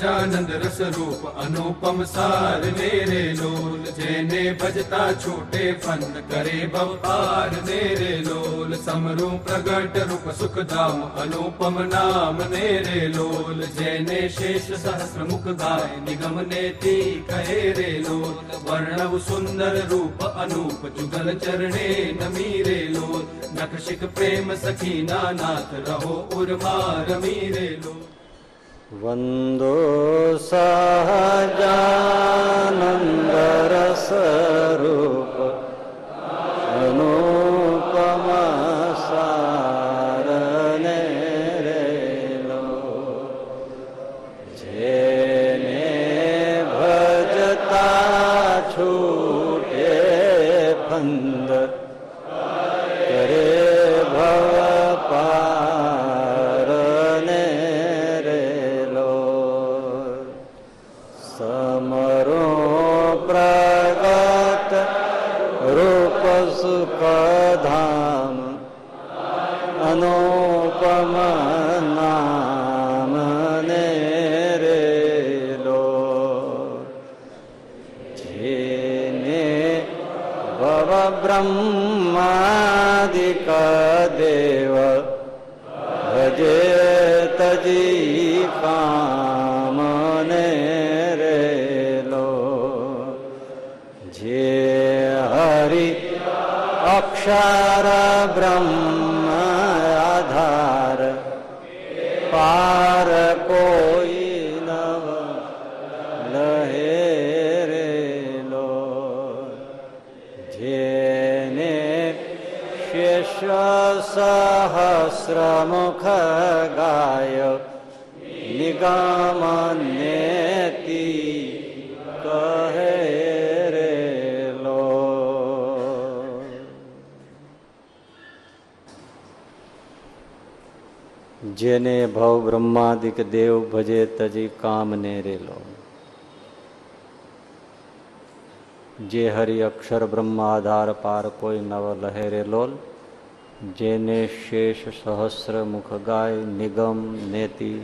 સહજાનંદ રસ રૂપ અનુપમ સાર મેરે લોલ, જેને ભજતા છૂટે ફન કરે બપાર મેરે લોલ. સમરૂ પ્રગટ રૂપ સુખધામ અનુપમ નામ મેરે લોલ, જેને શેષ સહસ્ર મુખ ગાય નિગમ નેતી કહે રે લોલ. વર્ણવ સુંદર રૂપ અનુપ જુગલ ચરણે નમી રે લોલ. નખશિક પ્રેમ સખી નાનાથ રહો ઉર્મા રમી લોલ. વંદો સહજાનંદરસરૂપ અનુપમ બ્રહ્મ આધાર પાર કોઈ નવ લહેરેલો જેને શેષ સહસ્રમુખ ગાય નિગમ જેને ભવ બ્રહ્માદિક દેવ ભજે તજી કામ ને રેલો. જે હરિ અક્ષર બ્રહ્મ પાર કોઈ નવ લહેરે લોલ જેને શેષ સહસ્ર મુખ ગાય નિગમ નેતિ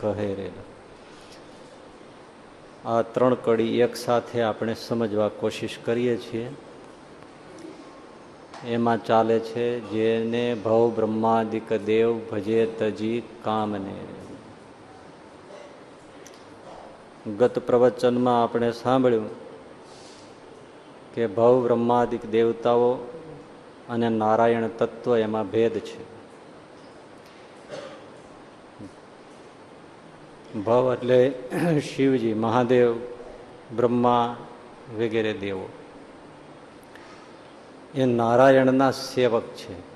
કહે રેલો. આ ત્રણ કડી એક સાથે આપણે સમજવા કોશિશ કરીએ છીએ. એમાં ચાલે છે, જેને ભવ બ્રહ્માદિક દેવ ભજે તજી કામને. ગત પ્રવચનમાં આપણે સાંભળ્યું કે ભવ બ્રહ્માદિક દેવતાઓ અને નારાયણ તત્વ એમાં ભેદ છે. ભવ એટલે શિવજી, મહાદેવ, બ્રહ્મા વગેરે દેવો. એ નારાયણના સેવક છે.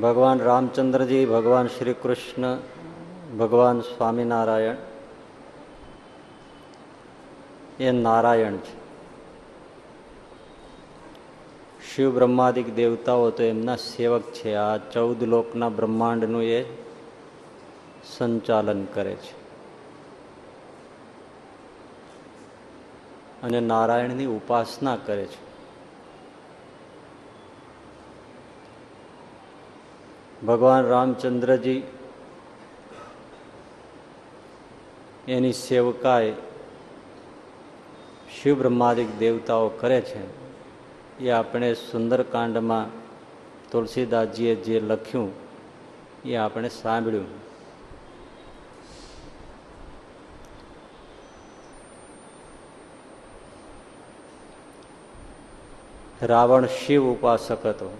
ભગવાન રામચંદ્રજી, ભગવાન શ્રી કૃષ્ણ ભગવાન સ્વામિનારાયણ, એ નારાયણ છે. શિવ બ્રહ્માદિક દેવતાઓ તો એમના સેવક છે. આ ચૌદ લોકના બ્રહ્માંડનું એ સંચાલન કરે છે. અને નારાયણની ઉપાસના કરે છે. ભગવાન રામચંદ્રજી એની સેવકાએ શિવ બ્રહ્માદિક દેવતાઓ કરે છે. એ આપણે સુંદરકાંડમાં તુલસીદાસજીએ જે લખ્યું, એ આપણે સાંભળ્યું. રાવણ શિવ ઉપાસક હતો.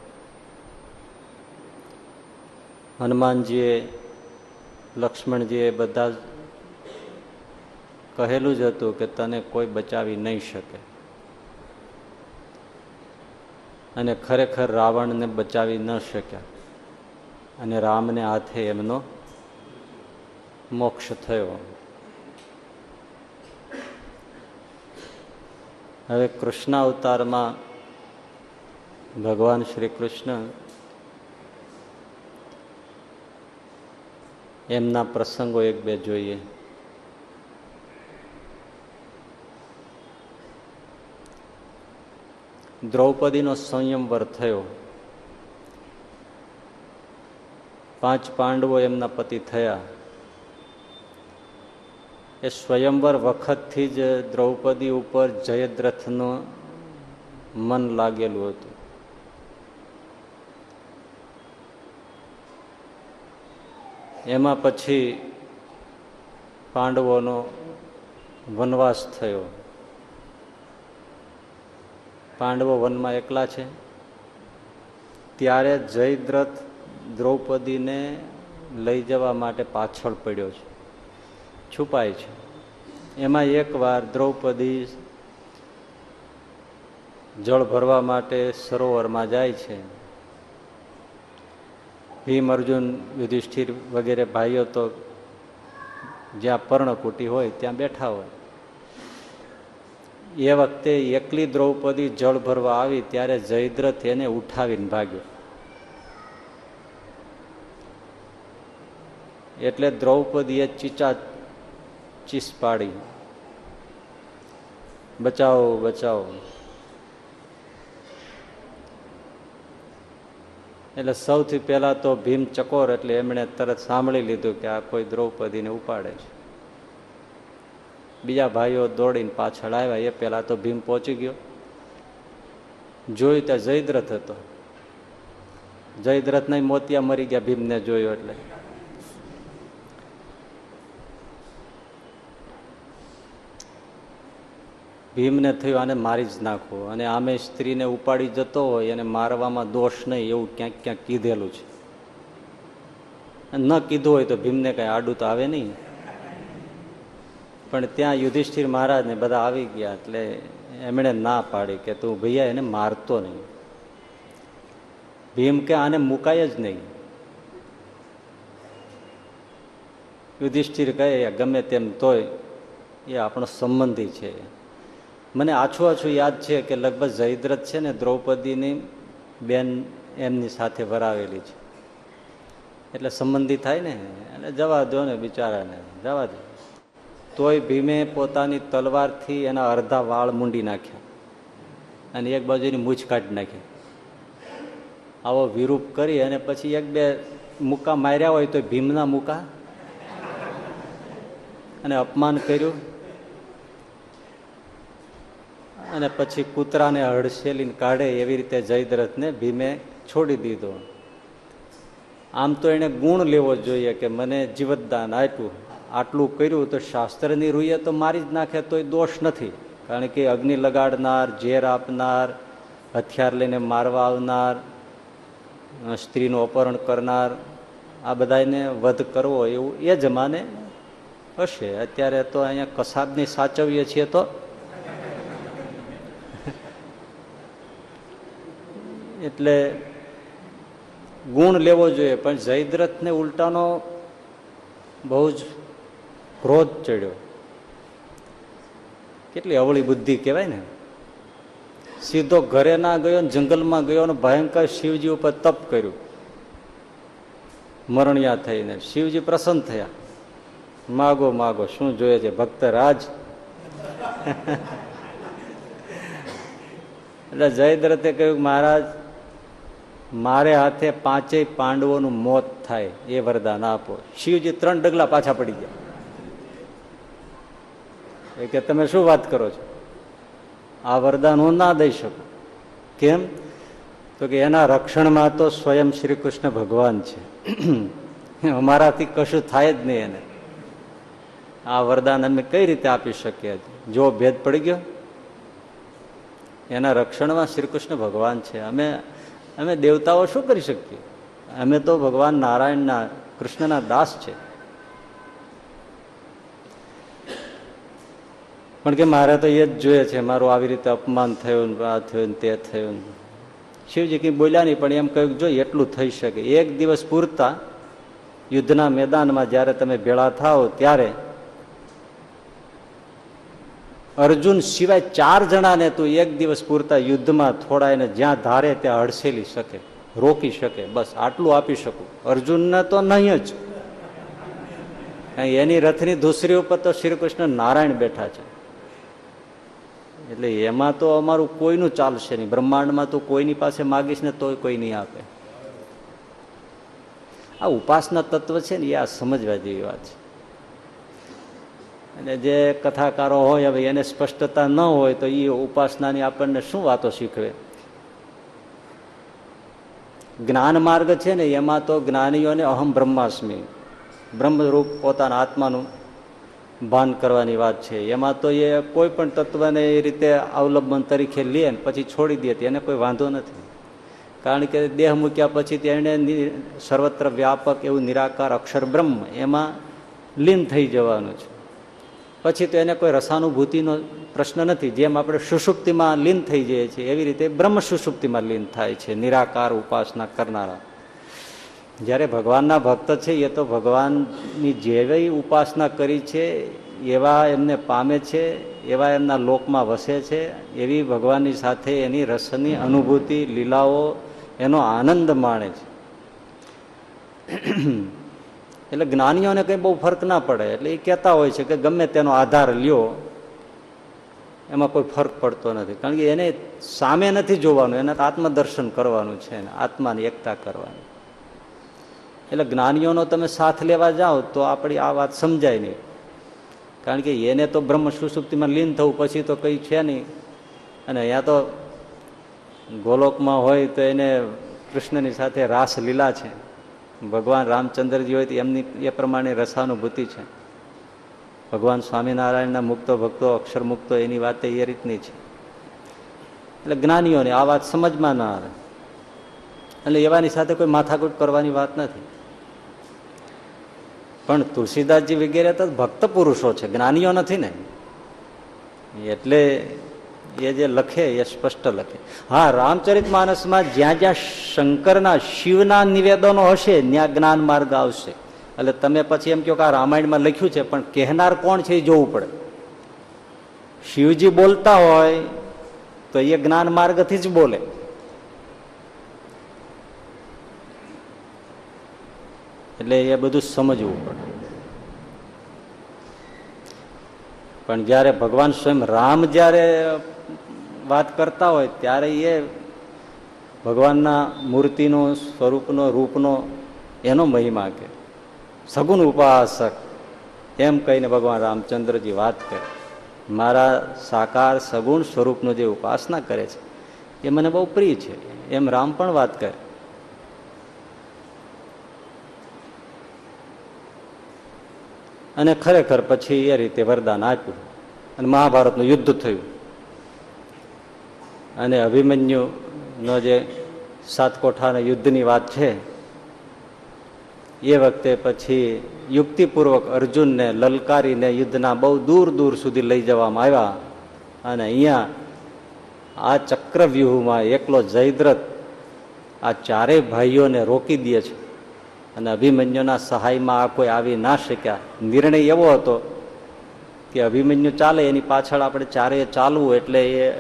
હનુમાનજીએ, લક્ષ્મણજીએ બધા કહેલું જ હતું કે તને કોઈ બચાવી નહીં શકે. અને ખરેખર રાવણને બચાવી ન શક્યા. અને રામને હાથે એમનો મોક્ષ થયો. હવે કૃષ્ણ અવતારમાં ભગવાન શ્રી કૃષ્ણ એમના પ્રસંગો એક બે જોઈએ. દ્રૌપદીનો સંયમવર થયો. પાંચ પાંડવો એમના પતિ થયા. એ સ્વયંવર વખતથી જ દ્રૌપદી ઉપર જયદ્રથનું મન લાગેલું હતું. એમાં પછી પાંડવોનો વનવાસ થયો. પાંડવો વનમાં એકલા છે. ત્યારે જયદ્રથ દ્રૌપદીને લઈ જવા માટે પાછળ પડ્યો છે. છુપાય છે. એમાં એકવાર દ્રૌપદી જળ ભરવા માટે સરોવરમાં જાય છે. ભીમ અર્જુન યુધિષ્ઠિર વગેરે ભાઈઓ તો જ્યાં પર્ણકુટી હોય, ત્યાં બેઠા હોય. એ વખતે એકલી દ્રૌપદી જળ ભરવા આવી, ત્યારે જયદ્રથ એને ઉઠાવીને ભાગ્યો. એટલે દ્રૌપદીએ ચીચા ચીસ પાડી. બચાવો બચાવો. એટલે સૌથી પહેલા તો ભીમ ચકોર એટલે એમણે તરત સાંભળી લીધું કે આ કોઈ દ્રૌપદીને ઉપાડે છે. બીજા ભાઈઓ દોડીને પાછળ આવ્યા, એ પહેલા તો ભીમ પહોંચી ગયો. જોયું ત્યાં જયદ્રથ હતો. જયદ્રથ નહીં મોતિયા મરી ગયા ભીમને જોયો એટલે. ભીમને થયું આને મારી જ નાખો. અને આમે સ્ત્રીને ઉપાડી જતો હોય, એને મારવામાં દોષ નહીં એવું ક્યાંક ક્યાંક કીધેલું છે. ન કીધું હોય તો ભીમને કઈ આડું તો આવે નહીં. પણ ત્યાં યુધિષ્ઠિર મહારાજને બધા આવી ગયા એટલે એમણે ના પાડી કે તું ભૈયા એને મારતો નહીં. ભીમ કે આને મુકાય જ નહીં. યુધિષ્ઠિર કહે, ગમે તેમ તોય એ આપણો સંબંધી છે. મને આછું આછું યાદ છે કે લગભગ જયદ્રથ છે ને દ્રૌપદીની બેન એમની સાથે વરાવેલી છે. એટલે સંબંધી થાય ને? અને જવા દો ને બિચારાને, જવા દો. તોય ભીમે પોતાની તલવારથી એના અડધા વાળ મૂંડી નાખ્યા અને એક બાજુની મૂછ કાઢી નાખી. આવો વિરૂપ કરી અને પછી એક બે મુકા માર્યા હોય તો ભીમના મુકા. અને અપમાન કર્યું. અને પછી કૂતરાને હડસેલીને કાઢે એવી રીતે જયદ્રથને ભીમે છોડી દીધો. આમ તો એને ગુણ લેવો જોઈએ કે મને જીવતદાન આપ્યું. આટલું કર્યું તો શાસ્ત્રની રૂએ તો મારી જ નાખે તોય દોષ નથી. કારણ કે અગ્નિ લગાડનાર, ઝેર આપનાર, હથિયાર લઈને મારવા આવનાર સ્ત્રીનું અપહરણ કરનાર, આ બધાને વધ કરવો એવું એ જમાને હશે. અત્યારે તો અહીંયા કસાબની સાચવીએ છીએ તો એટલે ગુણ લેવો જોઈએ. પણ જયદ્રથને ઉલટાનો બહુ જ ક્રોધ ચડ્યો. કેટલી અવળી બુદ્ધિ કહેવાય ને? સીધો ઘરે ના ગયો ને જંગલમાં ગયો ને ભયંકર શિવજી ઉપર તપ કર્યું. મરણિયા થઈને. શિવજી પ્રસન્ન થયા. માગો માગો, શું જોઈએ છે? ભક્ત રાજ એટલે જયદ્રથે કહ્યું, મહારાજ મારે હાથે પાંચેય પાંડવોનું મોત થાય, એ વરદાન આપો. શિવજી ત્રણ ડગલા પાછા પડી ગયા. એ કે તમે શું વાત કરો છો? આ વરદાન હું ના દઈ શકું. કેમ? તો કે એના રક્ષણમાં તો સ્વયં શ્રી કૃષ્ણ ભગવાન છે. અમારાથી કશું થાય જ નહીં એને. આ વરદાન અમે કઈ રીતે આપી શકીએ? જો ભેદ પડી ગયો? એના રક્ષણમાં શ્રી કૃષ્ણ ભગવાન છે. અમે અમે દેવતાઓ શું કરી શકીએ? અમે તો ભગવાન નારાયણના, કૃષ્ણના દાસ છે. પણ કે મારે તો એ જ જોઈએ છે, મારું આવી રીતે અપમાન થયું આ થયું તે થયું શિવજી કંઈ બોલ્યા નહીં, પણ એમ કહ્યું જો એટલું થઈ શકે. એક દિવસ પૂરતા યુદ્ધના મેદાનમાં જ્યારે તમે ભેળા થાઓ, ત્યારે અર્જુન સિવાય ચાર જણાને તું એક દિવસ પૂરતા યુદ્ધમાં થોડા એને જ્યાં ધારે ત્યાં હડસેલી શકે, રોકી શકે, બસ આટલું આપી શકું. અર્જુનને તો નહીં જ. એની રથની ધૂસરી ઉપર તો શ્રી કૃષ્ણ નારાયણ બેઠા છે. એટલે એમાં તો અમારું કોઈનું ચાલશે નહીં. બ્રહ્માંડમાં તો કોઈની પાસે માગીશ ને તોય કોઈ નહીં આપે. આ ઉપાસના તત્વ છે ને, એ આ સમજવા જેવી વાત છે. અને જે કથાકારો હોય હવે એને સ્પષ્ટતા ન હોય તો એ ઉપાસનાની આપણને શું વાતો શીખવે? જ્ઞાન માર્ગ છે ને એમાં તો જ્ઞાનીઓને અહમ બ્રહ્માસ્મી. બ્રહ્મરૂપ પોતાના આત્માનું ભાન કરવાની વાત છે. એમાં તો એ કોઈ પણ તત્વને એ રીતે અવલંબન તરીકે લે ને પછી છોડી દે એને કોઈ વાંધો નથી. કારણ કે દેહ મૂક્યા પછી તેણે સર્વત્ર વ્યાપક એવું નિરાકાર અક્ષર બ્રહ્મ એમાં લીન થઈ જવાનું છે. પછી તો એને કોઈ રસાનુભૂતિનો પ્રશ્ન નથી. જેમ આપણે સુષુપ્તિમાં લીન થઈ જઈએ છીએ, એવી રીતે બ્રહ્મ સુષુપ્તિમાં લીન થાય છે, નિરાકાર ઉપાસના કરનારા. જ્યારે ભગવાનના ભક્ત છે, એ તો ભગવાનની જેવી ઉપાસના કરી છે, એવા એમને પામે છે, એવા એમના લોકમાં વસે છે, એવી ભગવાનની સાથે એની રસની અનુભૂતિ, લીલાઓ, એનો આનંદ માણે છે. એટલે જ્ઞાનીઓને કંઈ બહુ ફરક ના પડે. એટલે એ કહેતા હોય છે કે ગમે તેનો આધાર લ્યો, એમાં કોઈ ફરક પડતો નથી. કારણ કે એને સામે નથી જોવાનું, એને આત્મદર્શન કરવાનું છે આત્માની એકતા કરવાની. એટલે જ્ઞાનીઓનો તમે સાથ લેવા જાઓ તો આપણી આ વાત સમજાય નહીં. કારણ કે એને તો બ્રહ્મ સુસુપ્તિમાં લીન થવું પછી તો કંઈ છે નહીં. અને અહીંયા તો ગોલોકમાં હોય તો એને કૃષ્ણની સાથે રાસ લીલા છે. ભગવાન રામચંદ્રજી હોય તો એમની એ પ્રમાણે રસાનુભૂતિ છે. ભગવાન સ્વામિનારાયણના મુક્તો ભક્તો, અક્ષર મુક્તો એની વાત એ રીતની છે. એટલે જ્ઞાનીઓને આ વાત સમજમાં ના આવે. એટલે એવાની સાથે કોઈ માથાકૂટ કરવાની વાત નથી. પણ તુલસીદાસજી વગેરે તો ભક્ત પુરુષો છે, જ્ઞાનીઓ નથી ને. એટલે એ જે લખે, એ સ્પષ્ટ લખે. હા, રામચરિત માનસમાં જ્યાં જ્યાં શંકરના, શિવના નિવેદનો હશે, ત્યાં જ્ઞાન માર્ગ આવશે. એટલે તમે પછી એમ કહો કે આ રામાયણમાં લખ્યું છે, પણ કહેનાર કોણ છે એ જોવું પડે. શિવજી બોલતા હોય, તો એ જ્ઞાન માર્ગથી જ બોલે. એટલે એ બધું સમજવું પડે. પણ જ્યારે ભગવાન સ્વયં રામ જ્યારે વાત કરતા હોય ત્યારે એ ભગવાનના મૂર્તિનો, સ્વરૂપનો, રૂપનો એનો મહિમા કે. સગુણ ઉપાસક. એમ કહીને ભગવાન રામચંદ્રજી વાત કરે. મારા સાકાર સગુણ સ્વરૂપનો જે ઉપાસના કરે છે, એ મને બહુ પ્રિય છે. એમ રામ પણ વાત કરે. અને ખરેખર પછી એ રીતે વરદાન આપ્યું. અને મહાભારતનું યુદ્ધ થયું. અને અભિમન્યુનો જે સાતકોઠાના યુદ્ધની વાત છે, એ વખતે પછી યુક્તિપૂર્વક અર્જુનને લલકારીને યુદ્ધના બહુ દૂર દૂર સુધી લઈ જવામાં આવ્યા અને અહીંયા આ ચક્રવ્યૂહમાં એકલો જયદ્રથ આ ચારેય ભાઈઓને રોકી દે છે. અને અભિમન્યુના સહાયમાં આ કોઈ આવી ના શક્યા. નિર્ણય એવો હતો કે અભિમન્યુ ચાલે, એની પાછળ આપણે ચારેય ચાલવું એટલે એ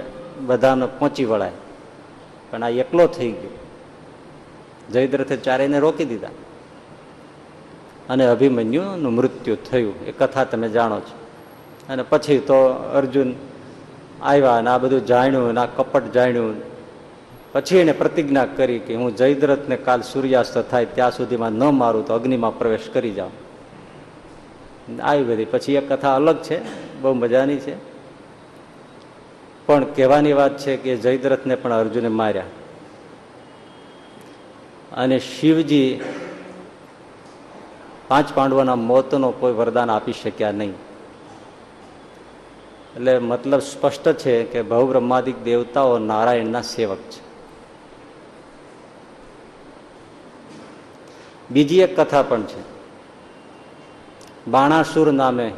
બધાને પહોંચી વળાય. પણ આ એકલો થઈ ગયો. જયદ્રથે ચારેયને રોકી દીધા. અને અભિમન્યુનું મૃત્યુ થયું. એ કથા તમે જાણો છો. અને પછી તો અર્જુન આવ્યા અને આ બધું જાણ્યું આ કપટ જાણ્યું. પછી એને પ્રતિજ્ઞા કરી કે હું જયદ્રથને કાલ સૂર્યાસ્ત થાય ત્યાં સુધીમાં ન મારું તો અગ્નિમાં પ્રવેશ કરી જાઉં. આવી બધી. પછી એ કથા અલગ છે. બહુ મજાની છે. પણ કહેવાની વાત છે કે જયદ્રથને પણ અર્જુને માર્યા. અને શિવજી પાંચ પાંડવોના મોતનો કોઈ વરદાન આપી શક્યા નહીં. એટલે મતલબ સ્પષ્ટ છે કે બહુબ્રહ્માદિક દેવતાઓ નારાયણના સેવક છે. બીજી એક કથા પણ છે. બાણાસુર નામે,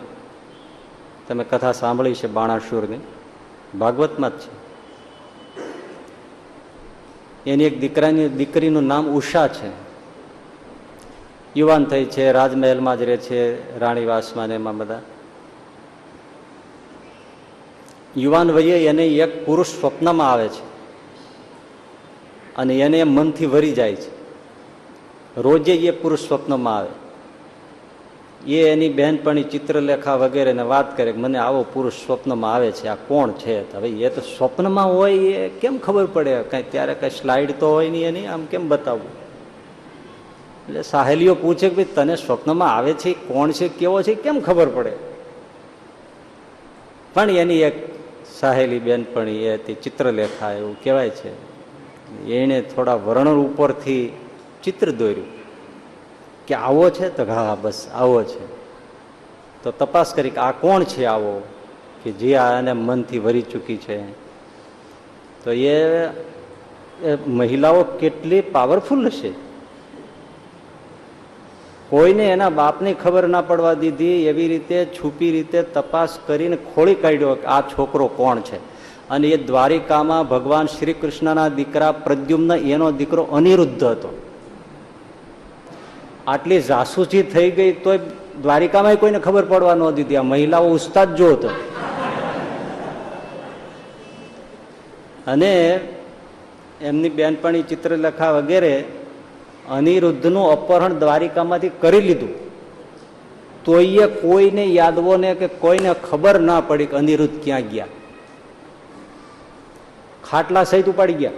તમે કથા સાંભળી છે બાણાસુરની? ભાગવતમાં જ છે. એની એક દીકરાની દીકરીનું નામ ઉષા છે. યુવાન થઈ છે, રાજમહેલમાં જ રહે છે, રાણીવાસમાં ને એમાં બધા. યુવાન વયે એને એક પુરુષ સ્વપ્નમાં આવે છે. અને એને મનથી વરી જાય છે. રોજે એ પુરુષ સ્વપ્નમાં આવે. એ એની બહેનપણી ચિત્રલેખા વગેરેને વાત કરે મને આવો પુરુષ સ્વપ્નમાં આવે છે, આ કોણ છે? હવે એ તો સ્વપ્નમાં હોય એ કેમ ખબર પડે? કઈ ત્યારે કઈ સ્લાઇડ તો હોય નહીં એની, આમ કેમ બતાવવું એટલે સાહેલીઓ પૂછે કે ભાઈ, તને સ્વપ્નમાં આવે છે? કોણ છે? કેવો છે? કેમ ખબર પડે? પણ એની એક સાહેલી બહેનપણી એ હતી ચિત્રલેખા, એવું કહેવાય છે. એણે થોડા વર્ણન ઉપરથી ચિત્ર દોર્યું. કે આવો છે તો હા, બસ આવો છે. તો તપાસ કરી કે આ કોણ છે આવો? કે જે આને મનથી વરી ચૂકી છે. તો એ મહિલાઓ કેટલી પાવરફુલ હશે. કોઈને એના બાપની ખબર ના પડવા દીધી, એવી રીતે છુપી રીતે તપાસ કરીને ખોળી કાઢ્યો કે આ છોકરો કોણ છે. અને એ દ્વારિકામાં ભગવાન શ્રી કૃષ્ણના દીકરા પ્રદ્યુમ્ન, એનો દીકરો અનિરુદ્ધ હતો. આટલી જાસૂસી થઈ ગઈ તોય દ્વારિકામાં કોઈને ખબર પડવા ન દીધી. આ મહિલાઓ ઉસ્તાદ જો હતો. અને એમની બેનપણી ચિત્રલેખા વગેરે અનિરુદ્ધનું અપહરણ દ્વારિકામાંથી કરી લીધું. તોય કોઈને યાદવોને કે કોઈને ખબર ના પડી કે અનિરુદ્ધ ક્યાં ગયા. ખાટલા સહિત ઉપાડી ગયા.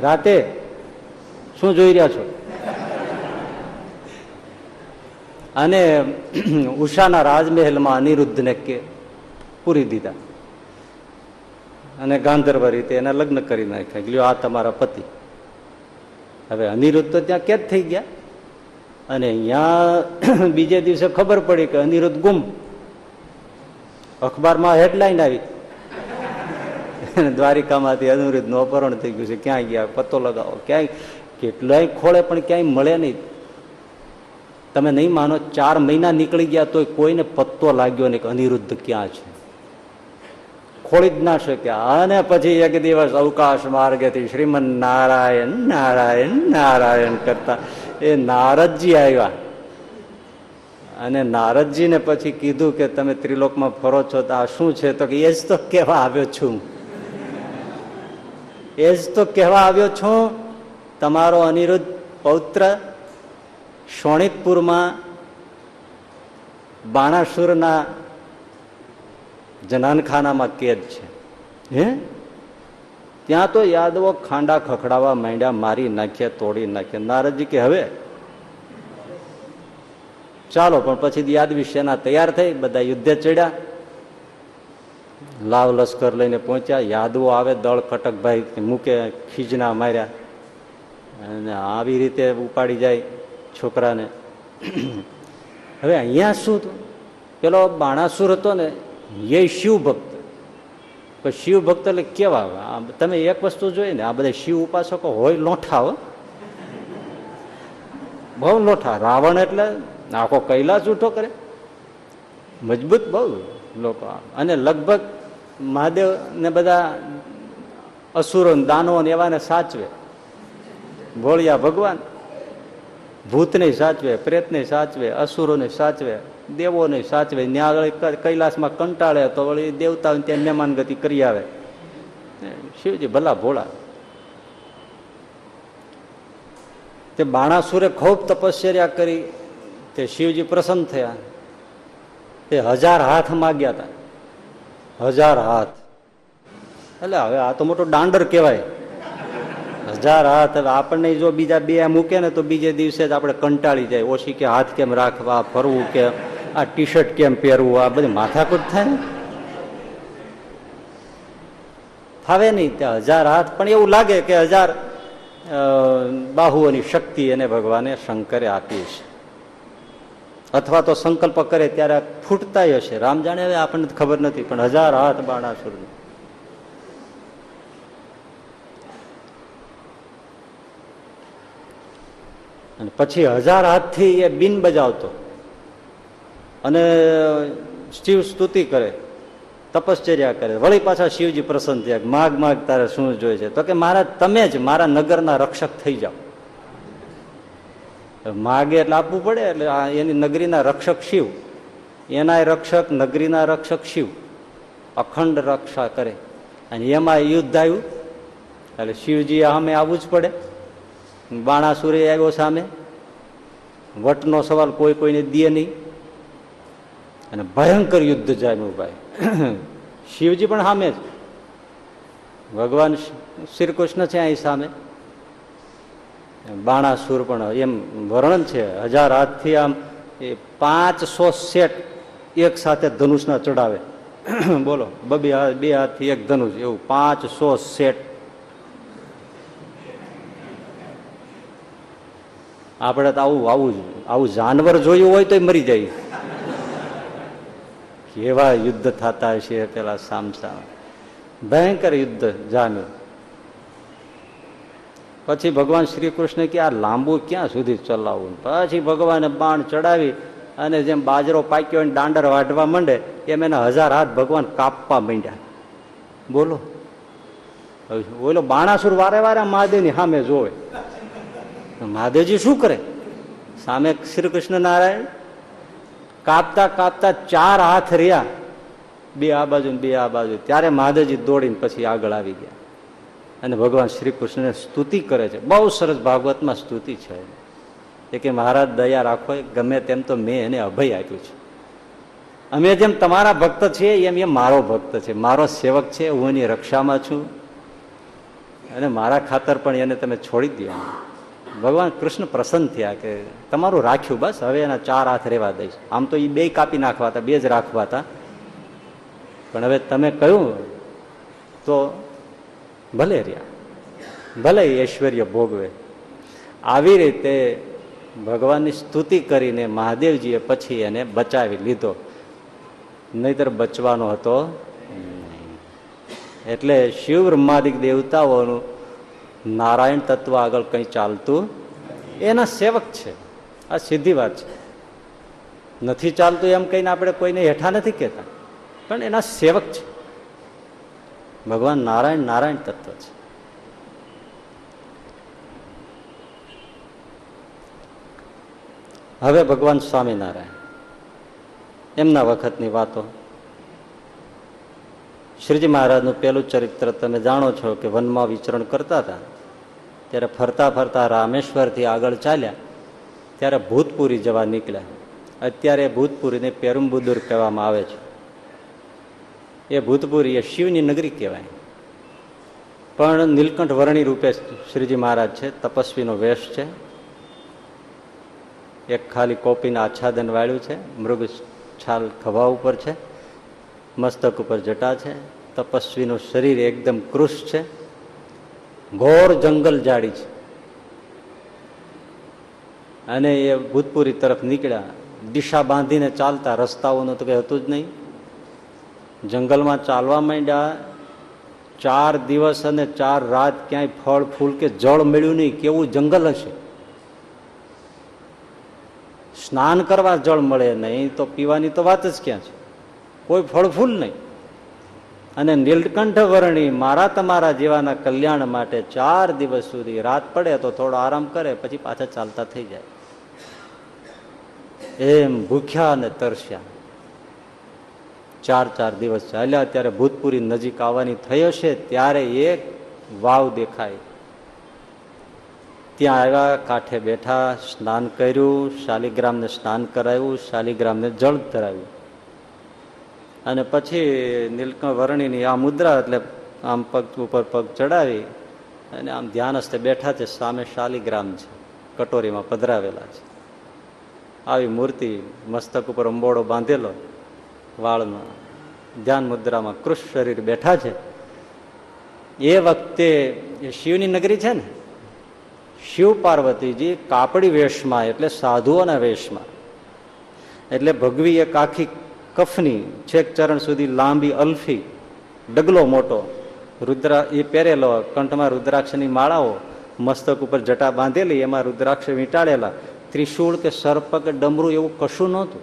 રાતે શું જોઈ રહ્યા છો? અને ઉષાના રાજમહેલમાં અનિરુદ્ધને કે પૂરી દીધા. અને ગાંધર્વ રીતે એના લગ્ન કરી નાખ્યા. ગયો આ તમારા પતિ. હવે અનિરુદ્ધ તો ત્યાં કેદ થઈ ગયા. અને અહીંયા બીજે દિવસે ખબર પડી કે અનિરુદ્ધ ગુમ. અખબારમાં હેડલાઈન આવી. દ્વારિકામાંથી અનિરુદ્ધનું અપહરણ થઈ ગયું છે. ક્યાં ગયા? પત્તો લગાવો. ક્યાંય? કેટલાય ખોળે પણ ક્યાંય મળે નહીં. તમે નહીં માનો, ચાર મહિના નીકળી ગયા તો કોઈને પત્તો લાગ્યો નહીં અનિરુદ્ધ ક્યાં છે. ખોળી જ ના શક્યા અને પછી એક દિવસ અવકાશ માર્ગેથી શ્રીમન નારાયણ નારાયણ નારાયણ કરતા એ નારદજી આવ્યા. અને નારદજીને પછી કીધું કે તમે ત્રિલોકમાં ફરો છો તો આ શું છે? તો કે એ જ તો કહેવા આવ્યો છું. એ જ તો કહેવા આવ્યો છું. તમારો અનિરુદ્ધ પૌત્ર શોણિતપુરમાં બાણાસુરના જનાનખાનામાં કેદ છે. હે? ત્યાં તો યાદવો ખાંડા ખખડાવા માંડ્યા, મારી નાખ્યા તોડી નાખ્યા નારદજી કે, હવે? ચાલો, પણ પછી યાદ વિશેના તૈયાર થઈ, બધા યુદ્ધે ચડ્યા. લાવ લશ્કર લઈને પહોંચ્યા. યાદવો આવે, દળ કટકભાઈ મૂકે, ખીજના માર્યા. અને આવી રીતે ઉપાડી જાય. છોકરાને. હવે અહીંયા શું પેલો બાણાસુર હતો ને એ શિવ ભક્ત શિવ ભક્ત એટલે કેવા? તમે એક વસ્તુ જોઈ ને, આ બધા શિવ ઉપાસકો હોય લોઠા બહુ લોઠા. રાવણ એટલે આખો કૈલાસ ઉઠો કરે. મજબૂત બહુ લોકો. અને લગભગ મહાદેવ ને બધા અસુરો દાનો ને એવાને સાચવે. ભોળિયા ભગવાન. ભૂતને સાચવે, પ્રેતને સાચવે, અસુરોને સાચવે, દેવોને સાચવે ન્યા કૈલાસમાં કંટાળે તો વળી દેવતા ત્યાં મહેમાન ગતિ કરી આવે. શિવજી ભલા ભોળા. તે બાણાસુરે ખૂબ તપશ્ચર્યા કરી, તે શિવજી પ્રસન્ન થયા. તે હજાર હાથ માગ્યા હતા હજાર હાથ. એટલે હવે આ તો મોટો દાંડર કહેવાય. હજાર હાથ આપણને જો બીજા બે મૂકે ને તો બીજે દિવસે જ આપણે કંટાળી જાય. ઓછી કે હાથ કેમ રાખવા, ફરવું કે આ ટી શર્ટ કેમ પહેરવું, આ બધી માથાકૂટ થાય ને? ફાવે નહીં ત્યાં હજાર હાથ, પણ એવું લાગે કે હજાર બાહુઓની શક્તિ એને ભગવાને શંકરે આપી છે. અથવા તો સંકલ્પ કરે ત્યારે ફૂટતા હશે. રામ જાણે હવે આપણને ખબર નથી, પણ હજાર હાથ બાણાસુર અને પછી હજાર હાથથી એ બિન બજાવતો. અને શિવ સ્તુતિ કરે, તપશ્ચર્યા કરે. વળી પાછા શિવજી પ્રસન્ન થયા માગ માગ, તારે શું જોઈએ છે? તો કે મારા, તમે જ મારા નગરના રક્ષક થઈ જાઓ. માગે એટલે આપવું પડે, એટલે એની નગરીના રક્ષક શિવ. એના રક્ષક, નગરીના રક્ષક શિવ. અખંડ રક્ષા કરે. અને એમાં યુદ્ધ આવ્યું. એટલે શિવજી સામે આવવું જ પડે. બાણાસુરે આવ્યો સામે. વટનો સવાલ કોઈ કોઈને દે નહીં. અને ભયંકર યુદ્ધ જામ્યું ભાઈ. શિવજી પણ સામે જ. ભગવાન શ્રી કૃષ્ણ છે અહીં સામે. બાણાસુર પણ એમ વર્ણન છે. હજાર હાથથી આમ એ પાંચસો સેટ એક સાથે ધનુષના ચડાવે બોલો બબે બે હાથથી એક ધનુષ, એવું પાંચસો સેટ આપણે તો આવું આવું આવું જાનવર જોયું હોય તો મરી જાય. કેવા યુદ્ધ થતા છે પેલા સામસા ભયંકર યુદ્ધ, જાનવર. પછી ભગવાન શ્રી કૃષ્ણ કે આ લાંબુ ક્યાં સુધી ચલાવવું પછી ભગવાને બાણ ચડાવી અને જેમ બાજરો પાક્યો અને દાંડર વાઢવા માંડે, એમ એના હજાર હાથ ભગવાન કાપવા માંડ્યા. બોલો. ઓલો બાણાસુર વારે વારે મહાદેવની સામે જોવે. મહાદેવજી શું કરે? સામે શ્રી કૃષ્ણ નારાયણ કાપતા કાપતા ચાર હાથ રહ્યા. બે આ બાજુ બે આ બાજુ. ત્યારે મહાદેવજી દોડીને પછી આગળ આવી ગયા. અને ભગવાન શ્રી કૃષ્ણને સ્તુતિ કરે છે. બહુ સરસ ભાગવતમાં સ્તુતિ છે. એ કે મહારાજ, દયા રાખો ગમે તેમ તો મેં એને અભય આપ્યું છે. અમે જેમ તમારા ભક્ત છીએ, એમ એ મારો ભક્ત છે. મારો સેવક છે, હું એની રક્ષામાં છું. અને મારા ખાતર પણ એને તમે છોડી દો ભગવાન કૃષ્ણ પ્રસન્ન થયા કે તમારું રાખ્યું બસ, હવે એના ચાર હાથ રહેવા દઈશ. આમ તો એ બે કાપી નાખવા હતા, બે જ રાખવા હતા. પણ હવે તમે કહ્યું તો ભલે રહ્યા. ભલે ઐશ્વર્ય ભોગવે. આવી રીતે ભગવાનની સ્તુતિ કરીને મહાદેવજીએ પછી એને બચાવી લીધો. નહીતર બચવાનો હતો એટલે શિવ બ્રહ્માદિક દેવતાઓનું નારાયણ તત્વ આગળ કંઈ ચાલતું એના સેવક છે. આ સીધી વાત છે. નથી ચાલતું એમ કહીને આપણે કોઈને હેઠા નથી કહેતા. પણ એના સેવક છે. ભગવાન નારાયણ નારાયણ તત્વ છે. હવે ભગવાન સ્વામિનારાયણ. એમના વખતની વાતો. શ્રીજી મહારાજનું પેલું ચરિત્ર તમે જાણો છો કે વનમાં વિચરણ કરતા હતા. ત્યારે ફરતા ફરતા રામેશ્વરથી આગળ ચાલ્યા. ત્યારે ભૂતપુરી જવા નીકળ્યા. અત્યારે ભૂતપુરીને પેરુંબુદુર કહેવામાં આવે છે. એ ભૂતપુરી એ શિવની નગરી કહેવાય. પણ નીલકંઠ વર્ણી રૂપે શ્રીજી મહારાજ છે, તપસ્વીનો વેશ છે. એક ખાલી કોપીના આચ્છાદન વાળ્યું છે મૃગ છાલ ખભા ઉપર છે. મસ્તક ઉપર જટા છે. તપસ્વીનું શરીર એકદમ કૃશ છે. ઘોર જંગલ જાડી છે. અને એ ભૂતપુરી તરફ નીકળ્યા. દિશા બાંધીને ચાલતા. રસ્તાઓનું તો કંઈ હતું જ નહીં. જંગલમાં ચાલવા માંડ્યા. ચાર દિવસ અને ચાર રાત ક્યાંય ફળ, ફૂલ કે જળ મળ્યું નહીં. કેવું જંગલ હશે? સ્નાન કરવા જળ મળે નહીં તો પીવાની તો વાત જ ક્યાં છે? કોઈ ફળ ફૂલ નહીં. અને નીલકંઠ વર્ણી મારા તમારા જેવાના કલ્યાણ માટે ચાર દિવસ સુધી રાત પડે તો થોડો આરામ કરે, પછી પાછા ચાલતા થઈ જાય. એમ ભૂખ્યા અને તરસ્યા. ચાર ચાર દિવસ ચાલ્યા, ત્યારે ભૂતપુરી નજીક આવવાની થઈ હશે, ત્યારે એક વાવ દેખાય. ત્યાં આવ્યા, કાંઠે બેઠા, સ્નાન કર્યું, શાલિગ્રામને સ્નાન કરાવ્યું, શાલિગ્રામને જળ ધરાવ્યું. અને પછી નીલકંઠ વર્ણીની આ મુદ્રા એટલે આમ પગ ઉપર પગ ચડાવી અને આમ ધ્યાનસ્થ બેઠા છે, સામે શાલિગ્રામ છે, કટોરીમાં પધરાવેલા છે. આવી મૂર્તિ મસ્તક ઉપર અંબોડો બાંધેલો, વાળમાં ધ્યાન મુદ્રામાં કૃષ શરીર બેઠા છે. એ વખતે એ શિવની નગરી છે ને? શિવ પાર્વતીજી કાપડી વેશમાં, એટલે સાધુઓના વેશમાં. એટલે ભગવી એક આખી કફની છેક ચરણ સુધી લાંબી અલ્ફી, ડગલો મોટો. રુદ્રા, એ પહેરેલો કંઠમાં રુદ્રાક્ષની માળાઓ મસ્તક ઉપર જટા બાંધેલી, એમાં રુદ્રાક્ષ વીંટાળેલા. ત્રિશૂળ કે સર્પ કે ડમરું એવું કશું નહોતું.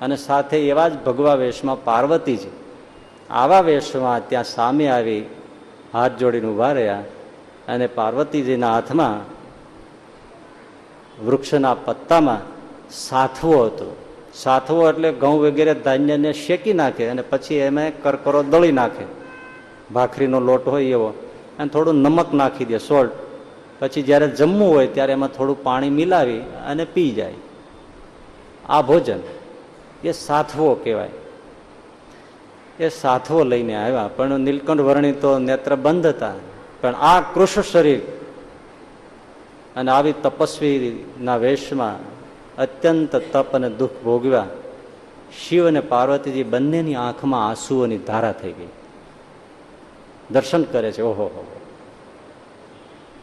અને સાથે એવા જ ભગવા વેશમાં પાર્વતીજી. આવા વેશમાં ત્યાં સામે આવી હાથ જોડીને ઊભા રહ્યા અને પાર્વતીજીના હાથમાં વૃક્ષના પત્તામાં સાથવો હતો. સાથવો એટલે ઘઉં વગેરે ધાન્યને શેકી નાખે અને પછી એને કરકરો દળી નાખે. ભાખરીનો લોટ હોય એવો. અને થોડું નમક નાખી દે, સોલ્ટ. પછી જ્યારે જમવું હોય ત્યારે એમાં થોડું પાણી મિલાવી અને પી જાય. આ ભોજન એ સાથવો કહેવાય. એ સાથવો લઈને આવ્યા, પણ નીલકંઠ વર્ણી તો નેત્ર બંધ હતા. પણ આ કૃષ શરીર અને આવી તપસ્વીના વેશમાં અત્યંત તપ અને દુઃખ ભોગવ્યા શિવ અને પાર્વતીજી બંનેની આંખમાં આંસુઓની ધારા થઈ ગઈ દર્શન કરે છે ઓહો હો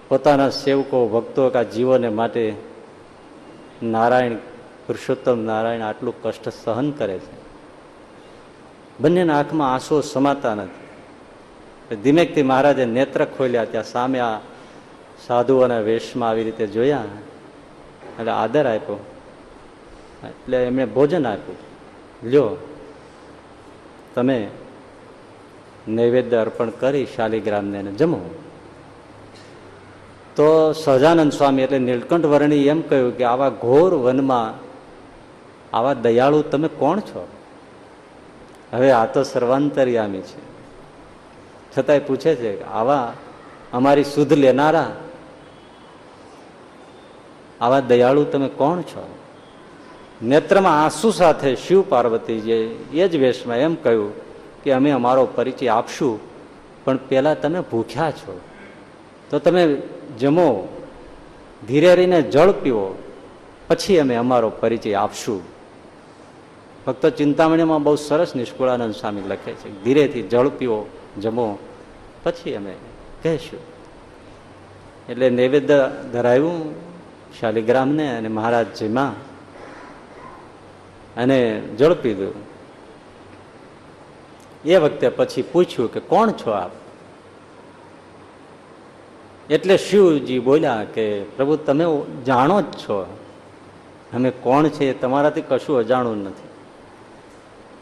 પોતાના સેવકો ભક્તો કા જીવોને માટે નારાયણ પુરુષોત્તમ નારાયણ આટલું કષ્ટ સહન કરે છે બંનેના આંખમાં આંસુઓ સમાતા નથી ધીમેકથી મહારાજે નેત્ર ખોલ્યા ત્યાં સામે આ સાધુઓના વેશમાં આવી રીતે જોયા એટલે આદર આપ્યો એટલે એમણે ભોજન આપ્યું. લ્યો, તમે નૈવેદ્ય અર્પણ કરી શાલિગ્રામને જમો. તો સહજાનંદ સ્વામી એટલે નીલકંઠ વર્ણી એમ કહ્યું કે આવા ઘોર વનમાં આવા દયાળુ તમે કોણ છો? હવે આ તો સર્વાંતરિયામી છે. છતાંય પૂછે છે આવા અમારી સુધ લેનારા, આવા દયાળુ તમે કોણ છો? નેત્રમાં આંસુ સાથે શિવ પાર્વતીજીએ એ જ વેશમાં એમ કહ્યું કે અમે અમારો પરિચય આપશું, પણ પહેલાં તમે ભૂખ્યા છો. તો તમે જમો, ધીરે રહીને જળ પીવો, પછી અમે અમારો પરિચય આપશું. ફક્ત ચિંતામણીમાં બહુ સરસ નિષ્કુળાનંદ સ્વામી લખે છે, ધીરેથી જળ પીવો, જમો, પછી અમે કહેશું. એટલે નૈવેદ્ય ધરાવ્યું શાલિગ્રામને અને મહારાજજીમાં અને ઝડપી દઉં. એ વખતે પછી પૂછ્યું કે કોણ છો આપ? એટલે શિવજી બોલ્યા કે, પ્રભુ, તમે જાણો જ છો અમે કોણ છે તમારાથી કશું અજાણું નથી.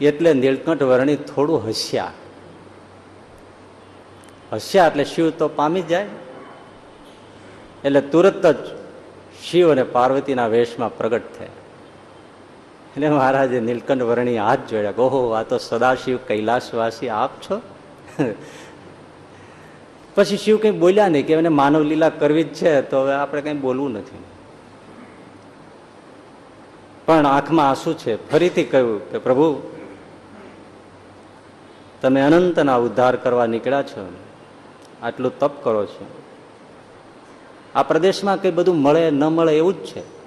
એટલે નીલકંઠ વર્ણી થોડું હસ્યા. હસ્યા એટલે શિવ તો પામી જાય. એટલે તુરત જ શિવ અને પાર્વતીના વેશમાં પ્રગટ થયા. એટલે મહારાજે નીલકંઠ વર્ણી હાથ જોડ્યા. ઓહો, આ તો સદાશિવ કૈલાસવાસી આપ છો? પછી શિવ કંઈ બોલ્યા નહીં કે એને માનવ લીલા કરવી જ છે, તો હવે આપણે કંઈ બોલવું નથી. પણ આંખમાં આંસુ છે. ફરીથી કહ્યું કે, પ્રભુ, તમે અનંતના ઉદ્ધાર કરવા નીકળ્યા છો. આટલું તપ કરો છો. આ પ્રદેશમાં કંઈ બધું મળે, ન મળે એવું જ છે.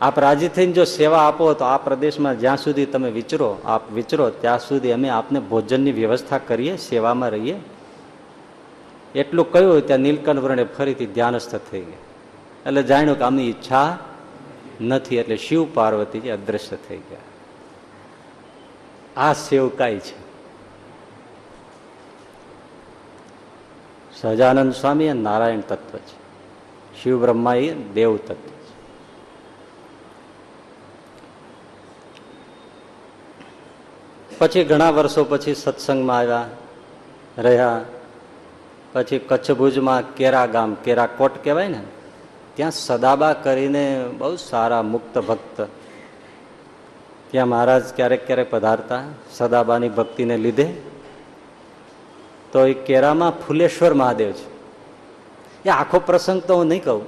આપ રાજી થઈને જો સેવા આપો તો આ પ્રદેશમાં જ્યાં સુધી તમે વિચરો, આપ વિચરો, ત્યાં સુધી અમે આપને ભોજનની વ્યવસ્થા કરીએ, સેવામાં રહીએ. એટલું કહ્યું ત્યાં નીલકંઠ વર્ણે ફરીથી ધ્યાનસ્થ થઈ ગયા. એટલે જાણ્યું કે આમની ઈચ્છા નથી, એટલે શિવ પાર્વતીજી અદ્રશ્ય થઈ ગયા. આ સેવકાઈ છે? સહજાનંદ સ્વામી નારાયણ તત્વ છે. શિવ બ્રહ્મા એ દેવ તત્વ. પછી ઘણા વર્ષો પછી સત્સંગમાં આવ્યા, રહ્યા. પછી કચ્છ ભુજમાં કેરા ગામ, કેરા કોટ કહેવાય ને, ત્યાં સદાબા કરીને બહુ સારા મુક્ત ભક્ત. ત્યાં મહારાજ ક્યારેક ક્યારેક પધારતા, સદાબાની ભક્તિને લીધે. તો એ કેરામાં ફુલેશ્વર મહાદેવ છે. એ આખો પ્રસંગ તો હું નહીં કહું,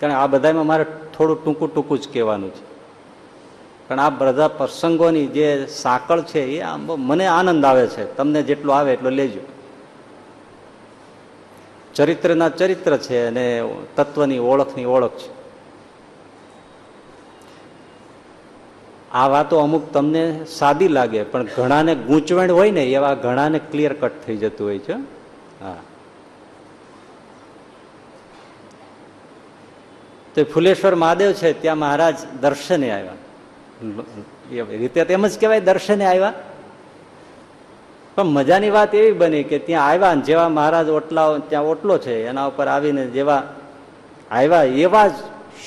કારણ આ બધામાં મારે થોડું ટૂંકું ટૂંકું જ કહેવાનું છે. પણ આ બધા પ્રસંગોની જે સાંકળ છે એ મને આનંદ આવે છે. તમને જેટલો આવે એટલો લેજો. ચરિત્રના ચરિત્ર છે અને તત્વની ઓળખની ઓળખ છે. આ વાતો અમુક તમને સાદી લાગે, પણ ઘણાને ગૂંચવણ હોય ને, એવા ઘણાને ક્લિયર કટ થઈ જતું હોય છે. હા. તો ફુલેશ્વર મહાદેવ છે, ત્યાં મહારાજ દર્શને આવ્યા. રીતે એમ જ કહેવાય, દર્શને આવ્યા. પણ મજાની વાત એવી બની કે ત્યાં આવ્યા ને જેવા મહારાજ ઓટલા ત્યાં ઓટલો છે, એના ઉપર આવીને જેવા આવ્યા, એવા જ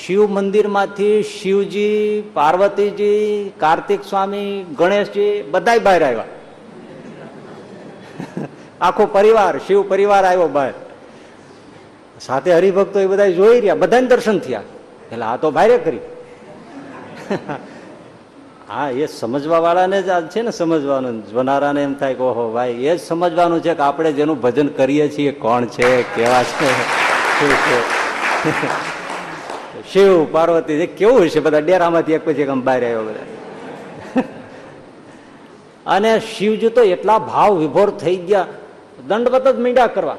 શિવ મંદિરમાંથી શિવજી, પાર્વતીજી, કાર્તિક સ્વામી, ગણેશજી બધા બહાર આવ્યા. આખો પરિવાર, શિવ પરિવાર આવ્યો બહાર. સાથે હરિભક્તો એ બધા જોઈ રહ્યા બધાને દર્શન થયા. એટલે આ તો ભારે કરી. હા, એ સમજવા વાળાને જ છે ને સમજવાનું. જોનારાને એમ થાય કે, ઓહો, ભાઈ, એ જ સમજવાનું છે કે આપણે જેનું ભજન કરીએ છીએ, કોણ છે, કેવા છે, શું છે? શિવ, પાર્વતી કેવું છે બધા? ડેરામાંથી એક પછી એક બહાર આવ્યો બધા. અને શિવજી તો એટલા ભાવ વિભોર થઈ ગયા. દંડવત જ મીંડા કરવા.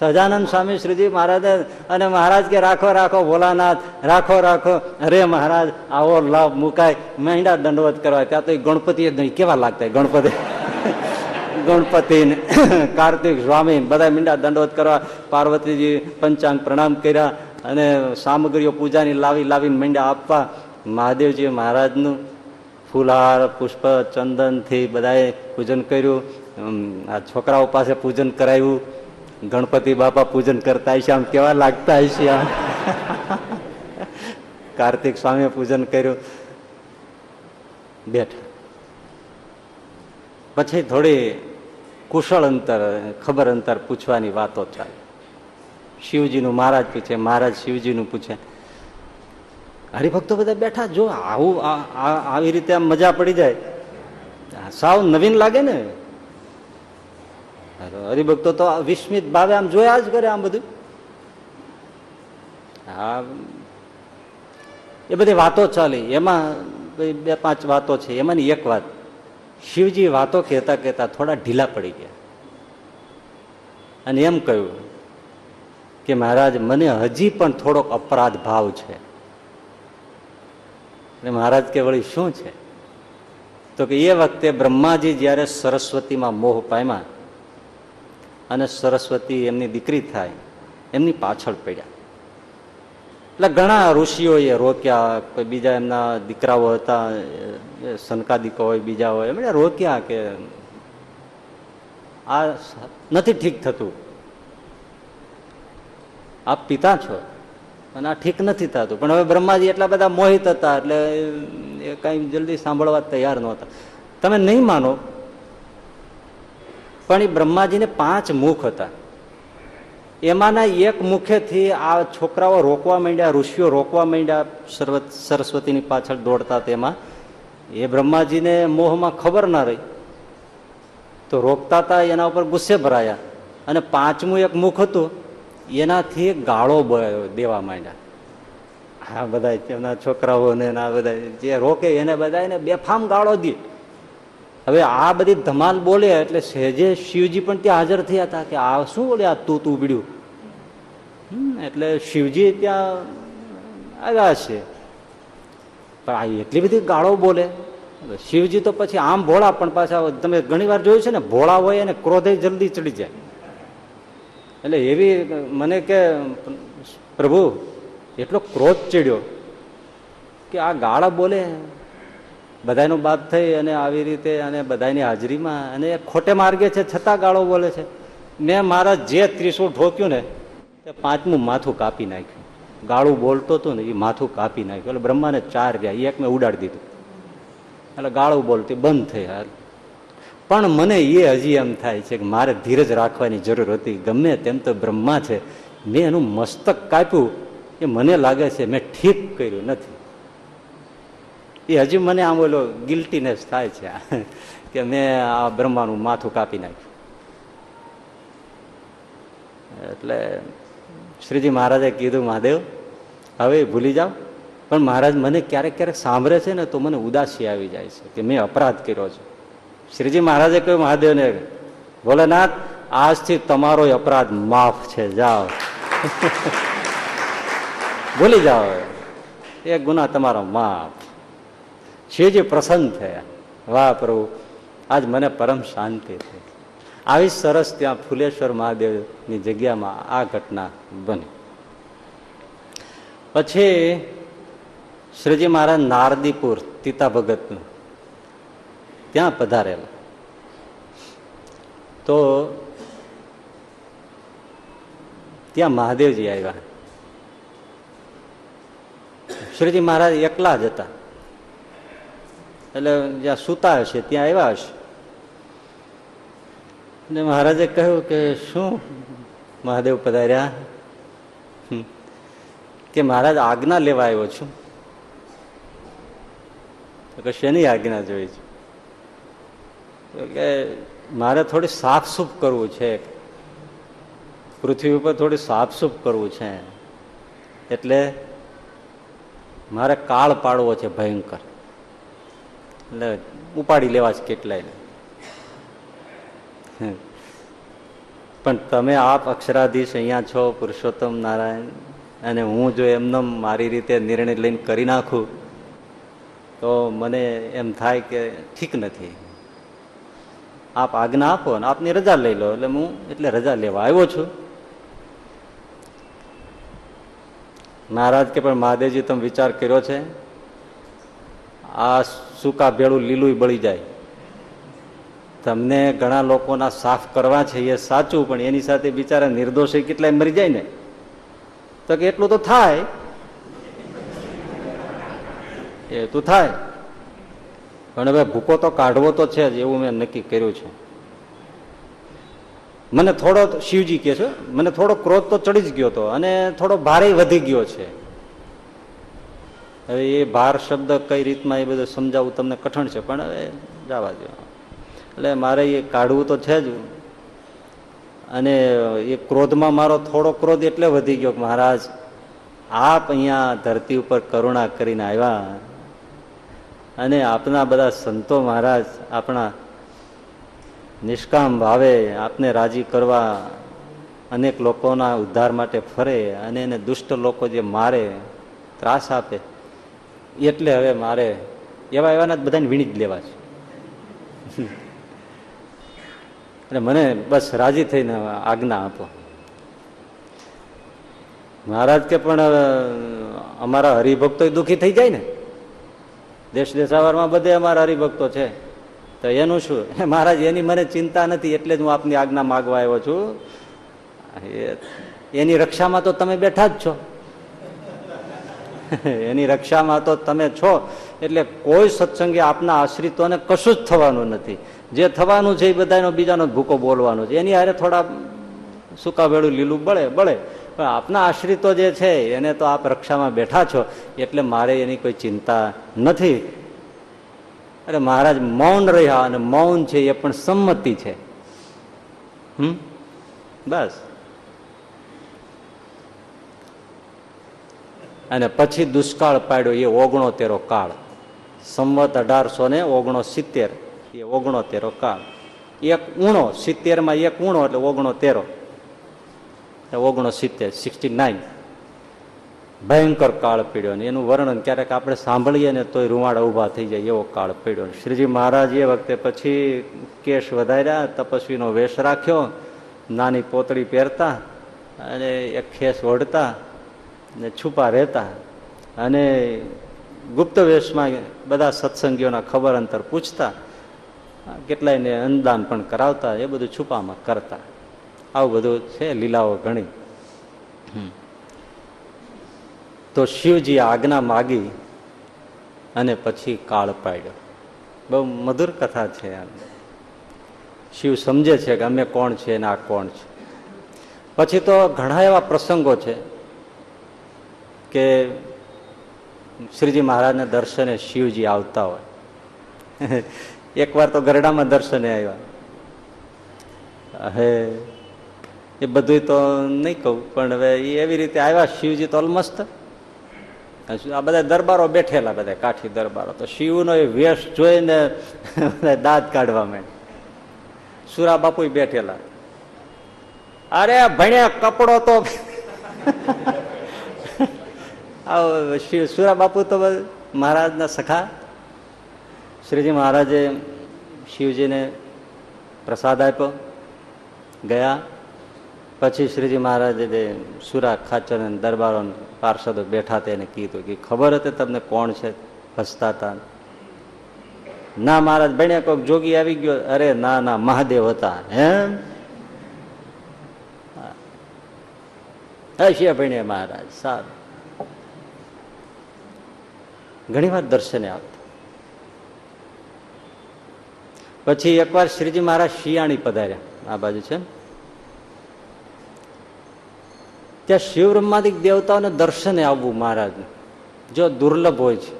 સહજાનંદ સ્વામી શ્રીજી મહારાજે અને મહારાજ કે, રાખો રાખો, ભોલાનાથ, રાખો રાખો. અરે મહારાજ, આવો લાભ મુકાય. મહિના દંડવત કરવા. ત્યાં તો ગણપતિ જ કેવા લાગતા ગણપતિ? ગણપતિ કાર્તિક સ્વામી બધા મીંડા દંડવત કરવા. પાર્વતીજી પંચાંગ પ્રણામ કર્યા અને સામગ્રીઓ પૂજાની લાવી, લાવીને મીંડા આપવા. મહાદેવજી મહારાજનું ફૂલહાર પુષ્પ, ચંદનથી બધાએ પૂજન કર્યું. આ છોકરાઓ પાસે પૂજન કરાવ્યું. ગણપતિ બાપા પૂજન કરતા હશે, આમ કેવા લાગતા હશે આમ કાર્તિક સ્વામીએ પૂજન કર્યું. બેઠા. પછી થોડી કુશળ અંતર, ખબર અંતર પૂછવાની વાતો ચાલે. શિવજીનું મહારાજ પૂછે, મહારાજ શિવજીનું પૂછે. હરિભક્તો બધા બેઠા, જો આવું આવી રીતે આમ મજા પડી જાય. સાવ નવીન લાગે ને. હરિભક્તો તો વિસ્મિત ભાવે આમ જોયા જ કરે આમ બધું. હા, એ બધી વાતો ચાલી. એમાં બે પાંચ વાતો છે. એમાંની એક વાત. શિવજી વાતો કહેતા કહેતા થોડા ઢીલા પડી ગયા. અને એમ કહ્યું કે, મહારાજ, મને હજી પણ થોડોક અપરાધ ભાવ છે. અને મહારાજ કે, વળી શું છે? તો કે, એ વખતે બ્રહ્માજી જ્યારે સરસ્વતીમાં મોહ પામ્યા અને સરસ્વતી એમની દીકરી થાય, એમની પાછળ પડ્યા. એટલે ઘણા ઋષિઓએ રોક્યા, કોઈ બીજા એમના દીકરાઓ હતા સનકાદિકો હોય, બીજા હોય, એમણે રોક્યા કે આ નથી ઠીક થતું. આપ પિતા છો અને આ ઠીક નથી થતું. પણ હવે બ્રહ્માજી એટલા બધા મોહિત હતા એટલે એ કાંઈ જલ્દી સાંભળવા તૈયાર નહોતા. તમે નહીં માનો પણ એ બ્રહ્માજીને પાંચ મુખ હતા. એમાંના એક મુખેથી આ છોકરાઓ રોકવા માંડ્યા, ઋષિઓ રોકવા માંડ્યા સરસ્વતીની પાછળ દોડતા તેમાં. એ બ્રહ્માજીને મોહમાં ખબર ના રહી. તો રોકતા હતા એના ઉપર ગુસ્સે ભરાયા. અને પાંચમું એક મુખ હતું, એનાથી ગાળો દેવા માંડ્યા. હા બધા એમના છોકરાઓને આ બધા જે રોકે એને બધા એને બેફામ ગાળો દે હવે આ બધી ધમાલ બોલે એટલે સહેજે શિવજી પણ ત્યાં હાજર થયા હતા કે આ શું બોલે? આ તું તું ઉબડ્યું એટલે શિવજી ત્યાં આવ્યા છે. પણ આ એટલી બધી ગાળો બોલે. શિવજી તો પછી આમ ભોળા, પણ પાછા તમે ઘણી વાર જોયું છે ને, ભોળા હોય અને ક્રોધે જલ્દી ચડી જાય. એટલે એવી મને કે, પ્રભુ, એટલો ક્રોધ ચડ્યો કે આ ગાળા બોલે. બધાનો બાપ થઈ અને આવી રીતે અને બધાની હાજરીમાં અને ખોટે માર્ગે છે, છતાં ગાળો બોલે છે. મેં મારા જે ત્રિશુળ ઠોક્યું ને, તે પાંચમું માથું કાપી નાખ્યું. ગાળું બોલતો હતો ને એ માથું કાપી નાખ્યું. એટલે બ્રહ્માને ચાર રહ્યા એક મેં ઉડાડી દીધું. એટલે ગાળું બોલતી બંધ થઈ હાલ. પણ મને એ હજી એમ થાય છે કે મારે ધીરજ રાખવાની જરૂર હતી. ગમે તેમ તો બ્રહ્મા છે. મેં એનું મસ્તક કાપ્યું. એ મને લાગે છે મેં ઠીક કર્યું નથી. એ હજી મને આમ ઓલો ગિલ્ટીનેસ થાય છે. કે મેં આ બ્રહ્માનું માથું કાપી નાખ્યું. એટલે શ્રીજી મહારાજે કીધું, મહાદેવ, હવે ભૂલી જાઓ. પણ મહારાજ મને ક્યારેક ક્યારેક સાંભળે છે ને, તો મને ઉદાસી આવી જાય છે કે મેં અપરાધ કર્યો છે. શ્રીજી મહારાજે કહ્યું, મહાદેવને ભોલેનાથ, આજથી તમારો અપરાધ માફ છે. જાઓ. ભૂલી જાઓ એ ગુના તમારો માફ. શિવજી પ્રસન્ન થયા. વાહ પ્રભુ, આજ મને પરમ શાંતિ થઈ. આવી સરસ ત્યાં ફુલેશ્વર મહાદેવની જગ્યામાં આ ઘટના બની. પછી શ્રીજી મહારાજ નારદીપુર તીતા ભગતનું ત્યાં પધારેલા. તો ત્યાં મહાદેવજી આવ્યા. શ્રીજી મહારાજ એકલા જ હતા. એટલે જ્યાં સુતા હશે, ત્યાં આવ્યા હશે. અને મહારાજે કહ્યું કે શું મહાદેવ પધાર્યા? કે મહારાજ આજ્ઞા લેવા આવ્યો છું. તો શેની આજ્ઞા જોઈ છે? કે મારે થોડી સાફસૂફ કરવું છે. પૃથ્વી ઉપર થોડી સાફસૂફ કરવું છે. એટલે મારે કાળ પાડવો છે ભયંકર. એટલે ઉપાડી લેવા છે કેટલાય પણ તમે આપ અક્ષરાધીશ અહીંયા છો, પુરુષોત્તમ નારાયણ, અને હું જો એમને મારી રીતે નિર્ણય લઈને કરી નાખું, તો મને એમ થાય કે ઠીક નથી. આપ આજ્ઞા આપો ને, આપની રજા લઈ લો, એટલે હું એટલે રજા લેવા આવ્યો છું. મહારાજ કે પણ મહાદેવજી, તમે વિચાર કર્યો છે? આ સૂકા ભેળું લીલું બળી જાય. તમને ઘણા લોકોના સાફ કરવા છે એ સાચું, પણ એની સાથે બિચારા નિર્દોષી કેટલાય મરી જાય ને? તો કે એટલું તો થાય. એ તો થાય. પણ હવે ભૂકો તો કાઢવો તો છે જ, એવું મેં નક્કી કર્યું છે. મને થોડો શિવજી કે છે, મને થોડો ક્રોધ તો ચડી જ ગયો હતો, અને થોડો ભારે વધી ગયો છે. હવે એ ભાર શબ્દ કઈ રીતમાં એ બધું સમજાવવું તમને કઠણ છે, પણ હવે જવા દો એટલે મારે એ કાઢવું તો છે જ. અને એ ક્રોધમાં મારો થોડો ક્રોધ એટલે વધી ગયો મહારાજ, આપ અહીંયા ધરતી ઉપર કરુણા કરીને આવ્યા. અને આપના બધા સંતો મહારાજ આપણા નિષ્કામ ભાવે આપને રાજી કરવા અનેક લોકોના ઉદ્ધાર માટે ફરે અને એને દુષ્ટ લોકો જે મારે ત્રાસ આપે એટલે હવે મારે એવા એવાના બધાને વીણી જ લેવા છે. અને મને બસ રાજી થઈને આજ્ઞા આપો. મહારાજ કે પણ અમારા હરિભક્તો દુઃખી થઈ જાય ને? દેશ દેશાવરમાં બધે અમારા હરિભક્તો છે. તો એનું શું? મહારાજ, એની મને ચિંતા નથી એટલે જ હું આપની આજ્ઞા માગવા આવ્યો છું. એની રક્ષામાં તો તમે બેઠા જ છો. એની રક્ષામાં તો તમે છો. એટલે કોઈ સત્સંગે આપના આશ્રિતોને કશું જ થવાનું નથી. જે થવાનું છે એ બધાનો બીજાનો ભૂકો બોલવાનો છે. એની હારે થોડા સુકાભેળું લીલું બળે બળે. પણ આપના આશ્રિતો જે છે, એને તો આપ રક્ષામાં બેઠા છો. એટલે મારે એની કોઈ ચિંતા નથી. અરે મહારાજ, મૌન રહ્યા અને મૌન છે એ પણ સંમતિ છે. હમ? બસ. અને પછી દુષ્કાળ પાડ્યો એ ઓગણોતેરો કાળ. સંવત અઢારસો ને ઓગણો સિત્તેર એ ઓગણોતેરો કાળ. એક ઉણો સિત્તેરમાં એક ઉણો એટલે ઓગણોતેરો. તેરો ઓગણો સિત્તેર સિક્સટી નાઇન. ભયંકર કાળ પીડ્યો ને એનું વર્ણન ક્યારેક આપણે સાંભળીએ ને તોય રૂવાડા ઊભા થઈ જાય એવો કાળ પીડ્યો શ્રીજી મહારાજ એ વખતે પછી કેશ વધાર્યા, તપસ્વીનો વેશ રાખ્યો, નાની પોતળી પહેરતા અને એક ખેસ ઓઢતા ને છુપા રહેતા. અને ગુપ્ત વેશમાં બધા સત્સંગીઓના ખબર અંતર પૂછતા. કેટલાયને અનુદાન પણ કરાવતા, એ બધું છુપામાં કરતા. આવું બધું છે, લીલાઓ ઘણી. તો શિવજી આજ્ઞા માગી અને પછી કાળ પાડ્યો. બહુ મધુર કથા છે શિવ સમજે છે કે અમે કોણ છે અને આ કોણ છે. પછી તો ઘણા એવા પ્રસંગો છે. કે શ્રીજી મહારાજને દર્શને શિવજી આવતા હોય. એકવાર તો ગરડામાં દર્શને આવ્યા. હવે એ બધું તો નહીં કહું, પણ હવે એ એવી રીતે આવ્યા, શિવજી તો ઓલમસ્ત. આ બધા દરબારો બેઠેલા બધા, કાઠી દરબારો. તો શિવનો એ વેશ જોઈને દાંત કાઢવા માંડ સુરા બાપુ બેઠેલા. અરે ભણ્યા કપડો તો શિવ સુરા બાપુ તો મહારાજના સખા. શ્રીજી મહારાજે શિવજીને પ્રસાદ આપ્યો, ગયા. પછી શ્રીજી મહારાજે જે સુરા ખાચર દરબારો પાર્ષદો બેઠા તેને કીધું કે ખબર હતી તમને કોણ છે? હસતા હતા. ના મહારાજ બન્યા કોઈક જોગી આવી ગયો. અરે ના ના, મહાદેવ હતા. એમ હશે ભણ્યા મહારાજ, સારું. ઘણી વાર દર્શને આપતા પછી એકવાર શ્રીજી મહારાજ શિયાણી પધાર્યા. આ બાજુ છે. ત્યાં શિવ બ્રહ્માદિક દેવતાઓને દર્શને આવવું મહારાજને. જો દુર્લભ હોય છે.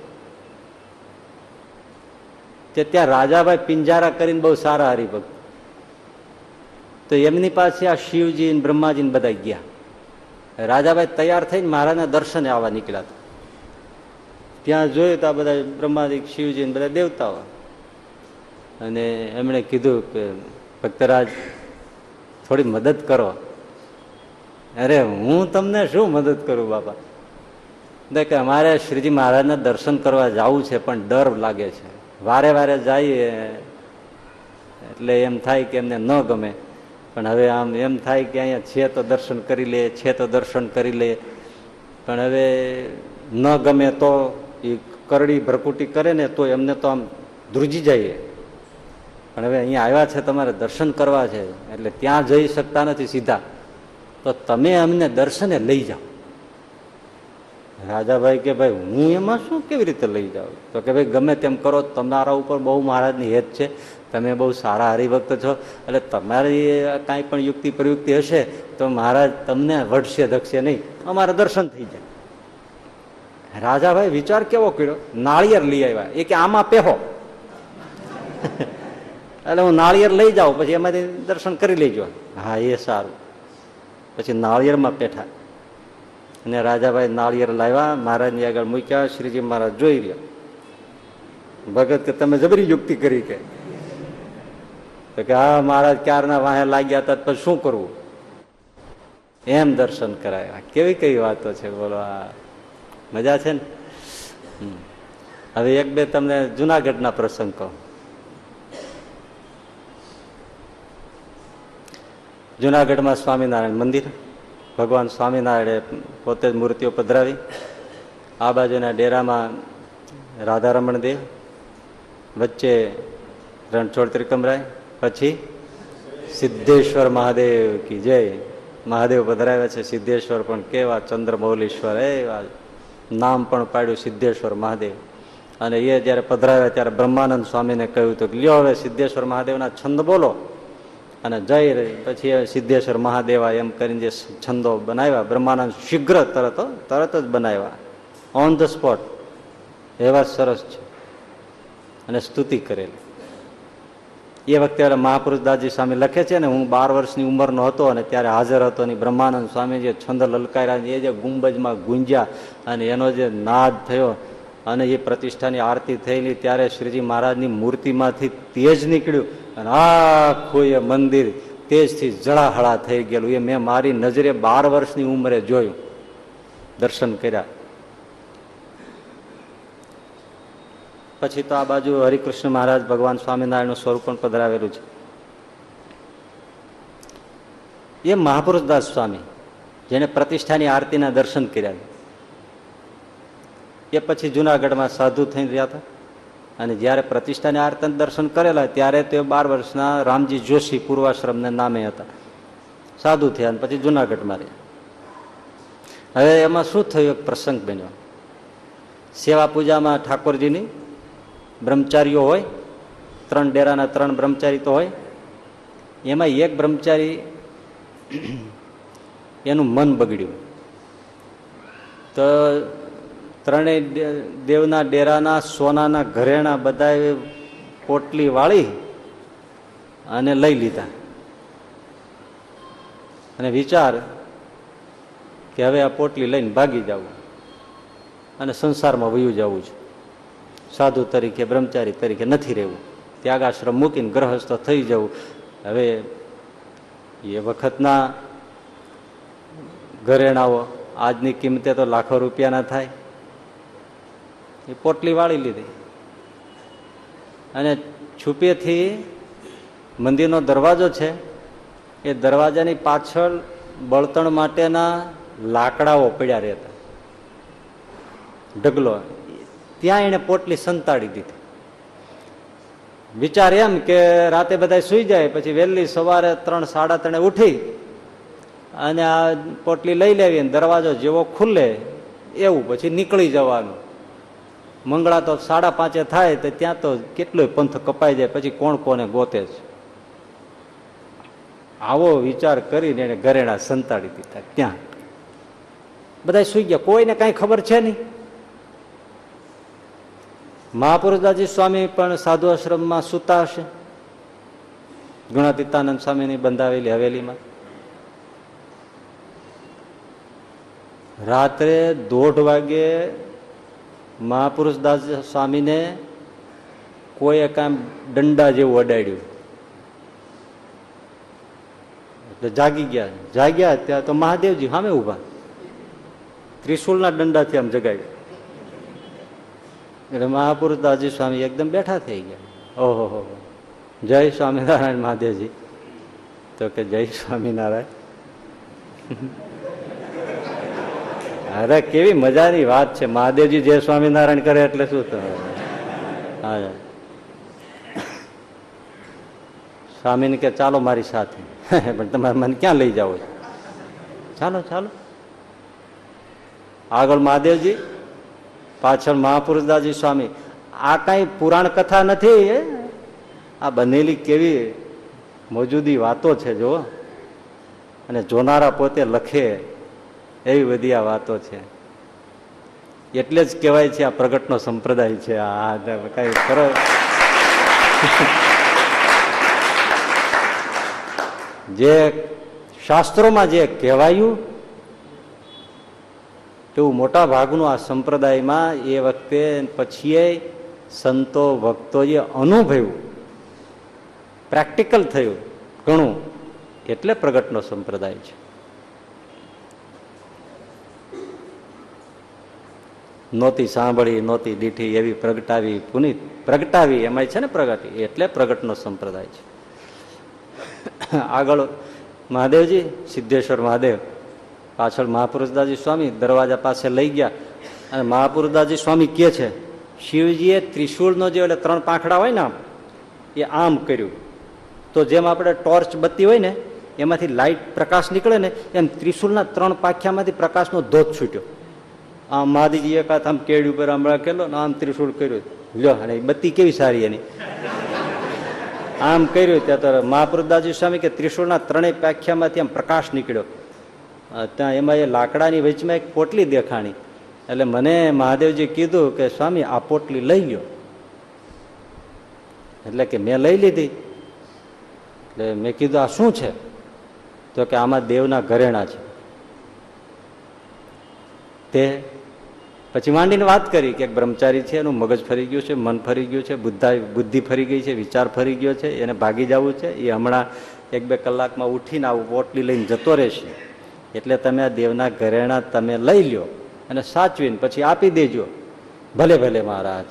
તે ત્યાં રાજાભાઈ પિંજારા કરીને બહુ સારા હરિભક્ત. તો એમની પાસે આ શિવજી બ્રહ્માજી બધા ગયા. રાજાભાઈ તૈયાર થઈને મહારાજના દર્શને આવવા નીકળ્યા ત્યાં જોયું તો આ બધા બ્રહ્માદિક શિવજી ને બધા દેવતાઓ. અને એમણે કીધું કે, ભક્તરાજ, થોડી મદદ કરો. અરે, હું તમને શું મદદ કરું બાપા? કે અમારે શ્રીજી મહારાજના દર્શન કરવા જવું છે, પણ ડર લાગે છે. વારે વારે જઈએ, એટલે એમ થાય કે એમને ન ગમે. પણ હવે આમ એમ થાય કે અહીંયા છે તો દર્શન કરી લે, છે તો દર્શન કરી લે. પણ હવે ન ગમે તો એ કરડી ભરકુટી કરે ને તો એમને તો આમ ધ્રુજી જઈએ. પણ હવે અહીંયા આવ્યા છે તમારે દર્શન કરવા છે, એટલે ત્યાં જઈ શકતા નથી સીધા. તો તમે અમને દર્શને લઈ જાઓ. રાજાભાઈ કે ભાઈ, હું એમાં શું કેવી રીતે લઈ જાઉં? તો કે ભાઈ, ગમે તેમ કરો, તમારા ઉપર બહુ મહારાજની હેત છે. તમે બહુ સારા હરિભક્ત છો. એટલે તમારી કાંઈ પણ યુક્તિ પ્રયુક્તિ હશે, તો મહારાજ તમને વડશે ધકશે નહીં. અમારા દર્શન થઈ જાય. રાજાભાઈ વિચાર કેવો કર્યો? નાળિયેર લઈ આવ્યા. એ કે આમાં પહેરો એટલે હું નાળિયેર લઈ જાઉં, પછી એમાંથી દર્શન કરી લેજો. હા, એ સારું. પછી નાળિયેરમાં પેઠા અને રાજાભાઈ નાળિયેર લાવ્યા, મહારાજની આગળ મૂક્યા, શ્રીજી મહારાજ જોઈ રહ્યા ભગત કે તમે જબરી યુક્તિ કરી કે. કે હા, મહારાજ ક્યારના વાહે લાગ્યા હતા પછી શું કરવું? એમ દર્શન કરાયા. કેવી કેવી વાતો છે, બોલો આ. મજા છે ને? હવે એક બે તમને જુનાગઢના પ્રસંગ કહો. જુનાગઢમાં સ્વામિનારાયણ મંદિર, ભગવાન સ્વામિનારાયણે પોતે જ મૂર્તિઓ પધરાવી. આ બાજુના ડેરામાં રાધારમણ દેવ, વચ્ચે રણછોડ ત્રિકમરાય, પછી સિદ્ધેશ્વર મહાદેવ કી જય. મહાદેવ પધરાવ્યા છે, સિદ્ધેશ્વર પણ કેવા ચંદ્રમૌલીશ્વર એવા નામ પણ પાડ્યું સિદ્ધેશ્વર મહાદેવ. અને એ જ્યારે પધરાવ્યા ત્યારે બ્રહ્માનંદ સ્વામીને કહ્યું હતું કે, લ્યો હવે સિદ્ધેશ્વર મહાદેવના છંદ બોલો. અને જઈ રહી. પછી સિદ્ધેશ્વર મહાદેવા એમ કરીને જે છંદો બનાવ્યા, બ્રહ્માનંદ શીઘ્ર તરત તરત જ બનાવ્યા. ઓન ધ સ્પોટ એવા સરસ છે. અને સ્તુતિ કરેલી. એ વખતે મહાપુરુષ દાસજી સ્વામી લખે છે ને, હું બાર વર્ષની ઉંમરનો હતો અને ત્યારે હાજર હતો ને બ્રહ્માનંદ સ્વામી જે છંદ લલકાર્યા એ જે ગુંબજમાં ગુંજ્યા અને એનો જે નાદ થયો અને એ પ્રતિષ્ઠાની આરતી થયેલી, ત્યારે શ્રીજી મહારાજની મૂર્તિમાંથી તેજ નીકળ્યું અને આખું એ મંદિર તેજથી જળાહળા થઈ ગયેલું. એ મેં મારી નજરે બાર વર્ષની ઉંમરે જોયું. દર્શન કર્યા. પછી તો આ બાજુ હરિકૃષ્ણ મહારાજ ભગવાન સ્વામિનારાયણનું સ્વરૂપ પણ પધરાવેલું છે. એ મહાપુરુષદાસ સ્વામી જેને પ્રતિષ્ઠાની આરતીના દર્શન કર્યા એ પછી જુનાગઢમાં સાધુ થઈ રહ્યા હતા. અને જ્યારે પ્રતિષ્ઠાની આરતી દર્શન કરેલા ત્યારે તે બાર વર્ષના રામજી જોશી પૂર્વાશ્રમને નામે હતા. સાધુ થયા અને પછી જુનાગઢમાં રહ્યા. હવે એમાં શું થયું એક પ્રસંગ બન્યો? સેવા પૂજામાં ઠાકોરજીની બ્રહ્મચારીઓ હોય, ત્રણ ડેરાના ત્રણ બ્રહ્મચારી તો હોય એમાં એક બ્રહ્મચારી એનું મન બગડ્યું. તો ત્રણેય દેવના ડેરાના, સોનાના ઘરેણા બધા પોટલી વાળી અને લઈ લીધા. અને વિચાર કે હવે આ પોટલી લઈને ભાગી જવું અને સંસારમાં વયું જવું છે. સાધુ તરીકે, બ્રહ્મચારી તરીકે નથી રહેવું. ત્યાગાશ્રમ મૂકીને ગ્રહસ્થ થઈ જવું. હવે એ વખતના ઘરેણાઓ આજની કિંમતે તો લાખો રૂપિયાના થાય. એ પોટલી વાળી લીધી. અને છુપેથી મંદિરનો દરવાજો છે, એ દરવાજાની પાછળ બળતણ માટેના લાકડાઓ પડ્યા રહેતા. ઢગલો. ત્યાં એને પોટલી સંતાડી દીધી. વિચાર એમ કે રાતે બધા સુઈ જાય, પછી વહેલી સવારે ત્રણ, સાડા ત્રણે ઉઠી અને આ પોટલી લઈ લેવી અને દરવાજો જેવો ખુલ્લે એવું, પછી નીકળી જવાનું. મંગળા તો સાડા પાંચે થાય તો ત્યાં તો કેટલોય પંથ કપાઈ જાય, પછી કોણ કોને ગોતે છે? આવો વિચાર કરીને એને ઘરેણા સંતાડી દીધા ત્યાં બધા સુઈ ગયા. કોઈને કઈ ખબર છે નહીં? મહાપુરુષદાસજી સ્વામી પણ સાધુ આશ્રમમાં સુતા હશે. ગુણાતીતાનંદ સ્વામીની બંધાવેલી હવેલીમાં. રાત્રે દોઢ વાગે મહાપુરુષદાસ સ્વામીને કોઈએ કાંઈ દંડા જેવું અડાડ્યું. એટલે જાગી ગયા. જાગ્યા ત્યાં તો મહાદેવજી સામે ઊભા ત્રિશુલના દંડાથી આમ જગાવ્યા એટલે મહાપુરુષદાસજી સ્વામી એકદમ બેઠા થઈ ગયા. ઓહો, હો જય સ્વામિનારાયણ મહાદેવજી. તો કે જય સ્વામિનારાયણ. અરે, કેવી મજાની વાત છે. મહાદેવજી જય સ્વામિનારાયણ કરે એટલે શું તમે હા સ્વામીને કે ચાલો મારી સાથે. પણ તમારે મને ક્યાં લઈ જાઓ ચાલો ચાલો. આગળ મહાદેવજી. પાછળ મહાપુરુષદાસજી સ્વામી. આ કાંઈ પુરાણ કથા નથી આ બનેલી કેવી મોજૂદી વાતો છે જો અને જોનારા પોતે લખે એવી બધી આ વાતો છે. એટલે જ કહેવાય છે આ પ્રગટનો સંપ્રદાય છે. આ કઈ કરો. જે શાસ્ત્રોમાં જે કહેવાયું એવું મોટા ભાગનું આ સંપ્રદાયમાં એ વખતે પછી સંતો, ભક્તોએ અનુભવ્યું. પ્રેક્ટિકલ થયું ઘણું. એટલે પ્રગટનો સંપ્રદાય છે. નહોતી સાંભળી, નહોતી દીઠી એવી પ્રગટાવી, પુનિત પ્રગટાવી એમાં છે ને પ્રગટી. એટલે પ્રગટનો સંપ્રદાય છે. આગળ મહાદેવજી, સિદ્ધેશ્વર મહાદેવ. પાછળ મહાપુરુષદાસજી સ્વામી દરવાજા પાસે લઈ ગયા. અને મહાપુરુષદાસજી સ્વામી કે છે, શિવજીએ ત્રિશુળનો જે એટલે ત્રણ પાંખડા હોય ને આમ, એ આમ કર્યું. તો જેમ આપણે ટોર્ચ બત્તી હોય ને, એમાંથી લાઇટ પ્રકાશ નીકળે ને, એમ ત્રિશુલના ત્રણ પાખ્યામાંથી પ્રકાશનો ધોધ છૂટ્યો. આમ મહાદેવજી એક હાથ આમ કેડી ઉપર હમણાં કેલો ને આમ ત્રિશુળ કર્યું. લ્યો, અને બત્તી કેવી સારી એની. આમ કર્યું. ત્યાં તો મહાપુરદાજી સ્વામી કે ત્રિશુળના ત્રણેય પાખ્યામાંથી આમ પ્રકાશ નીકળ્યો. ત્યાં એમાં એ લાકડાની વચમાં એક પોટલી દેખાણી. એટલે મને મહાદેવજી કીધું કે, સ્વામી, આ પોટલી લઈ ગયો એટલે કે મેં લઈ લીધી. એટલે મેં કીધું, આ શું છે? તો કે, આમાં દેવના ઘરેણા છે. તે પછી માંડીને વાત કરી કે એક બ્રહ્મચારી છે, એનું મગજ ફરી ગયું છે, મન ફરી ગયું છે, બુદ્ધા, બુદ્ધિ ફરી ગઈ છે, વિચાર ફરી ગયો છે, એને ભાગી જવું છે. એ હમણાં એક બે કલાકમાં ઉઠીને આવું પોટલી લઈને જતો રહેશે. એટલે તમે આ દેવના ઘરેણા તમે લઈ લ્યો અને સાચવીને પછી આપી દેજો. ભલે ભલે મહારાજ.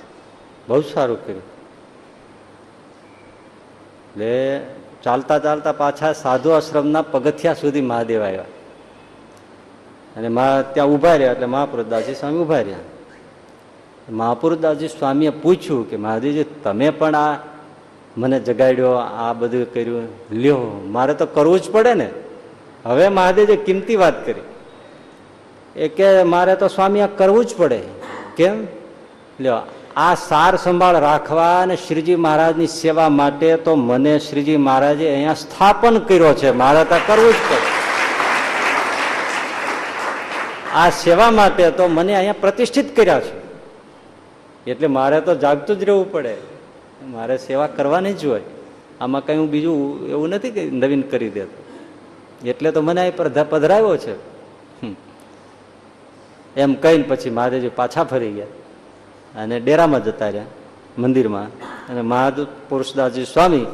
બહુ સારું કર્યું. એટલે ચાલતા ચાલતા પાછા સાધુ આશ્રમના પગથિયા સુધી મહાદેવ આવ્યા. અને ત્યાં ઊભા રહ્યા એટલે મહાપુરદાસજી સ્વામી ઊભા રહ્યા. મહાપુરદાસજી સ્વામીએ પૂછ્યું કે મહાદેવજી, તમે પણ આ મને જગાડ્યો, આ બધું કર્યું. લ્યો, મારે તો કરવું જ પડે ને. હવે મહાદેવજી કિંમતી વાત કરી. એ કે મારે તો સ્વામી આ કરવું જ પડે. કેમ? લ્યો, આ સાર સંભાળ રાખવા અને શ્રીજી મહારાજની સેવા માટે તો મને શ્રીજી મહારાજે અહીંયા સ્થાપન કર્યો છે. મારે તો કરવું જ પડે. આ સેવા માટે તો મને અહીંયા પ્રતિષ્ઠિત કર્યા છે. એટલે મારે તો જાગતું જ રહેવું પડે. મારે સેવા કરવાની જ હોય. આમાં કંઈ હું બીજું એવું નથી કે નવીન કરી દેતો. એટલે તો મને પધરાવ્યો છે. એમ કહીને પછી મહાદેવજી પાછા ફરી ગયા અને ડેરામાં જતા રહ્યા મંદિરમાં. અને મહાદેવ પુરુષદાસજી સ્વામી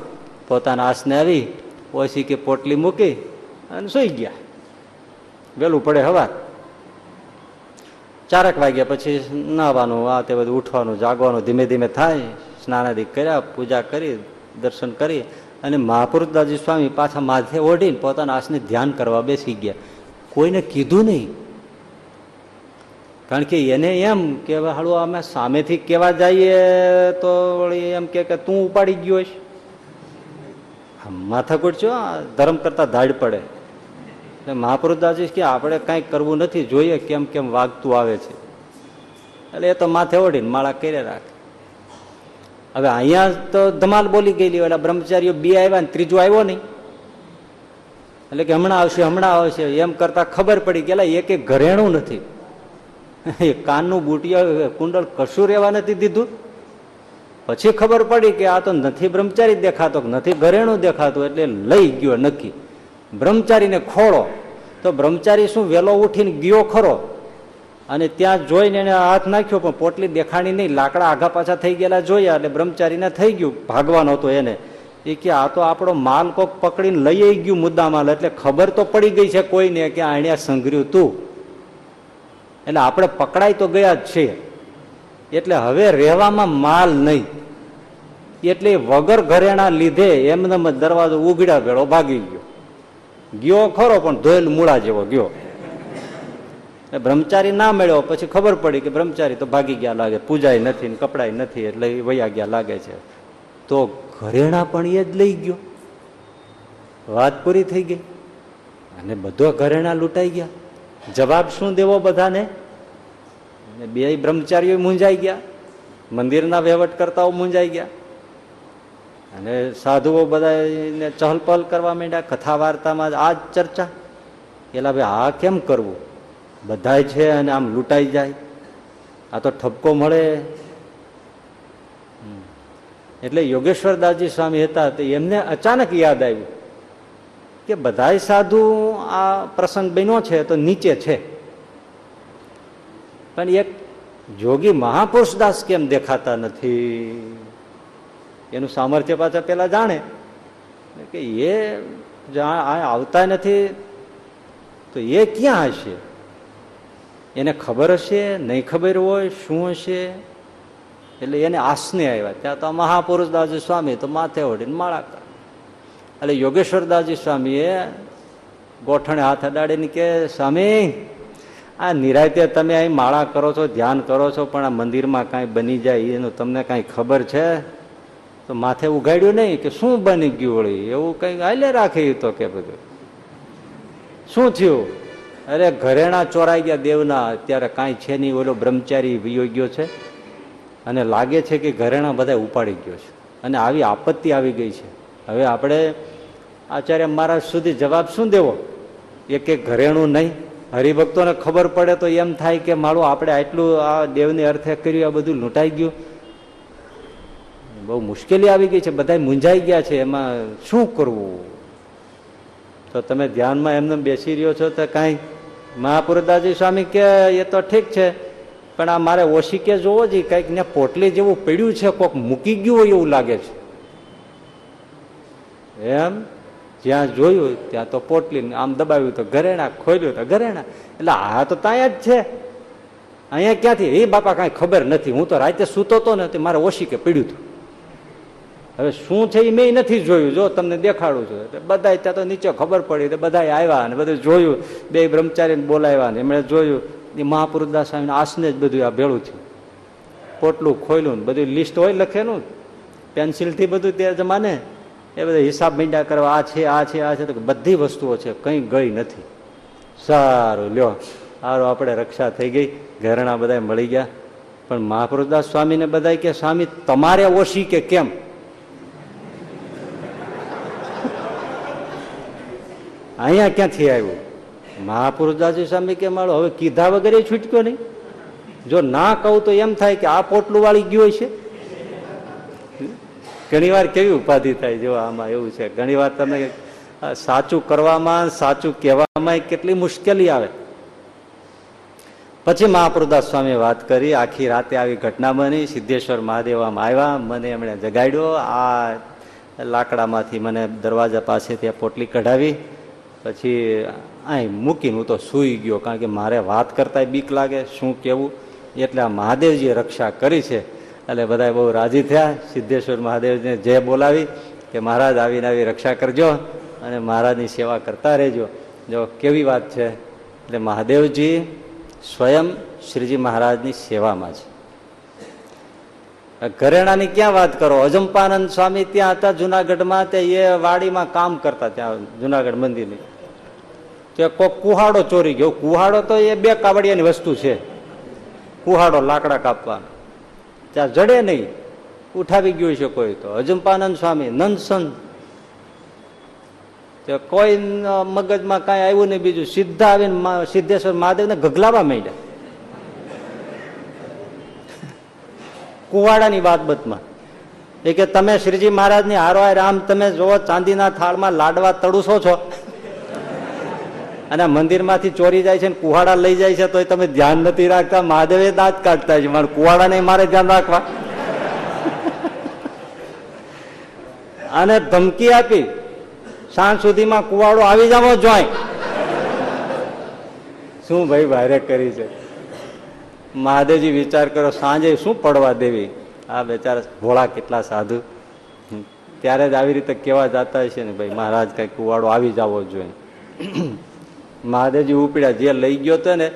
પોતાના આસને આવી ઓછી કે પોટલી મૂકી અને સુઈ ગયા. વહેલું પડે હવા. ચારક વાગ્યા પછી નાવાનું આ તે બધું ઉઠવાનું, જાગવાનું ધીમે ધીમે થાય. સ્નાનાદિક કર્યા, પૂજા કરી, દર્શન કરી. અને મહાપુરુષદાસજી સ્વામી પાછા માથે ઓઢીને પોતાના આસને ધ્યાન કરવા બેસી ગયા. કોઈને કીધું નહીં. કારણ કે એને એમ કે હાળું અમે સામેથી કેવા જઈએ તો એમ કે તું ઉપાડી ગયો છે માથાકૂટ છો? ધર્મ કરતા ધાડ પડે. એટલે મહાપુરુષદાસજી કે આપણે કાંઈ કરવું નથી, જોઈએ કેમ કેમ વાગતું આવે છે. એટલે એ તો માથે ઓઢીને માળા કરી રાખે. હવે અહીંયા તો ધમાલ બોલી ગયેલી એટલે બ્રહ્મચારીઓ બે આવ્યા ને ત્રીજો આવ્યો નહીં. એટલે કે હમણાં આવશે હમણાં આવશે, એમ કરતા ખબર પડી ગયેલા એક એક ઘરેણું નથી. એ કાનનું બુટિયા કુંડળ કશું રહેવા નથી દીધું. પછી ખબર પડી કે આ તો નથી બ્રહ્મચારી દેખાતો નથી ઘરેણું દેખાતું, એટલે લઈ ગયો નક્કી. બ્રહ્મચારીને ખોળો. તો બ્રહ્મચારી શું, વહેલો ઉઠીને ગયો ખરો? અને ત્યાં જોઈને એને હાથ નાખ્યો, પણ પોટલી દેખાણી નહીં. લાકડા આઘા પાછા થઈ ગયેલા જોયા એટલે બ્રહ્મચારીને થઈ ગયું. ભાગવાનો હતો એને. એ કે, આ તો આપણો માલ કોક પકડીને લઈ ગયું મુદ્દા માલ એટલે ખબર તો પડી ગઈ છે કોઈને કે આણ્યા સંઘર્યું તું. એટલે આપણે પકડાઈ તો ગયા જ છીએ. એટલે હવે રહેવામાં માલ નહીં. એટલે વગર ઘરેણા લીધે એમને દરવાજો ઉઘડ્યા ભેળો ભાગી ગયો. ગયો ખરો, પણ ધોયેલ મૂળા જેવો ગયો. બ્રહ્મચારી ના મળ્યો, પછી ખબર પડી કે બ્રહ્મચારી તો ભાગી ગયા લાગે, પૂજાય નથી ને કપડાય નથી એટલે વયા ગયા લાગે છે. તો ઘરેણા પણ એ જ લઈ ગયો. વાત પૂરી થઈ ગઈ. અને બધો ઘરેણા લૂંટાઈ ગયા. જવાબ શું દેવો બધાને? બે બ્રહ્મચારીઓ મૂંઝાઈ ગયા. મંદિરના વહીવટ કરતાઓ મૂંઝાઈ ગયા. અને સાધુઓ બધા ચહલપહલ કરવા માંડ્યા. કથા વાર્તામાં આ જ ચર્ચા. એલા ભાઈ, આ કેમ કરવું? બધાય છે અને આમ લૂંટાઈ જાય. આ તો ઠપકો મળે. એટલે યોગેશ્વર દાસજી સ્વામી હતા તે એમને અચાનક યાદ આવ્યું કે બધાય સાધુ આ પ્રસંગ બન્યો છે તો નીચે છે. પણ એક જોગી મહાપુરુષ દાસ કેમ દેખાતા નથી? એનું સામર્થ્ય પાછા પેલા જાણે. કે એ આવતા નથી તો એ ક્યાં હશે? એને ખબર હશે, નહીં ખબર હોય, શું હશે? એટલે એને આસને આવ્યા. ત્યાં તો મહાપુરુષ દાસજી સ્વામી તો માથે ઓઢીને માળા કર. એટલે યોગેશ્વર દાસજી સ્વામીએ ગોઠણે હાથ અડાડીને કે, સ્વામી, આ નિરાતે તમે અહીં માળા કરો છો, ધ્યાન કરો છો, પણ આ મંદિરમાં કાંઈ બની જાય એનું તમને કાંઈ ખબર છે? તો માથે ઉગાડ્યું નહીં કે, શું બની ગયું વળી? એવું કંઈક હાલે રાખે તો કે બધું. શું થયું? અરે ઘરેણા ચોરાઈ ગયા દેવના, અત્યારે કાંઈ છે નહીં, ઓલો બ્રહ્મચારી વિયો છે. અને લાગે છે કે ઘરેણા બધા ઉપાડી ગયો છે. અને આવી આપત્તિ આવી ગઈ છે. હવે આપણે આચાર્ય મહારાજ સુધી જવાબ શું દેવો? એક એક ઘરેણું નહીં. હરિભક્તોને ખબર પડે તો એમ થાય કે મારું આપણે આટલું આ દેવને અર્થે કર્યું, આ બધું લૂંટાઈ ગયું. બહુ મુશ્કેલી આવી ગઈ છે. બધા મૂંઝાઈ ગયા છે. એમાં શું કરવું? તો તમે ધ્યાનમાં એમને બેસી રહ્યો છો તો કાંઈ મહાપુરદાસજી સ્વામી કે, એ તો ઠીક છે, પણ આ મારે ઓશિકે જોવો જોઈએ કંઈક ને પોટલી જેવું પડ્યું છે, કોક મૂકી ગયું હોય એવું લાગે છે. એમ જ્યાં જોયું, ત્યાં તો પોટલી આમ દબાવ્યું તો ઘરેણા, ખોલ્યું તો ઘરેણા. એટલે આ તો ત્યાં જ છે. અહીંયા ક્યાંથી? એ બાપા કાંઈ ખબર નથી. હું તો રાતે સૂતો તો ને મારે ઓશિકે પડ્યું હતું. હવે શું છે એ મેં નથી જોયું. જો તમને દેખાડું છું. એટલે બધા ત્યાં તો નીચે ખબર પડી તો બધા આવ્યા અને બધું જોયું. બે બ્રહ્મચારીને બોલાવ્યા ને એમણે જોયું એ મહાપુરુદાસ સ્વામીના આસને જ બધું આ ભેળું થયું. પોટલું ખોયલું ને બધું લિસ્ટ હોય લખેલું પેન્સિલથી બધું તે જમાને એ બધા હિસાબ મીંડા કરવા આ છે આ છે આ છે. તો બધી વસ્તુઓ છે. કંઈ ગઈ નથી. સારું, લ્યો. સારું આપણે રક્ષા થઈ ગઈ. ઘરેણા બધા મળી ગયા. પણ મહાપુરુદાસ સ્વામીને બધા કે, સ્વામી, તમારે ઓછી કે કેમ? અહીંયા ક્યાંથી આવ્યું? મહાપુરુષદાસજી સ્વામી કે મારો હવે કીધા વગેરે છૂટક્યો નહીં. જો ના કહું તો એમ થાય કે આ પોટલું વાળી ગયું છે ઘણી વાર કેવી ઉપાધિ થાય? જો આમાં એવું છે. ઘણી વાર તમે સાચું કરવામાં, સાચું કહેવામાં કેટલી મુશ્કેલી આવે. પછી મહાપ્રદાસ સ્વામી વાત કરી, આખી રાતે આવી ઘટના બની. સિદ્ધેશ્વર મહાદેવ આમ આવ્યા, મને એમણે જગાડ્યો. આ લાકડામાંથી મને દરવાજા પાસે ત્યાં પોટલી કઢાવી. પછી અહીં મૂકીને હું તો સૂઈ ગયો, કારણ કે મારે વાત કરતાંય બીક લાગે, શું કેવું? એટલે આ મહાદેવજીએ રક્ષા કરી છે. એટલે બધા બહુ રાજી થયા. સિદ્ધેશ્વર મહાદેવને જે બોલાવી કે મહારાજ આવીને આવી રક્ષા કરજો અને મહારાજની સેવા કરતા રહેજો. જો કેવી વાત છે? એટલે મહાદેવજી સ્વયં શ્રીજી મહારાજની સેવામાં છે. ઘરેણાની ક્યાં વાત કરો? અજંપાનંદ સ્વામી ત્યાં હતા જુનાગઢમાં, તે એ વાડીમાં કામ કરતા ત્યાં, જુનાગઢ મંદિરની. તે કોક કુહાડો ચોરી ગયો. કુહાડો તો એ બે કાવડિયાની વસ્તુ છે. કુહાડો લાકડા કાપવાનો. ત્યાં જડે નહીં. ઉઠાવી ગયું છે કોઈ તો. અજંપાનંદ સ્વામી, નંદસન. કોઈ મગજમાં કાંઈ આવ્યું નહીં બીજું. સીધા આવીને સિદ્ધેશ્વર મહાદેવને ગગલાવા માંડ્યા. કુવાડાની વાત બતમાં એ કે તમે શ્રીજી મહારાજની હારો રામ, તમે જોવો ચાંદીના થાળમાં લાડવા તડુસો છો. અને મંદિરમાંથી ચોરી જાય છે ને કુહાડા લઈ જાય છે તો તમે ધ્યાન નથી રાખતા. મહાદેવે દાંત કાઢતા છે મારે કુહાડા નહીં મારે ધ્યાન રાખવા. અને ધમકી આપી, સાંજ સુધીમાં કુવાડો આવી જવો જોઈ. શું ભાઈ ભારે કરી છે? મહાદેવજી વિચાર કરો, સાંજે શું પડવા દેવી? આ બેચારા ભોળા કેટલા સાધુ. ત્યારે જ આવી રીતે કેવા જતા હશે ને, ભાઈ મહારાજ, કઈ કુવાડો આવી જવો જોઈએ મહાદેવજી ઉપડ્યા, જે લઈ ગયો હતો ને,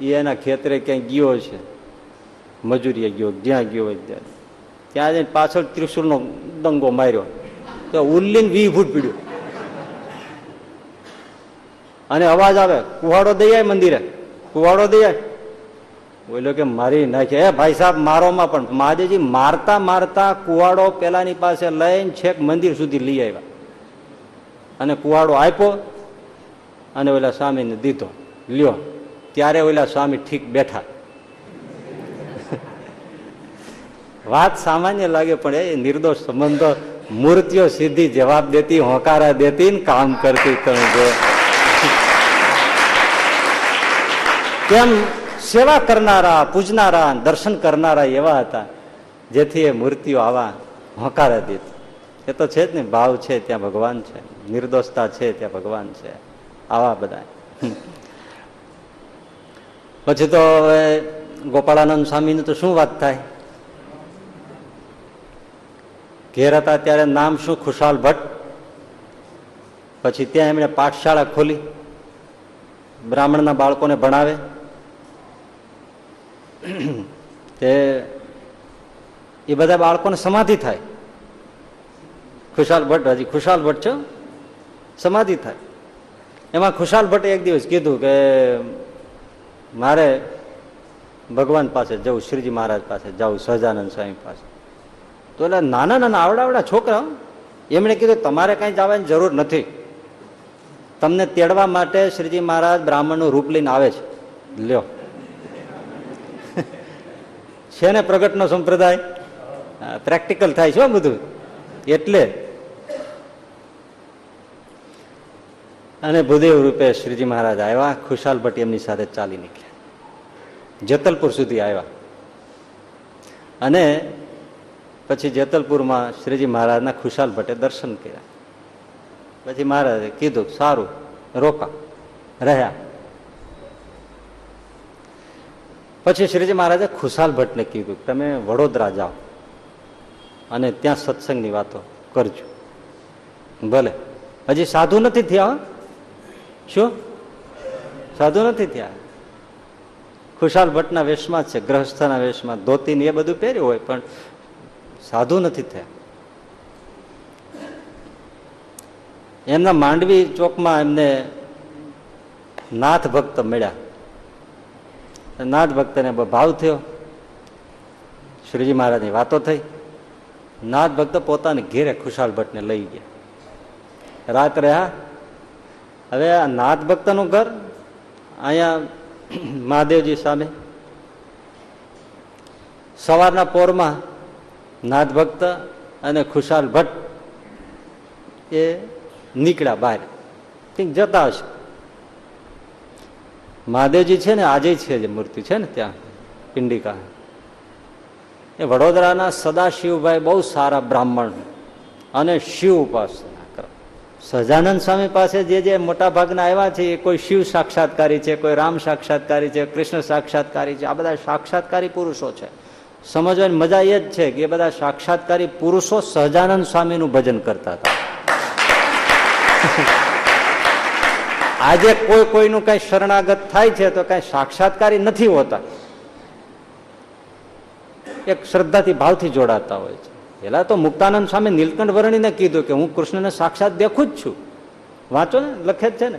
એ એના ખેતરે ક્યાંય ગયો છે. મજૂરીએ ગયો, જ્યાં ગયો હોય ત્યાં. ત્યાં જઈને પાછળ ત્રિશુલનો દંગો માર્યો. તો ઉલ્લીન વી ફૂટ પીડ્યું. અને અવાજ આવે, કુવાડો દઈ મંદિરે, કુવાડો દઈ આય. બોલ્યો કે, મારી નાખે. હે ભાઈ સાહેબ, મારોમાં પણ. મહાદેવજી મારતા મારતા કુવાડો પેલાની પાસે લઈને છેક મંદિર સુધી લઈ આવ્યા. અને કુવાડો આપ્યો અને ઓલા સ્વામીને દીધો. લ્યો, ત્યારે ઓલા સ્વામી ઠીક બેઠા. વાત સામાન્ય લાગે, પણ એ નિર્દોષ સંબંધો મૂર્તિઓ સીધી જવાબ દેતી, હોકારા દેતી ને કામ કરતી તમે જો. કેમ સેવા કરનારા, પૂજનારા દર્શન કરનારા એવા હતા, જેથી એ મૂર્તિઓ આવા હોકારા દેતી. એ તો છે જ ને, ભાવ છે, ત્યાં ભગવાન છે, નિર્દોષતા છે, ત્યાં ભગવાન છે. આવા બધા પછી તો હવે ગોપાળાનંદ સ્વામીની તો શું વાત થાય? ઘેર હતા ત્યારે નામ શું? ખુશાલ ભટ્ટ. પછી ત્યાં એમણે પાઠશાળા ખોલી. બ્રાહ્મણના બાળકોને ભણાવે. તે એ બધા બાળકોને સમાધિ થાય. ખુશાલ ભટ્ટ, હજી ખુશાલ ભટ્ટ છે? સમાધિ થાય. એમાં ખુશાલ ભટ્ટે એક દિવસ કીધું કે મારે ભગવાન પાસે જવું, શ્રીજી મહારાજ પાસે જવું, સહજાનંદ સ્વામી પાસે. તો એટલે નાના નાના આવડાવડા છોકરા, એમણે કીધું, તમારે કઈ જવાની જરૂર નથી. તમને તેડવા માટે શ્રીજી મહારાજ બ્રાહ્મણનું રૂપ લઈને આવે છે. લ્યો. છે ને પ્રગટનો સંપ્રદાય? પ્રેક્ટિકલ થાય છે બધું. એટલે અને ભૂદેવ રૂપે શ્રીજી મહારાજ આવ્યા, ખુશાલ ભટ્ટ એમની સાથે ચાલી નીકળ્યા. જેતલપુર સુધી આવ્યા. અને પછી જેતલપુરમાં શ્રીજી મહારાજના ખુશાલ ભટ્ટે દર્શન કર્યા. પછી મહારાજે કીધું, સારું રોકા રહ્યા. પછી શ્રીજી મહારાજે ખુશાલ ભટ્ટને કીધું, તમે વડોદરા જાઓ અને ત્યાં સત્સંગની વાતો કરજો. ભલે. હજી સાધુ નથી થયા શું? સાધુ નથી થયા ખુશાલ ભટ્ટના વેશમાં છે, ગ્રહસ્થના વેશમાં. ધોતી એ બધું પહેર્યું હોય, પણ સાધુ નથી થયા એમના માંડવી ચોકમાં એમને નાથ ભક્ત મળ્યા. નાથ ભક્તને ભાવ થયો. શ્રીજી મહારાજની વાતો થઈ. નાથ ભક્ત પોતાને ઘેરે ખુશાલ ભટ્ટને લઈ ગયા. રાત રહ્યા હવે આ નાથ ભક્તનું ઘર અહીંયા મહાદેવજી સામે. સવારના પોરમાં નાથ ભક્ત અને ખુશાલ ભટ્ટ એ નીકળ્યા બહાર. કંઈક જતા હશે. મહાદેવજી છે ને, આજે છે જે મૂર્તિ છે ને ત્યાં, પિંડિકા. એ વડોદરાના સદાશિવભાઈ બહુ સારા બ્રાહ્મણ અને શિવ ઉપાસ કરે સહજાનંદ સ્વામી પાસે જે જે મોટા ભાગના આવ્યા છે, એ કોઈ શિવ સાક્ષાત્કારી છે, કોઈ રામ સાક્ષાત્કારી છે, કૃષ્ણ સાક્ષાત્કારી છે, આ બધા સાક્ષાત્કારી પુરુષો છે. સમજવાની મજા એ જ છે કે એ બધા સાક્ષાત્કારી પુરુષો સહજાનંદ સ્વામીનું ભજન કરતા હતા. આજે કોઈ કોઈનું કઈ શરણાગત થાય છે તો કઈ સાક્ષાત્કારી નથી હોતા. એક શ્રદ્ધાથી ભાવથી જોડાતા હોય છે. પેલા તો મુક્તાનંદ સ્વામી નીલકંઠ વર્ણીને કીધું કે હું કૃષ્ણને સાક્ષાત દેખું જ છું. વાંચો ને લખે જ છે ને.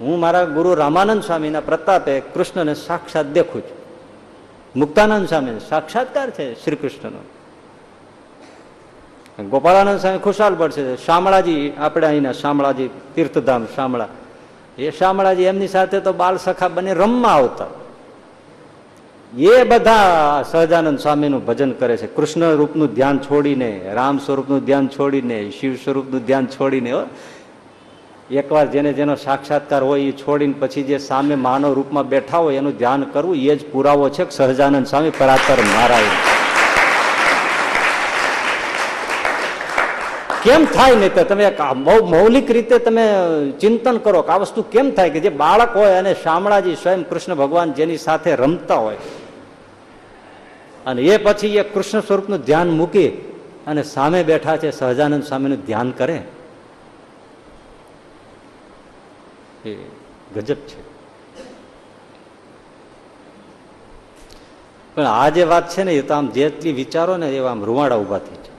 હું મારા ગુરુ રામાનંદ સ્વામીના પ્રતાપે કૃષ્ણને સાક્ષાત દેખું છું. મુક્તાનંદ સ્વામી સાક્ષાત્કાર છે શ્રી કૃષ્ણનો ગોપાળાનંદ સ્વામી ખુશાલ પડશે શામળાજી, આપણે અહીંના શામળાજી તીર્થધામ શામળા. એ શામળાજી એમની સાથે તો બાલ સખા બને રમવા આવતા. એ બધા સહજાનંદ સ્વામીનું ભજન કરે છે. કૃષ્ણ રૂપનું ધ્યાન છોડીને, રામ સ્વરૂપનું ધ્યાન છોડીને, શિવ સ્વરૂપનું ધ્યાન છોડીને એકવાર જેને જેનો સાક્ષાત્કાર હોય એ છોડીને પછી જે સામે માનવ રૂપમાં બેઠા હોય એનું ધ્યાન કરવું, એ જ પુરાવો છે સહજાનંદ સ્વામી પરાતર મહારાજ કેમ થાય નહીં તો તમે બહુ મૌલિક રીતે તમે ચિંતન કરો કે આ વસ્તુ કેમ થાય કે જે બાળક હોય અને શામળાજી સ્વયં કૃષ્ણ ભગવાન જેની સાથે રમતા હોય અને એ પછી એ કૃષ્ણ સ્વરૂપનું ધ્યાન મૂકી અને સામે બેઠા છે, સહજાનંદ સ્વામીનું ધ્યાન કરે. એ ગજબ છે. પણ આ જે વાત છે ને, એ તો આમ જેટલી વિચારો ને એવા આમ રૂવાડા ઊભા થઈ છે.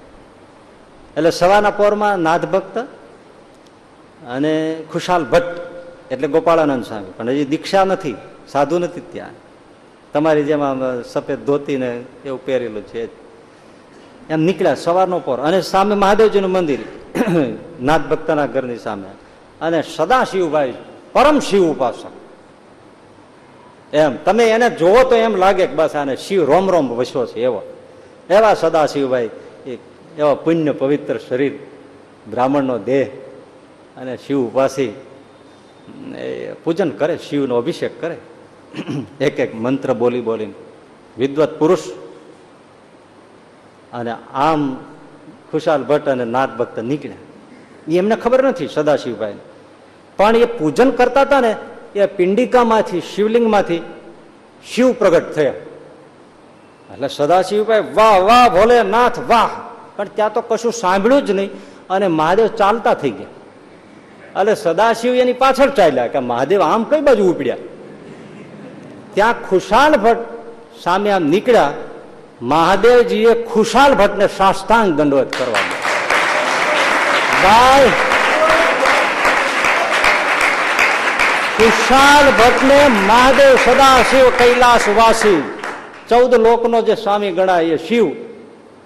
એટલે સવારના પોરમાં નાથ ભક્ત અને ખુશાલ ભટ્ટ, એટલે ગોપાળાનંદ સ્વામી. પણ હજી દીક્ષા નથી, સાધુ નથી ત્યાં. તમારી જેમ આમ સફેદ ધોતી ને એવું પહેરેલું છે. એમ નીકળ્યા સવારનો પોર. અને સામે મહાદેવજીનું મંદિર. નાથ ભક્તના ઘરની સામે. અને સદા શિવભાઈ પરમ શિવ ઉપાસક. એમ, તમે એને જોવો તો એમ લાગે કે બસ આને શિવ રોમ રોમ વસ્યો છે એવો. એવા સદા શિવભાઈ એક એવા પુણ્ય પવિત્ર શરીર, બ્રાહ્મણનો દેહ અને શિવ ઉપાસી. પૂજન કરે, શિવનો અભિષેક કરે. એક એક મંત્ર બોલી બોલીને. વિદ્વત પુરુષ અને આમ ખુશાલ ભટ્ટ અને નાથ ભક્ત નીકળ્યા. એ એમને ખબર નથી સદાશિવભાઈ પણ એ પૂજન કરતા હતા ને, એ પિંડિકામાંથી, શિવલિંગમાંથી શિવ પ્રગટ થયા. એટલે સદાશિવભાઈ, વાહ વાહ ભોલે નાથ વાહ. પણ ત્યાં તો કશું સાંભળ્યું જ નહીં અને મહાદેવ ચાલતા થઈ ગયા. એટલે સદાશિવ એની પાછળ ચાલ્યા કે મહાદેવ આમ કઈ બાજુ ઉપડ્યા? ત્યાં ખુશાલ ભટ્ટ સામે આમ નીકળ્યા. મહાદેવજીએ ખુશાલ ભટ્ટને સાષ્ટાંગ દંડવત કરવા ભાઈ, ખુશાલ ભટ્ટને મહાદેવ સદાશિવ કૈલાસ વાસી ચૌદ લોકનો જે સ્વામી ગણાય એ શિવ,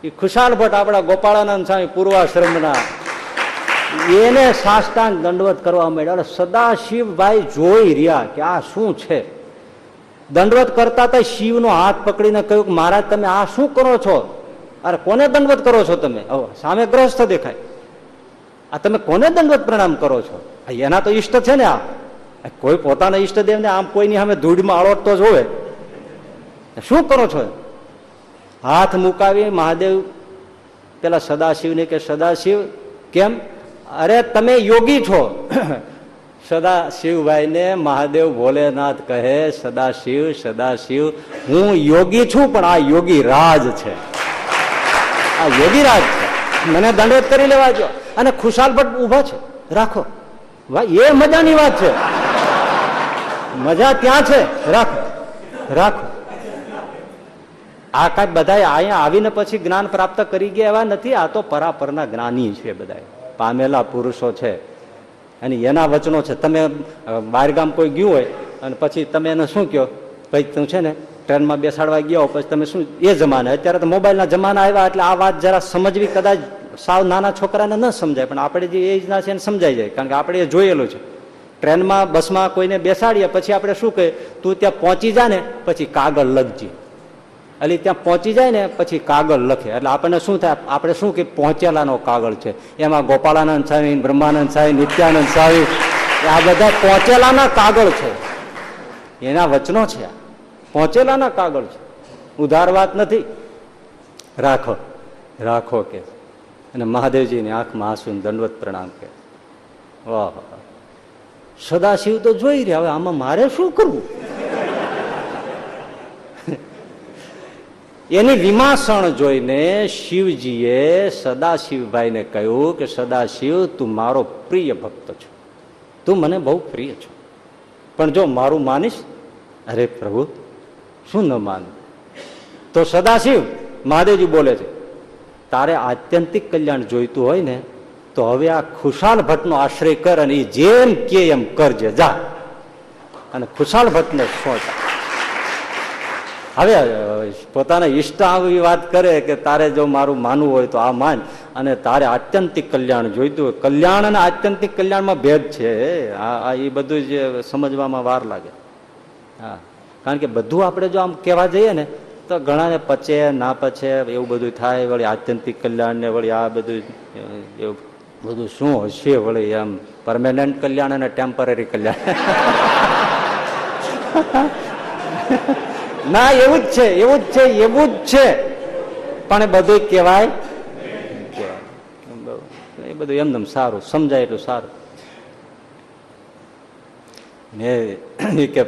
એ ખુશાલ ભટ્ટ આપણા ગોપાળાનંદ સ્વામી પૂર્વાશ્રમના, એને સાષ્ટાંગ દંડવત કરવા માંડ્યા. સદાશિવભાઈ જોઈ રહ્યા કે આ શું છે? દંડવત કરતા હતા શિવનો હાથ પકડીને કહ્યું કે મહારાજ, તમે આ શું કરો છો? અરે, કોને દંડવત કરો છો તમે? સામે ગ્રસ્ત દેખાય. આ તમે કોને દંડવત પ્રણામ કરો છો? એના તો ઈષ્ટ છે ને આ. કોઈ પોતાના ઈષ્ટદેવને આમ કોઈની સામે ધૂળમાં અળોટતો જ હોય શું કરો છો? હાથ મુકાવી મહાદેવ પેલા સદાશિવને કે, સદાશિવ, કેમ? અરે, તમે યોગી છો. સદાશિવભાઈ ને મહાદેવ ભોલેનાથ કહે, સદાશિવ સદાશિવ, હું યોગી છું, પણ આ યોગી રાજ છે. આ યોગી રાજ છે. મને દંડેત કરી લેવા જો અને ખુશાલ ભટ્ટ ઊભા છે. રાખો. એ મજાની વાત છે. મજા ત્યાં છે. રાખો. રાખો. આ કાંઈ બધા અહીંયા આવીને પછી જ્ઞાન પ્રાપ્ત કરી ગયા એવા નથી. આ તો પરાપરના જ્ઞાની છે બધા પામેલા પુરુષો છે. અને એના વચનો છે. તમે બહારગામ કોઈ ગયું હોય અને પછી તમે એને શું કહો? ભાઈ, તું છે ને ટ્રેનમાં બેસાડવા ગયા, પછી તમે શું, એ જમાના. અત્યારે તો મોબાઈલના જમાના આવ્યા, એટલે આ વાત જરા સમજવી કદાચ સાવ નાના છોકરાને ન સમજાય, પણ આપણે જે એજના છે એને સમજાઈ જાય, કારણ કે આપણે એ જોયેલું છે. ટ્રેનમાં, બસમાં કોઈને બેસાડીએ, પછી આપણે શું કહીએ તું ત્યાં પહોંચી જા ને, પછી કાગળ લખજે. એટલે ત્યાં પહોંચી જાય ને, પછી કાગળ લખે. એટલે આપણને શું થાય? આપણે શું કે પહોંચેલાનો કાગળ છે? એમાં ગોપાળાનંદ સ્વામી, બ્રહ્માનંદ સ્વામી, નિત્યાનંદ સ્વામી આ બધા પહોંચેલાના કાગળ છે. એના વચનો છે પહોંચેલાના કાગળ છે. ઉધાર વાત નથી. રાખો. રાખો કે. અને મહાદેવજીની આંખમાં આંસુ દંડવત પ્રણામ કે. વાહ. સદાશિવ તો જોઈ રહ્યા. હવે આમાં મારે શું કરવું? એની વિમાસણ જોઈને શિવજીએ સદાશિવભાઈને કહ્યું કે, સદાશિવ, તું મારો પ્રિય ભક્ત છો. તું મને બહુ પ્રિય છો. પણ જો મારું માનીશ? અરે પ્રભુ, શું ન માનું? તો સદાશિવ, મહાદેવજી બોલે છે, તારે આત્યંતિક કલ્યાણ જોઈતું હોય ને, તો હવે આ ખુશાલ ભટ્ટનો આશ્રય કર અને એ જેમ કે એમ કરજે. જા. અને ખુશાલ ભટ્ટને સોંચ હવે પોતાના આવી વાત કરે કે તારે જો મારું માનવું હોય તો આ માન, અને તારે આત્યંતિક કલ્યાણ જોઈતું હોય. કલ્યાણ અને આત્યંતિક કલ્યાણમાં ભેદ છે. આ એ બધું જ સમજવામાં વાર લાગે. હા. કારણ કે બધું આપણે જો આમ કહેવા જઈએ ને, તો ઘણાને પચે, ના પચે, એવું બધું થાય વળી આત્યંતિક કલ્યાણ ને વળી આ બધું એવું બધું શું હશે વળી એમ પરમેનન્ટ કલ્યાણ અને ટેમ્પરરી કલ્યાણ. ના, એવું જ છે, એવું જ છે, એવું જ છે. પણ બધું કહેવાય બધું એમદમ સારું, સમજાય એટલું સારું. ને એ કે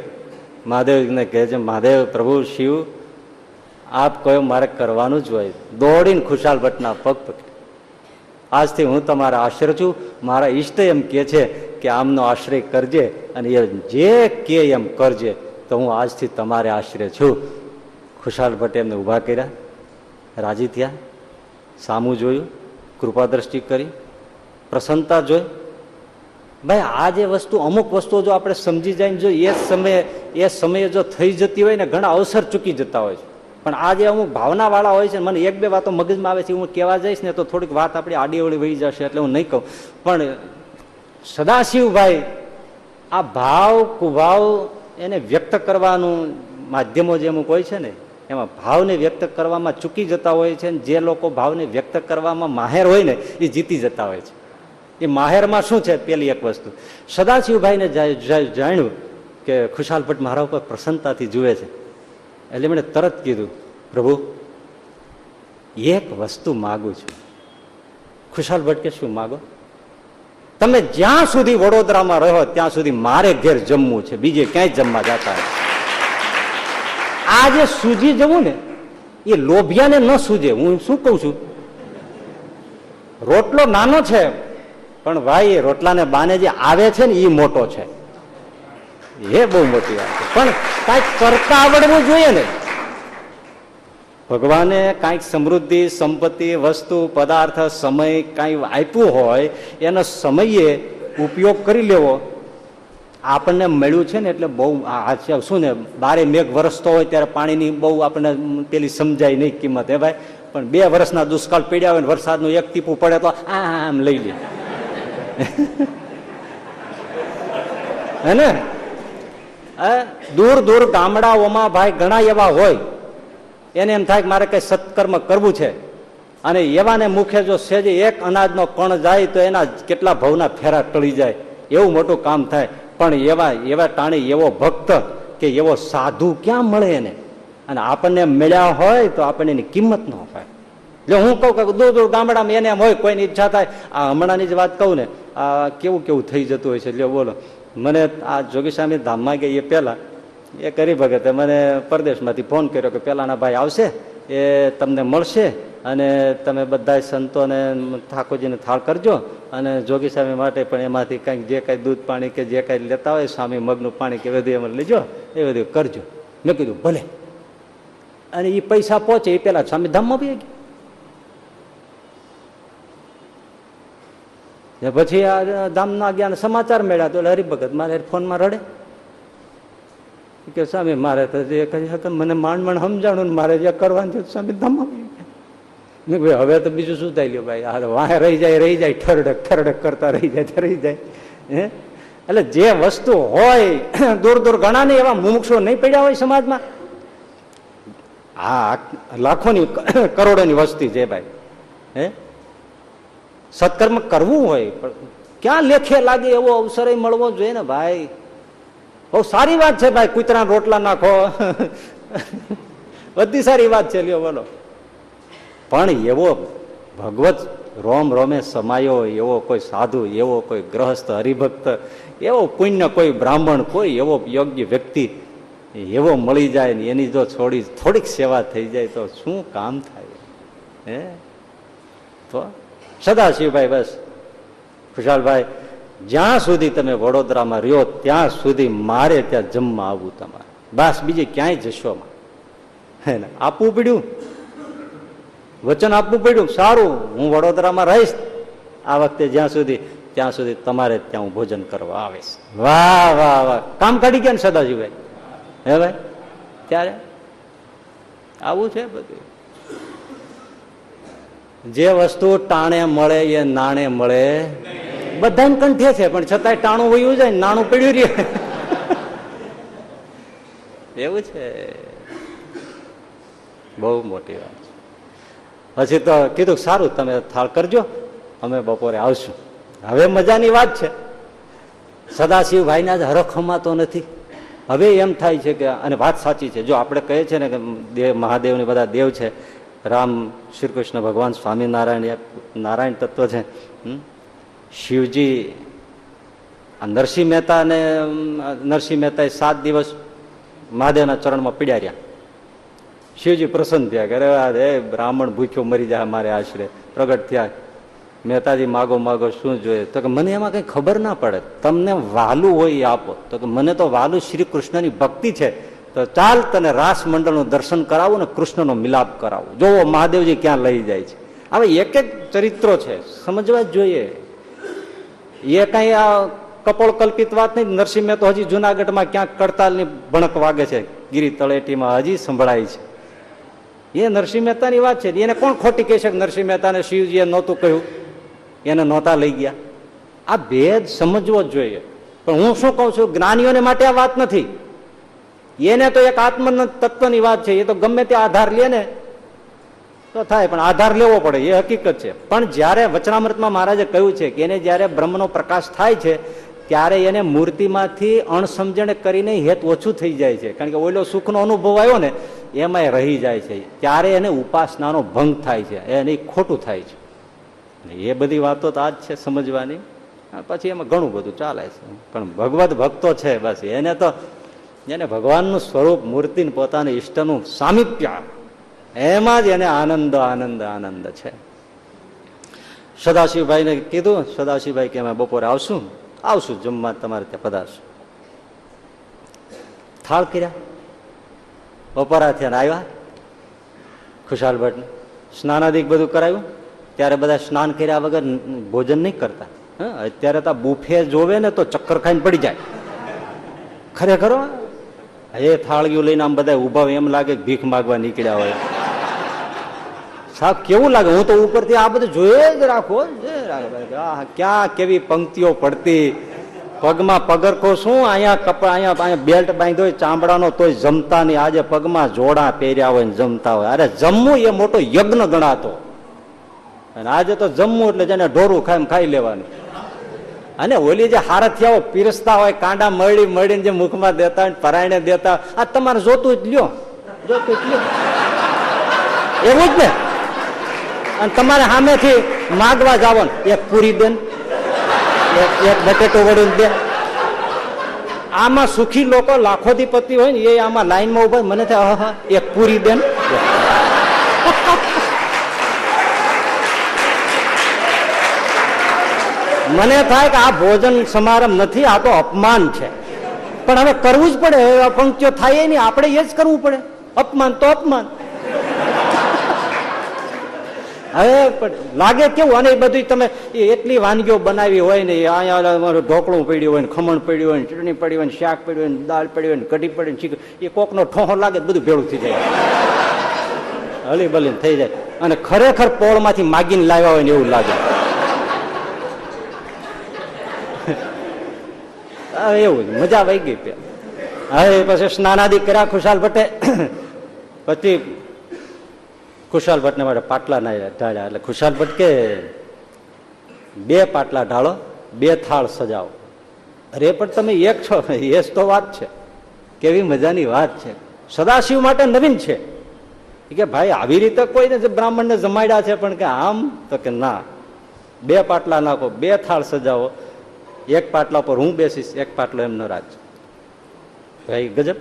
મહાદેવને કહે છે, મહાદેવ પ્રભુ, શિવ, આપ કયો મારે કરવાનું જ હોય. દોડીને ખુશાલ ભટ્ટના પગ પકડી. આજથી હું તમારા આશ્રય છું. મારા ઈષ્ટ એમ કે છે કે આમનો આશ્રય કરજે અને એ જે કે એમ કરજે. તો હું આજથી તમારે આશરે છું. ખુશાલ ભટ્ટ એમને ઊભા કર્યા. રાજી થયા. સામું જોયું. કૃપા દ્રષ્ટિ કરી. પ્રસન્નતા જોઈ. ભાઈ, આ જે વસ્તુ, અમુક વસ્તુઓ જો આપણે સમજી જાય જો એ સમયે એ સમયે જો થઈ જતી હોય ને, ઘણા અવસર ચૂકી જતા હોય છે. પણ આ જે અમુક ભાવનાવાળા હોય છે મને એક બે વાતો મગજમાં આવે છે, હું કહેવા જઈશ ને, તો થોડીક વાત આપણી આડીઅવળી વહી જશે એટલે હું નહીં કહું. પણ સદાશિવભાઈ, આ ભાવ, કુભાવ એને વ્યક્ત કરવાનું માધ્યમો જે અમુક હોય છે ને, એમાં ભાવને વ્યક્ત કરવામાં ચૂકી જતા હોય છે ને, જે લોકો ભાવને વ્યક્ત કરવામાં માહેર હોય ને, એ જીતી જતા હોય છે. એ માહેરમાં શું છે પેલી એક વસ્તુ? સદાશિવભાઈને જાણ્યું કે ખુશાલ ભટ્ટ મારા ઉપર પ્રસન્નતાથી જુએ છે. એટલે એમણે તરત કીધું, પ્રભુ, એક વસ્તુ માગું છું. ખુશાલ ભટ્ટ કે, શું માગો? તમે જ્યાં સુધી વડોદરામાં રહો ત્યાં સુધી મારે ઘેર જમવું છે. બીજે ક્યાંય જમવા જતા આ જે સૂજી જવું ને, એ લોભિયાને ન સૂજે. હું શું કઉ છું? રોટલો નાનો છે, પણ ભાઈ રોટલાને બાને જે આવે છે ને, એ મોટો છે. એ બહુ મોટી વાત છે. પણ કાંઈક કરતા આવડવું જોઈએ ને. ભગવાને કાંઈક સમૃદ્ધિ, સંપત્તિ, વસ્તુ, પદાર્થ, સમય કાંઈ આપ્યું હોય, એનો સમયે ઉપયોગ કરી લેવો. આપણને મળ્યું છે ને એટલે બહુ શું ને, બારે મેઘ વરસતો હોય ત્યારે પાણીની બહુ આપણને પેલી સમજાય નહીં કિંમત, હે ભાઈ? પણ બે વર્ષના દુષ્કાળ પીડ્યા હોય ને વરસાદનું એક ટીપું પડે તો આમ લઈ લે. હે ને? દૂર દૂર ગામડાઓમાં ભાઈ ઘણા એવા હોય એને એમ થાય કે મારે કઈ સત્કર્મ કરવું છે? અને એવાને મુખે જો સેજે એક અનાજનો કણ જાય તો એના કેટલા ભવના ફેરા ટળી જાય? એવું મોટું કામ થાય. પણ એવા એવા ટાણી એવો ભક્ત કે એવો સાધુ ક્યાં મળે એને? અને આપણને મળ્યા હોય તો આપણને એની કિંમત ન હોય. એટલે હું કહું કે દૂર દૂર ગામડામાં એને એમ હોય, કોઈની ઈચ્છા થાય, આ હમણાંની જ વાત કહું ને, આ કેવું કેવું થઈ જતું હોય છે? એટલે બોલો. મને આ જોગી સ્વામી ધામમાં ગઈ એ પહેલા એ કરી ભગતે મને પરદેશમાંથી ફોન કર્યો કે પેલાના ભાઈ આવશે, એ તમને મળશે અને તમે બધા સંતોને ઠાકોરજીને થાળ કરજો અને જોગી સ્વામી માટે પણ એમાંથી કંઈક જે કાંઈ દૂધ પાણી કે જે કાંઈ લેતા હોય, સ્વામી મગનું પાણી કે બધું એમાં લેજો, એ બધું કરજો. મેં કીધું, ભલે. અને એ પૈસા પહોંચે એ પેલા સ્વામી ધામમાં બી ગયા. પછી આ ધામના ગયા સમાચાર મળ્યા તો એટલે હરિભગત મારે ફોનમાં રડે. કે સ્વામી, મારે તો જે કહી મને માંડ માંડ સમજાણું ને મારે જે કરવાનું છે સ્વામી ધમાવી મેં ભાઈ હવે તો બીજું શું થાય લ્યો ભાઈ? આ વાહે રહી જાય રહી જાય, ઠરડક ઠરડક કરતા રહી જાય રહી જાય. હે? એટલે જે વસ્તુ હોય, દૂર દૂર ઘણા ને એવા મુમુક્ષો નહીં પડ્યા હોય સમાજમાં. હા લાખોની કરોડોની વસ્તી છે ભાઈ. હે? સત્કર્મ કરવું હોય, પણ ક્યાં લેખે લાગે એવો અવસર મળવો જોઈએ ને ભાઈ? બહુ સારી વાત છે ભાઈ કૂતરા રોટલા નાખો. બધી સારી વાત છે, લ્યો, બોલો. પણ એવો ભગવત રોમ રોમે સમાયો, એવો કોઈ સાધુ, એવો કોઈ ગ્રહસ્થ, હરિભક્ત, એવો પુણ્ય કોઈ બ્રાહ્મણ, કોઈ એવો યોગ્ય વ્યક્તિ, એવો મળી જાય ને એની જો થોડી, થોડીક સેવા થઈ જાય તો શું કામ થાય? હે? તો સદાશિવભાઈ બસ. ખુશાલભાઈ જ્યાં સુધી તમે વડોદરામાં રહ્યો, ત્યાં સુધી મારે ત્યાં જમવા આવવું તમારે. બસ, બીજે ક્યાંય જશો હે ને, આપવું પડ્યું? વચન આપવું પડ્યું? સારું, હું વડોદરામાં રહીશ. આ વખતે જ્યાં સુધી, ત્યાં સુધી તમારે ત્યાં હું ભોજન કરવા આવીશ. વાહ વાહ વાહ. કામ કાઢી ગયા ને સદાજીભાઈ હે ભાઈ? ત્યારે? આવું છે બધું? જે વસ્તુ ટાણે મળે, એ નાણે મળે. બધાને કંઠે છે પણ છતાંય ટાણું વયું જાય નાણું પડ્યું રે એવું છે. બહુ મોટી વાત હજી તો કીધું સારું તમે થાળ કરજો અમે બપોરે આવશું. હવે મજાની વાત છે. સદાશિવભાઈના જ હરખ હમાતો નથી. હવે એમ થાય છે કે અને વાત સાચી છે. જો આપણે કહીએ છીએ ને કે દેવ મહાદેવને બધા દેવ છે રામ શ્રી કૃષ્ણ ભગવાન સ્વામિનારાયણ નારાયણ તત્વ છે શિવજી નરસિંહ મહેતા ને નરસિંહ મહેતાએ સાત દિવસ મહાદેવના ચરણમાં પીડ્યા રહ્યા. શિવજી પ્રસન્ન થયા કે અરે આ રે બ્રાહ્મણ ભૂખ્યો મરી જાય મારે આશરે, પ્રગટ થયા. મહેતાજી, માગો માગો, શું જોઈએ? તો કે મને એમાં કઈ ખબર ના પડે. તમને વાલું હોય એ આપો. તો કે મને તો વાલું શ્રી કૃષ્ણની ભક્તિ છે. તો ચાલ તને રાસ મંડળનું દર્શન કરાવું ને કૃષ્ણનો મિલાપ કરાવો. જોવો, મહાદેવજી ક્યાં લઈ જાય છે. હવે એક એક ચરિત્રો છે. સમજવા જ જોઈએ. એ કઈ આ કપોળ કલ્પિત વાત નહીં, નરસિંહ મહેતો હજી જુનાગઢમાં ક્યાંક કડતાલની ભણક વાગે છે. ગીરી તળેટીમાં હજી સંભળાય છે. એ નરસિંહ મહેતાની વાત છે. એને કોણ ખોટી કહી શકે નરસિંહ મહેતાને શિવજીએ નહોતું કહ્યું? એને નહોતા લઈ ગયા. આ ભેદ સમજવો જ જોઈએ. પણ હું શું કહું છું, જ્ઞાનીઓને માટે આ વાત નથી. એને તો એક આત્મ તત્વની વાત છે. એ તો ગમે તે આધાર લે ને તો થાય, પણ આધાર લેવો પડે, એ હકીકત છે. પણ જ્યારે વચનામૃતમાં મહારાજે કહ્યું છે કે એને જ્યારે બ્રહ્મનો પ્રકાશ થાય છે, ત્યારે એને મૂર્તિમાંથી અણસમજણ કરીને હેત ઓછું થઈ જાય છે. કારણ કે ઓલો સુખનો અનુભવ આવ્યો ને એમાં રહી જાય છે. ત્યારે એને ઉપાસનાનો ભંગ થાય છે, એને ખોટું થાય છે. એ બધી વાતો તો આ જ છે સમજવાની. પછી એમાં ઘણું બધું ચાલે છે. પણ ભગવત ભક્તો છે બસ, એને તો, એને ભગવાનનું સ્વરૂપ, મૂર્તિને પોતાના ઈષ્ટનું સામીપ્ય એમાં જ એને આનંદ આનંદ આનંદ છે. સદાશિવભાઈને કીધું, સદાશિવભાઈ કે અમે બપોરે આવશું આવશું, જમવા તમારે ત્યાં પધારશું. થાળ કર્યા. બપોરા થયા આવ્યા. ખુશાલ ભટ્ટ સ્નાનાદિક બધું કરાવ્યું ત્યારે બધા સ્નાન કર્યા વગર ભોજન નહીં કરતા. હા, અત્યારે તો બુફે જોવે ને તો ચક્કર ખાઈને પડી જાય. ખરેખર એ થાળીઓ લઈને આમ બધા ઊભા એમ લાગે ભીખ માગવા નીકળ્યા હોય. સાહેબ, કેવું લાગે? હું તો ઉપરથી આ બધું જોયે જ રાખો ક્યાં કેવી પંક્તિઓ પડતી? પગમાં પગરખો શું? અહીંયા કપડા અહીંયા અહીંયા બેલ્ટ બાંધ્યો હોય, ચામડાનો તોય જમતા નહીં. આજે પગમાં જોડા પહેર્યા હોય ને જમતા હોય. અરે, જમવું એ મોટો યજ્ઞ ગણાતો. અને આજે તો જમવું એટલે જેને ઢોરું ખાઈ ખાઈ લેવાનું. અને ઓલી જે હારથિયાઓ પીરસતા હોય, કાંડા મળી મળીને જે મુખમાં દેતા હોય પરાયણે દેતા આ તમારે જોતું જ લ્યો. જોતું જ લ્યો. એવું જ ને? અને તમારે સામેથી માગવા જાવ એક પૂરી બેન, એક બટેટો વડું દે આમાં સુખી લોકો લાખોધિપતિ હોય ને, એ આમાં લાઈનમાં ઊભા મને થાય એક પૂરી બેન. મને થાય કે આ ભોજન સમારંભ નથી, આ તો અપમાન છે. પણ હવે કરવું જ પડે પંક્તિઓ થાય નહીં, આપણે એ જ કરવું પડે. અપમાન તો અપમાન. હવે લાગે કેવું? અને એ બધું તમે એટલી વાનગીઓ બનાવી હોય ને અહીંયા અમારું ઢોકળું પડ્યું હોય ને, ખમણ પડ્યું હોય ને, ચટણી પડી હોય ને, શાક પડ્યું હોય ને, દાળ પડી હોય ને, કઢી પડી ને એ કોકનો ઠોહો લાગે બધું ભેળું થઈ જાય. હલી બલી થઈ જાય. અને ખરેખર પોળમાંથી માગીને લાવ્યા હોય ને એવું લાગે. એવું મજા આવી ગઈ હવે પછી સ્નાનાદિ કર્યા, ખુશાલ ભટ્ટે. પછી ખુશાલ ભટ્ટને માટે પાટલા ના ઢાળ્યા. એટલે ખુશાલ ભટ્ટ કે, બે પાટલા ઢાળો, બે થાળ સજાવો. અરે, પણ તમે એક છો, એ તો વાત છે. કેવી મજાની વાત છે. સદાશિવ માટે નવીન છે. કે ભાઈ, આવી રીતે કોઈને બ્રાહ્મણને જમાડ્યા છે, પણ કે આમ, તો કે ના. બે પાટલા નાખો, બે થાળ સજાવો. એક પાટલા પર હું બેસીશ, એક પાટલો એમનો રાજ ભાઈ, ગજબ.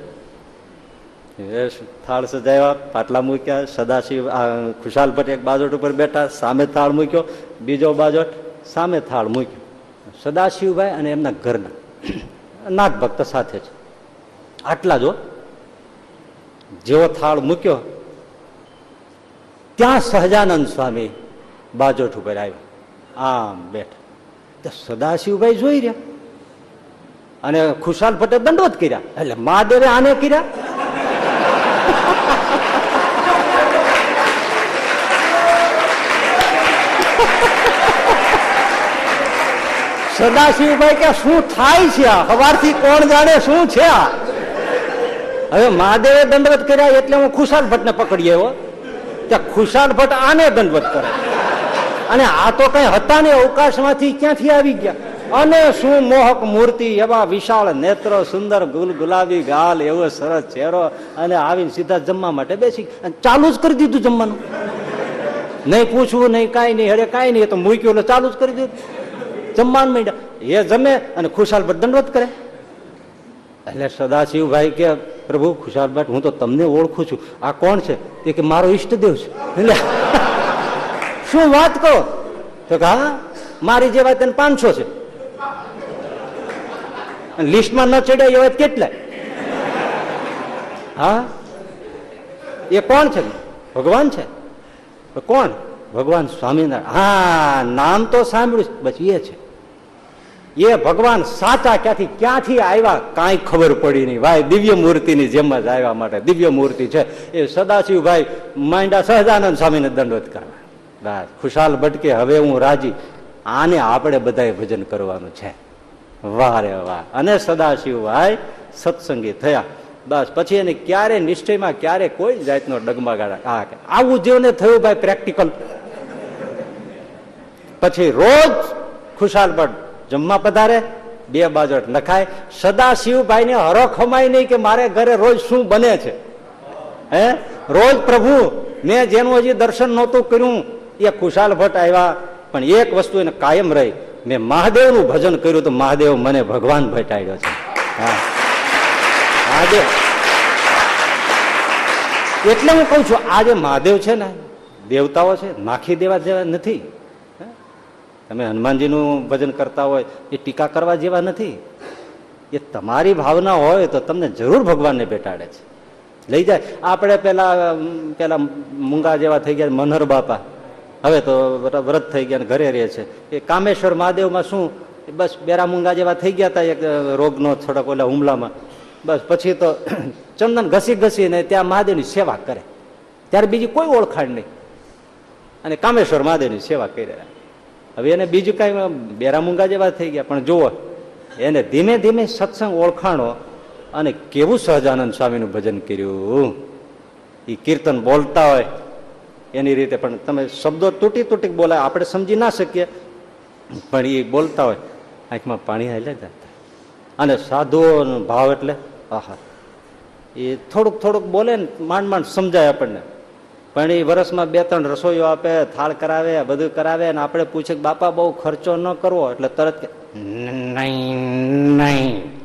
થાળ સજાવ્યા, પાટલા મૂક્યા, સદાશિવ ખુશાલ ભટ્ટ એક બાજોટ ઉપર બેઠા, સામે થાળ મૂક્યો, બીજો બાજોટ સામે થાળ મૂક્યો. સદાશિવભાઈ અને એમના ઘરના નાગ ભક્ત સાથે છે. આટલા જો જેવો થાળ મૂક્યો, ત્યાં સહજાનંદ સ્વામી બાજોટ ઉપર આવ્યા. આમ બેઠ. સદાશિવભાઈ જોઈ રહ્યા. અને ખુશાલ ભટ્ટે દંડવત કર્યા. એટલે મહાદેવે આને કર્યા. સદાશિવભાઈ કે શું થાય છે? આ સવારથી કોણ જાણે શું છે? આ હવે મહાદેવે દંડવત કર્યા એટલે હું ખુશાલ ભટ્ટને પકડી આવ્યો. કે ખુશાલ ભટ્ટ આને દંડવત કરે. અને આ તો કઈ હતા ને અવકાશમાંથી ક્યાંથી આવી ગયા? અને શું મોહક મૂર્તિ એવા વિશાળ નેત્ર, સુંદર ગુલ ગુલાબી ગાલ, એવો સરસ ચહેરો અને આવીને સીધા જમવા માટે બેસી ચાલુ જ કરી દીધું જમવાનું. નહીં પૂછવું, નહીં કાંઈ, નહીં અરે કાંઈ નહીં તો મૂક્યું એટલે ચાલુ જ કરી દીધું. જમવાનું માંડ્યા. એ જમે અને ખુશાલ ભટ્ટ દંડવત કરે. એટલે સદાશિવભાઈ કે, પ્રભુ, ખુશાલ ભટ્ટ હું તો તમને ઓળખું છું. આ કોણ છે? તે કે, મારો ઈષ્ટદેવ છે. એટલે, શું વાત કહો? તો કે, હા, મારી જેવા તેને પાંચસો છે. લિસ્ટમાં ન ચડ્યા એવા કેટલા? હા? એ કોણ છે? ભગવાન છે? કોણ? ભગવાન સ્વામિનારાયણ. હા, નામ તો સાંભળ્યું બસ એ છે. એ ભગવાન સાચા ક્યાંથી ક્યાંથી આવ્યા? કાંઈ ખબર પડી નહીં. ભાઈ, દિવ્ય મૂર્તિની જેમ જ આવ્યા માટે. દિવ્ય મૂર્તિ છે. એ સદાશિવભાઈ માંડા સહજાનંદ સ્વામીને દંડવત કરવા. બસ, ખુશાલ ભટકે હવે હું રાજી. આને આપણે બધાએ ભજન કરવાનું છે. વાહ રે વાહ અને સદાશિવભાઈ સત્સંગી થયા. બસ, પછી એને ક્યારે નિશ્ચયમાં ક્યારે કોઈ જાતનો ડગમગાડા આ આવું જેવને થયું ભાઈ પ્રેક્ટિકલ. પછી રોજ ખુશાલ ભટ્ટ જમવા પધારે, બે બાજુ નખાય. સદાશિવભાઈ ને હરખ ખમાય નહીં કે મારે ઘરે રોજ શું બને છે. હે? રોજ પ્રભુ, મેં જેનું હજી દર્શન નહોતું કર્યું, એ ખુશાલ ભટ્ટ આવ્યા, પણ એક વસ્તુ એને કાયમ રહી. મેં મહાદેવનું ભજન કર્યું તો મહાદેવ મને ભગવાન ભેટાડ્યો છે. મહાદેવ. એટલે હું કઉ છું, આ જે મહાદેવ છે ને, દેવતાઓ છે નાખી દેવા જેવા નથી. તમે હનુમાનજીનું ભજન કરતા હોય, એ ટીકા કરવા જેવા નથી. એ તમારી ભાવના હોય તો તમને જરૂર ભગવાનને બેટાડે છે. લઈ જાય. આપણે પેલા પેલા મૂંગા જેવા થઈ ગયા, મનહર બાપા. હવે તો વ્રત થઈ ગયા ઘરે રહે છે. એ કામેશ્વર મહાદેવમાં શું? બસ બેરામુંગા જેવા થઈ ગયા હતા એક રોગનો થોડાક ઓલા હુમલામાં. બસ પછી તો ચંદન ઘસી ઘસીને ત્યાં મહાદેવની સેવા કરે. ત્યારે બીજી કોઈ ઓળખાણ નહીં. અને કામેશ્વર મહાદેવની સેવા કરી રહ્યા. હવે એને બીજું કાંઈ બેરામુંગા જેવા થઈ ગયા. પણ જુઓ, એને ધીમે ધીમે સત્સંગ ઓળખાણો અને કેવું સહજાનંદ સ્વામીનું ભજન કર્યું. એ કીર્તન બોલતા હોય એની રીતે પણ તમે શબ્દો તૂટી તૂટી બોલાય, આપણે સમજી ના શકીએ. પણ એ બોલતા હોય, આંખમાં પાણી હાલે જતા અને સાધુઓનો ભાવ એટલે, આહા. એ થોડુંક થોડુંક બોલે ને, માંડ માંડ સમજાય આપણને. પણ એ વર્ષમાં બે ત્રણ રસોઈઓ આપે, થાળ કરાવે, બધું કરાવે અને આપણે પૂછે બાપા, બહુ ખર્ચો ન કરવો? એટલે તરત નહીં નહીં.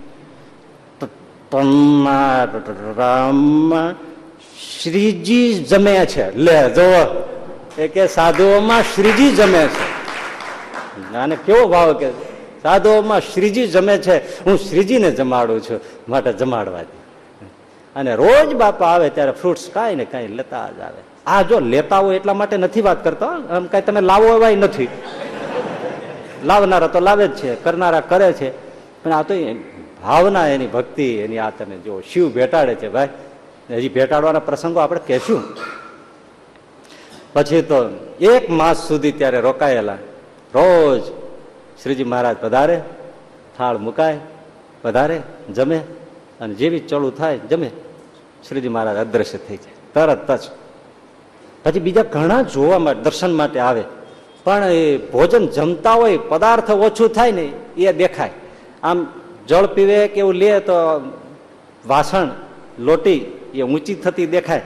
તમારા શ્રીજી જમે છે. લે, જોવો. એ કે સાધુઓમાં શ્રીજી જમે છે. અને કેવો ભાવ કે સાધુઓમાં શ્રીજી જમે છે. હું શ્રીજીને જમાડું છું, માટે જમાડવા અને રોજ બાપા આવે ત્યારે ફ્રૂટ્સ કાંઈ ને કાંઈ લેતા જ આવે. આ જો લેતા હોય એટલા માટે નથી વાત કરતો આમ કાંઈ તમે લાવો એવાય નથી. લાવનારા તો લાવે જ છે, કરનારા કરે છે. પણ આ તો ભાવના, એની ભક્તિ, એની આ તમે જો શિવ ભેટાડે છે, ભાઈ. હજી ભેટાડવાના પ્રસંગો આપણે કહેશું. પછી તો એક માસ સુધી ત્યારે રોકાયેલા. રોજ શ્રીજી મહારાજ પધારે, થાળ મુકાય, પધારે, જમે અને જેવી ચડું થાય, જમે. શ્રીજી મહારાજ અદ્રશ્ય થઈ જાય. તરત જ. પછી બીજા ઘણા જોવા માટે, દર્શન માટે આવે. પણ એ ભોજન જમતા હોય, પદાર્થ ઓછું થાય ને, એ દેખાય. આમ જળ પીવે કે એવું લે તો વાસણ, લોટી એ ઊંચી થતી દેખાય.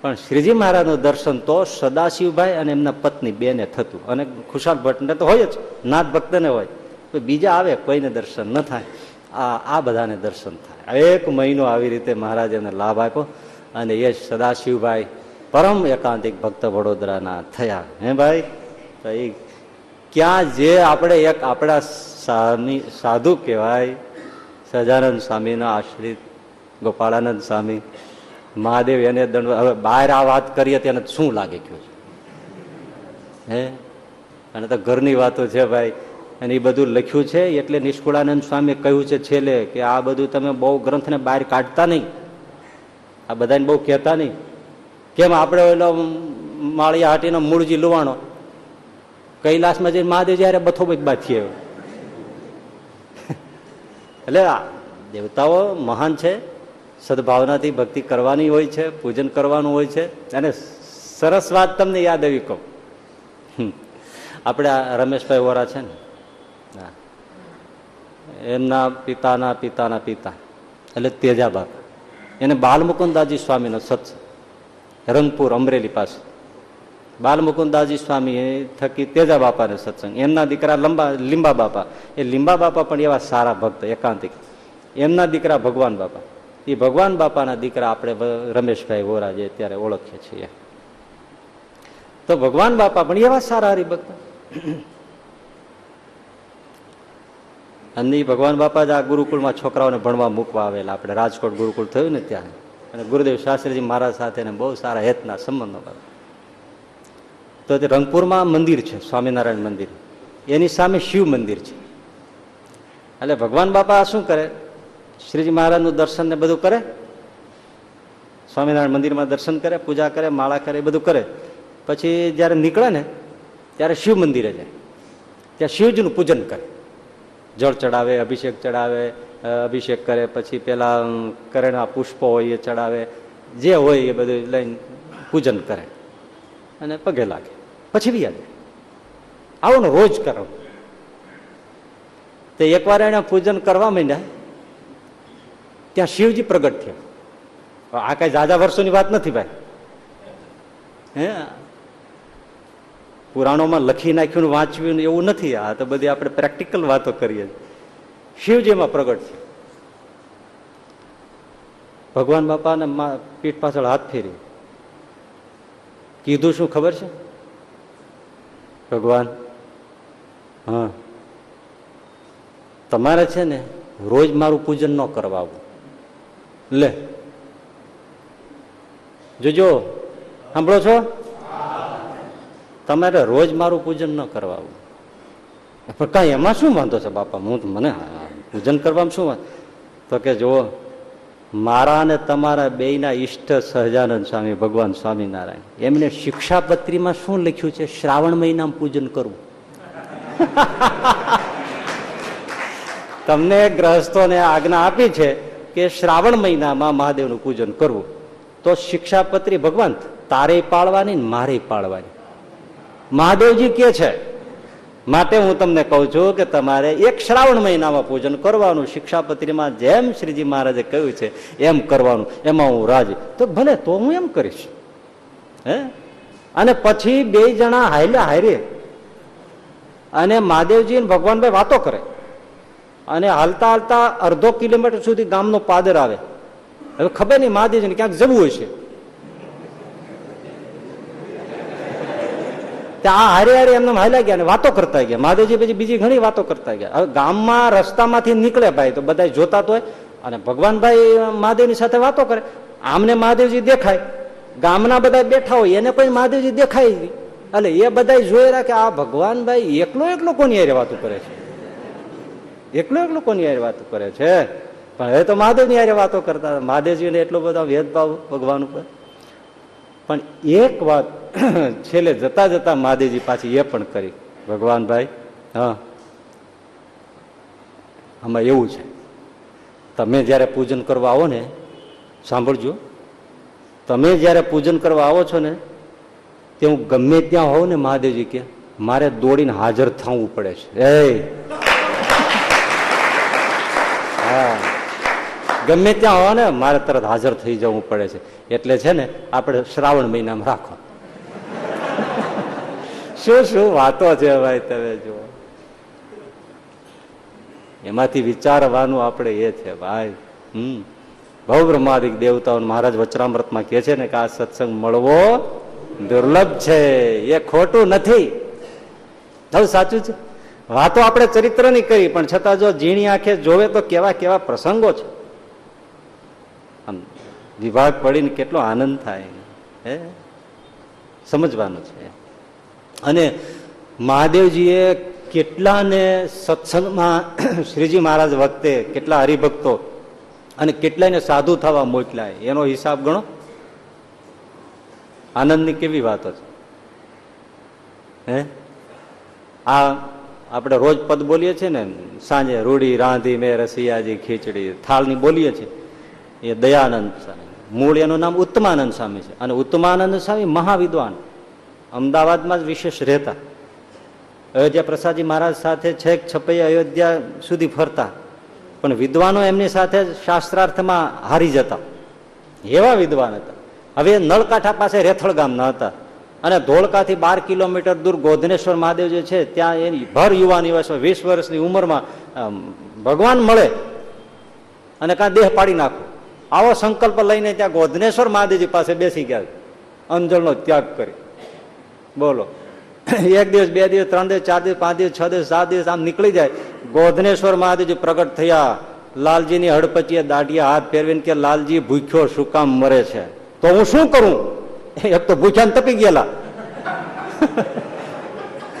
પણ શ્રીજી મહારાજનું દર્શન તો સદાશિવભાઈ અને એમના પત્ની બેને થતું. અને ખુશાલ ભટ્ટને તો હોય જ, નાથ ભક્તને હોય. બીજા આવે, કોઈને દર્શન ન થાય. આ આ બધાને દર્શન થાય. એક મહિનો આવી રીતે મહારાજ એને લાભ આપ્યો. અને એ સદાશિવભાઈ પરમ એકાંતિક ભક્ત વડોદરાના થયા. હે ભાઈ? તો એ ક્યાં જે આપણે એક આપણા સ્વામી સાધુ કહેવાય, સજાનંદ સ્વામીના આશ્રિત, ગોપાળાનંદ સ્વામી મહાદેવ એને દંડ હવે બહાર આ વાત કરીએ તેને શું લાગે ગયું હે? અને તો ઘરની વાતો છે ભાઈ. અને એ બધું લખ્યું છે એટલે નિષ્કુળાનંદ સ્વામી કહ્યું છે છેલ્લે કે આ બધું તમે બહુ ગ્રંથને બહાર કાઢતા નહીં. આ બધાને બહુ કહેતા નહીં. કેમ આપણે ઓલો માળિયા હાટીનો મૂળજી લુવાણો? કૈલાસમાં જઈને મહાદેવ જયારે બથો બાથી આવ્યો એટલે દેવતાઓ મહાન છે. સદભાવનાથી ભક્તિ કરવાની હોય છે, પૂજન કરવાનું હોય છે, અને સરસ વાત તમને યાદ આવી કહું. આપણે આ રમેશભાઈ વોરા છે ને. એમના પિતાના પિતાના પિતા, એટલે તેજા બાપા. એને બાલમુકુંદાજી સ્વામીનો સત્સંગ, રંગપુર અમરેલી પાસે. બાલમુકુંદાજી સ્વામી થકી તેજા બાપાને સત્સંગ. એમના દીકરા લંબા, લીંબા બાપા. એ લીંબા બાપા પણ એવા સારા ભક્ત, એકાંતિક. એમના દીકરા ભગવાન બાપા. એ ભગવાન બાપાના દીકરા આપણે રમેશભાઈ વોરા જે અત્યારે ઓળખીએ છીએ. તો ભગવાન બાપા પણ એવા સારા હરિભક્ત. અને ભગવાન બાપા જ આ ગુરુકુળમાં છોકરાઓને ભણવા મૂકવા આવેલા. આપણે રાજકોટ ગુરુકુળ થયું ને ત્યાં. અને ગુરુદેવ શાસ્ત્રીજી મહારાજ સાથે બહુ સારા હેતના સંબંધો. તો તે રંગપુરમાં મંદિર છે, સ્વામિનારાયણ મંદિર. એની સામે શિવ મંદિર છે. એટલે ભગવાન બાપા શું કરે? શ્રીજી મહારાજનું દર્શન ને બધું કરે? સ્વામિનારાયણ મંદિરમાં દર્શન કરે, પૂજા કરે, માળા કરે, એ બધું કરે. પછી જ્યારે નીકળે ને, ત્યારે શિવ મંદિરે જાય. ત્યાં શિવજીનું પૂજન કરે. જળ ચડાવે, અભિષેક ચડાવે અભિષેક કરે, પછી પેલા કરેણા પુષ્પો હોય એ ચડાવે, જે હોય એ બધું લઈને પૂજન કરે. અને પગે લાગે. પછી બી આવે. આવો રોજ કરો. તે એકવાર એને પૂજન કરવા માંડ્યા ત્યાં શિવજી પ્રગટ થયા. આ કઈ જાજા વર્ષોની વાત નથી ભાઈ. હે? પુરાણોમાં લખી નાખ્યું વાંચ્યું એવું નથી. આ તો બધી આપણે પ્રેક્ટિકલ વાતો કરીએ શિવજીમાં પ્રગટ છે ભગવાન બાપાને પીઠ પાછળ હાથ ફેરી. કીધું શું ખબર છે? ભગવાન, હા. તમારે છે ને રોજ મારું પૂજન ન કરવાવું. લે. જોજો, સાંભળો છો? તમારે રોજ મારું પૂજન ન કરવાવું પણ કાંઈ એમાં શું વાંધો છે બાપા? હું મને પૂજન કરવામાં શું તો કે જુઓ, મારા અને તમારા બેયના ઈષ્ટ સહજાનંદ સ્વામી, ભગવાન સ્વામિનારાયણ, એમને શિક્ષાપત્રીમાં શું લખ્યું છે? શ્રાવણ મહિનામાં પૂજન કરવું. તમને ગ્રહસ્થોને આજ્ઞા આપી છે કે શ્રાવણ મહિનામાં મહાદેવનું પૂજન કરવું. તો શિક્ષાપત્રી ભગવાન, તારે પાળવાની ને મારે પાળવાની? મહાદેવજી કે છે, માટે હું તમને કહું છું કે તમારે એક શ્રાવણ મહિનામાં પૂજન કરવાનું, શિક્ષાપત્રીમાં જેમ શ્રીજી મહારાજે કહ્યું છે, એમ કરવાનું, એમાં હું રાજી. તો ભલે, તો હું એમ કરીશ. હે? અને પછી બે જણા હાલ્યા હારે અને મહાદેવજી અને ભગવાનભાઈ વાતો કરે. અને હાલતા હાલતા અડધો કિલોમીટર સુધી ગામનો પાદર આવે. હવે ખબર નહીં, મહાદેવજીને ક્યાંક જવું ત્યાં આ હારે હારે એમને હાલ્યા ગયા અને વાતો કરતા ગયા. મહાદેવજી પછી બીજી ઘણી વાતો કરતા ગયા. હવે ગામમાં રસ્તામાંથી નીકળે ભાઈ, તો બધા જોતા તો હોય. અને ભગવાનભાઈ મહાદેવની સાથે વાતો કરે. આમને મહાદેવજી દેખાય. ગામના બધા બેઠા હોય, એને કોઈ મહાદેવજી દેખાય એટલે એ બધા જોઈ રાખે, આ ભગવાનભાઈ એકલો એકલો કોની હારે વાતો કરે છે? એકલો એકલો કોની વાતો કરે છે. પણ હવે તો મહાદેવની યારે વાતો કરતા મહાદેવજીને એટલો બધો ભેદભાવ ભગવાન ઉપર પણ એક વાત છેલ્લે જતા જતા મહાદેવજી પાછી એ પણ કરી. ભગવાનભાઈ, હા. આમાં એવું છે. તમે જ્યારે પૂજન કરવા આવો ને, સાંભળજો. તમે જ્યારે પૂજન કરવા આવો છો ને, તે હું ગમે ત્યાં હોઉં ને મહાદેવજી કે, મારે દોડીને હાજર થવું પડે છે. એ ગમે ત્યાં હો ને, મારે તરત હાજર થઈ જવું પડે છે. એટલે છે ને, આપણે શ્રાવણ મહિનામાં રાખો. શું શું વાતો છે ભાઈ તમે જુઓ. એમાંથી વિચારવાનું આપણે એ છે ભાઈ. હમ. બહુ બ્રહ્માદિક દેવતાઓ મહારાજ વચરામૃતમાં કે છે ને કે આ સત્સંગ મળવો દુર્લભ છે. એ ખોટું નથી. હવે સાચું છે? વાતો આપણે ચરિત્રની કરી, પણ છતાં જો ઝીણી આંખે જોવે તો કેવા કેવા પ્રસંગો છે. વિભાગ પડીને કેટલો આનંદ થાય, હે? સમજવાનું છે. અને મહાદેવજીએ કેટલાને સત્સંગમાં શ્રીજી મહારાજ વખતે કેટલા હરિભક્તો અને કેટલાયને સાધુ થવા મોકલાય, એનો હિસાબ ગણો. આનંદની કેવી વાતો છે? હે? આ આપણે રોજ પદ બોલીએ છીએ ને, સાંજે રૂડી રાંધી મેં રસિયાજી ખીચડી, થાળની બોલીએ છીએ. એ દયાનંદ સ્વામી. મૂળ એનું નામ ઉત્તમાનંદ સ્વામી છે. અને ઉત્તમાનંદ સ્વામી મહાવિદ્વાન. અમદાવાદમાં જ વિશેષ રહેતા. અયોધ્યા પ્રસાદજી મહારાજ સાથે છેક છપૈયા અયોધ્યા સુધી ફરતા. પણ વિદ્વાનો એમની સાથે શાસ્ત્રાર્થમાં હારી જતા. એવા વિદ્વાન હતા. હવે નળકાંઠા પાસે રેથળ ગામના હતા. અને ધોળકાથી બાર કિલોમીટર દૂર ગોધનેશ્વર મહાદેવ જે છે, ત્યાં એની ભર યુવાની વયસમાં વીસ વર્ષની ઉંમરમાં ભગવાન મળે અને કાં દેહ પાડી નાખો. આવો સંકલ્પ લઈને ત્યાં ગોધનેશ્વર મહાદેવજી પાસે બેસી ગયા અંજળનો ત્યાગ કરી. બોલો. એક દિવસ, બે દિવસ, ત્રણ દિવસ, ચાર દિવસ, પાંચ દિવસ, છ દિવસ, સાત દિવસ આમ નીકળી જાય. ગોધનેશ્વર મહાદેવજી પ્રગટ થયા. લાલજીની હડપચીએ દાઢીએ હાથ ફેરવીને કે, લાલજી, ભૂખ્યો શું કામ મરે છે? તો હું શું કરું? એક તો ભૂખ્યા ને તપી ગયેલા.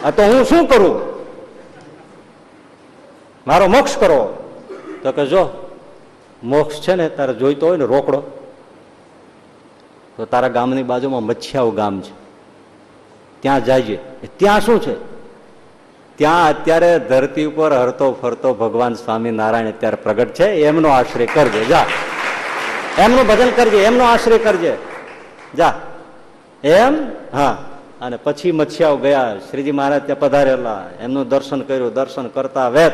આ તો હું શું કરું? મારો મોક્ષ કરો. તો કે જો, મોક્ષ છે ને તારે જોઈતો હોય ને રોકડો. તો તારા ગામની બાજુમાં મચ્છિયાઓ ગામ છે. ત્યાં જાય ત્યાં શું છે? ત્યાં અત્યારે ધરતી ઉપર હરતો ફરતો ભગવાન સ્વામિનારાયણ અત્યારે પ્રગટ છે. એમનો આશ્રય કરજે. જા. એમનું ભજન કરજે. એમનો આશ્રય કરજે. જા. એમ? હા. અને પછી મચ્છિયાઓ ગયા. શ્રીજી મહારાજ ત્યાં પધારેલા. એમનું દર્શન કર્યું. દર્શન કરતા વેત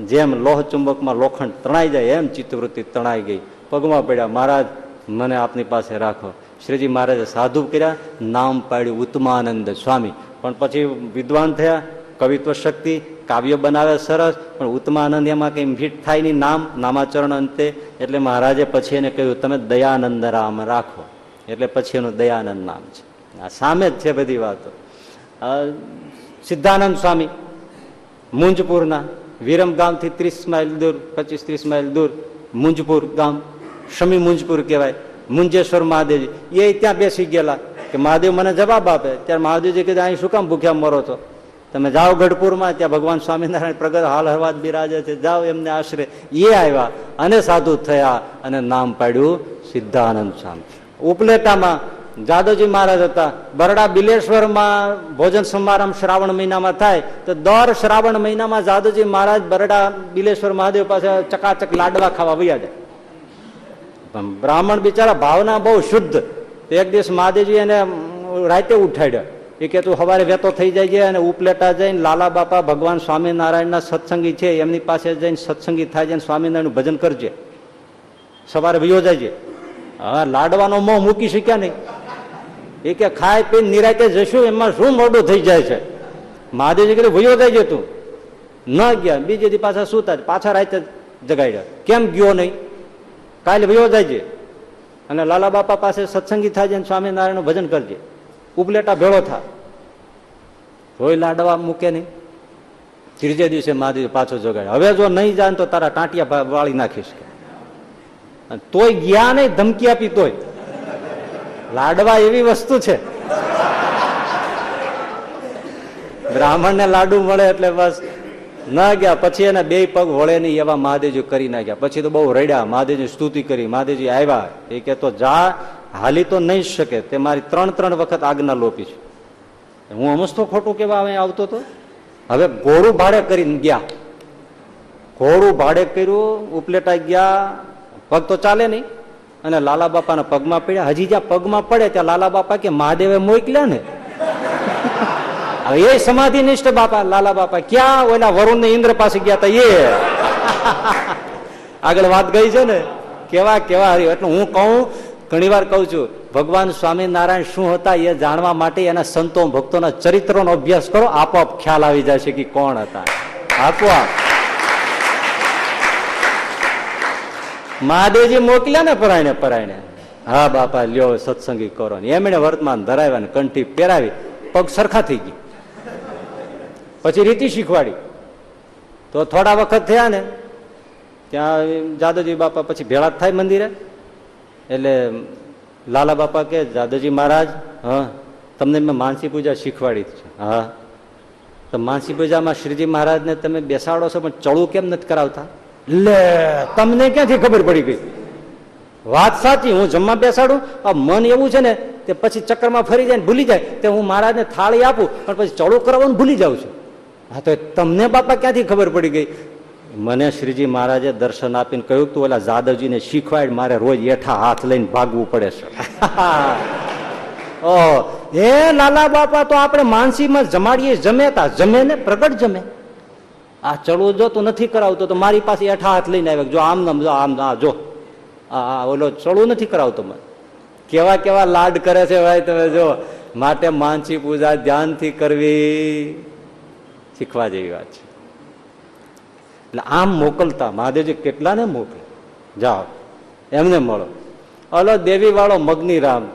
જેમ લોહ ચુંબકમાં લોખંડ તણાઈ જાય, એમ ચિત્તવૃત્તિ તણાઈ ગઈ. પગમાં પડ્યા, મહારાજ, મને આપની પાસે રાખો. શ્રીજી મહારાજે સાધુ કર્યા. નામ પાડ્યું, ઉત્માનંદ સ્વામી. પણ પછી વિદ્વાન થયા. કવિત્વ શક્તિ, કાવ્ય બનાવે સરસ. પણ ઉત્માનંદ એમાં કંઈ ફીટ થાય નહીં. નામ, નામાચરણ અંતે. એટલે મહારાજે પછી એને કહ્યું, તમે દયાનંદ રામ રાખો. એટલે પછી એનું દયાનંદ નામ છે. આ સામે જ છે બધી વાતો. સિદ્ધાનંદ સ્વામી, મુંજપુરના, વિરમ ગામથી ત્રીસ માઇલ દૂર, પચીસ ત્રીસ માઇલ દૂર, મુંજપુર ગામ, શમી મુંજપુર કહેવાય, મુંજેશ્વર મહાદેવજી. એ ત્યાં બેસી ગયેલા કે મહાદેવ મને જવાબ આપે. ત્યારે મહાદેવજી કીધું, અહીં શું કામ ભૂખ્યા મરો છો? તમે જાઓ ગઢપુરમાં, ત્યાં ભગવાન સ્વામિનારાયણ પ્રગટ હાલ હરવાદ બિરાજે છે. જાઓ એમને આશરે. એ આવ્યા અને સાધુ થયા અને નામ પાડ્યું સિદ્ધાનંદ સ્વામી. ઉપલેટામાં જાદવજી મહારાજ હતા. બરડા બિલેશ્વરમાં ભોજન સમારંભ શ્રાવણ મહિનામાં થાય તો દર શ્રાવણ મહિનામાં જાદવજી મહારાજ બરડા બિલેશ્વર મહાદેવ પાસે ચકાચક લાડવા ખાવા વૈયા જાય. બ્રાહ્મણ બિચારા ભાવના બહુ શુદ્ધ. એક દિવસ મહાદેવજી એને રાતે ઉઠાડ્યા. એ કે તું સવારે વેતો થઈ જાય છે અને ઉપલેટા જઈને લાલા બાપા ભગવાન સ્વામિનારાયણના સત્સંગી છે, એમની પાસે જઈને સત્સંગી થાય છે સ્વામિનારાયણ ભજન કરજે. સવારે વયો જાય હા, લાડવાનો મોં મૂકી શક્યા નહીં. એ કે ખાય, પીને નિરાતે જશું, એમાં શું મોડું થઈ જાય છે? મહાદેવજી કીધું વયો જાય છે તું. ન ગયા, બીજે દી પાછા થાય પાછા રાતે જગાડ્યા. કેમ ગયો નહીં? કાલે ભયો જાયજે અને લાલા બાપા પાસે સત્સંગી થાય છે સ્વામિનારાયણનું ભજન કરજે. ઉપલેટા ભેળો થા. રોય લાડવા મૂકે નહીં. ત્રીજે દિવસે મહાદેવ પાછો જગાડ્યો. હવે જો નહીં જાય તો તારા ટાંટિયા વાળી નાખીશ અને તોય ગયા નહીં, ધમકી આપી તોય. લાડવા એવી વસ્તુ છે. બ્રાહ્મણ ને લાડુ મળે એટલે બસ. ના ગયા, પછી એના બે પગ વળે નહીં એવા મહાદેવજી કરી નાખ્યા. પછી તો બહુ રડ્યા મહાદેવજી સ્તુતિ કરી, મહાદેવજી આવ્યા. એ કે તો જા, હાલી તો નહીં શકે. તે મારી ત્રણ ત્રણ વખત આજ્ઞા લોપી છે. હું અમસ્તો ખોટું કેવા અહીં આવતો હતો હવે ઘોડું ભાડે કરીને ગયા. ઘોડું ભાડે કર્યું ઉપલેટા ગયા પગ તો ચાલે નહીં. અને લાલા બાપાના પગમાં પડ્યા. હજી જ્યાં પગમાં પડે ત્યાં લાલા બાપા કે મહાદેવે મોકલ્યા ને. એ સમાધિ નિષ્ઠ બાપા, લાલા બાપા ક્યાં ઓલા વરુણ ને ઇન્દ્ર પાસે ગયા હતા એ. આગળ વાત ગઈ છે ને. કેવા કેવા હરી. એટલે હું કહું, ઘણી વાર કહું છું, ભગવાન સ્વામિનારાયણ શું હતા એ જાણવા માટે એના સંતો ભક્તોના ચરિત્રનો અભ્યાસ કરો, આપોઆપ ખ્યાલ આવી જાય છે કે કોણ હતા. આપોઆપ. મહાદેવજી મોકલ્યા ને પરાયણે પરાયણે. હા બાપા, લ્યો, સત્સંગી કરો એમણે વર્તમાન ધરાવ્યા ને કંઠી પહેરાવી, પગ સરખા થઈ ગઈ પછી રીતિ શીખવાડી. તો થોડા વખત થયા ને, ત્યાં જાદવજી બાપા પછી ભેળા થાય મંદિરે. એટલે લાલા બાપા કે, જાદવજી મહારાજ, હા, તમને મેં માનસી પૂજા શીખવાડી છે. હા. તો માનસી પૂજામાં શ્રીજી મહારાજને તમે બેસાડો છો, પણ ચડું કેમ નથી કરાવતા? લે, તમને ક્યાંથી ખબર પડી ગઈ? વાત સાચી, હું જમવા બેસાડું, આ મન એવું છે ને, તે પછી ચક્કરમાં ફરી જાય ભૂલી જાય, તે હું મહારાજને થાળી આપું, પણ પછી ચડો કરાવવાનું ભૂલી જાઉં છું. હા, તો તમને બાપા ક્યાંથી ખબર પડી ગઈ? મને શ્રીજી મહારાજે દર્શન આપીને કહ્યું તું ઓલા જાદવજીને શીખવાડ, મારે રોજ એઠા હાથ લઈને ભાગવું પડે છે. ઓ, હે લાલા બાપા, તો આપણે માનસીમાં જમાડીએ જમે તા જમે ને પ્રગટ જમે. આ ચડવું જો તું નથી કરાવતો તો મારી પાસે એઠા હાથ લઈને આવે જો આમ નામ જો, આમ આ જો. આ ઓલો ચડવું નથી કરાવતો મને. કેવા કેવા લાડ કરે છે ભાઈ તમે જો. માટે માનસી પૂજા ધ્યાનથી કરવી. શીખવા જેવી વાત છે. એટલે આમ મોકલતા, મહાદેવજી કેટલાને મોકલે? જાઓ, એમને મળો. અલો દેવી વાળો મગની રામ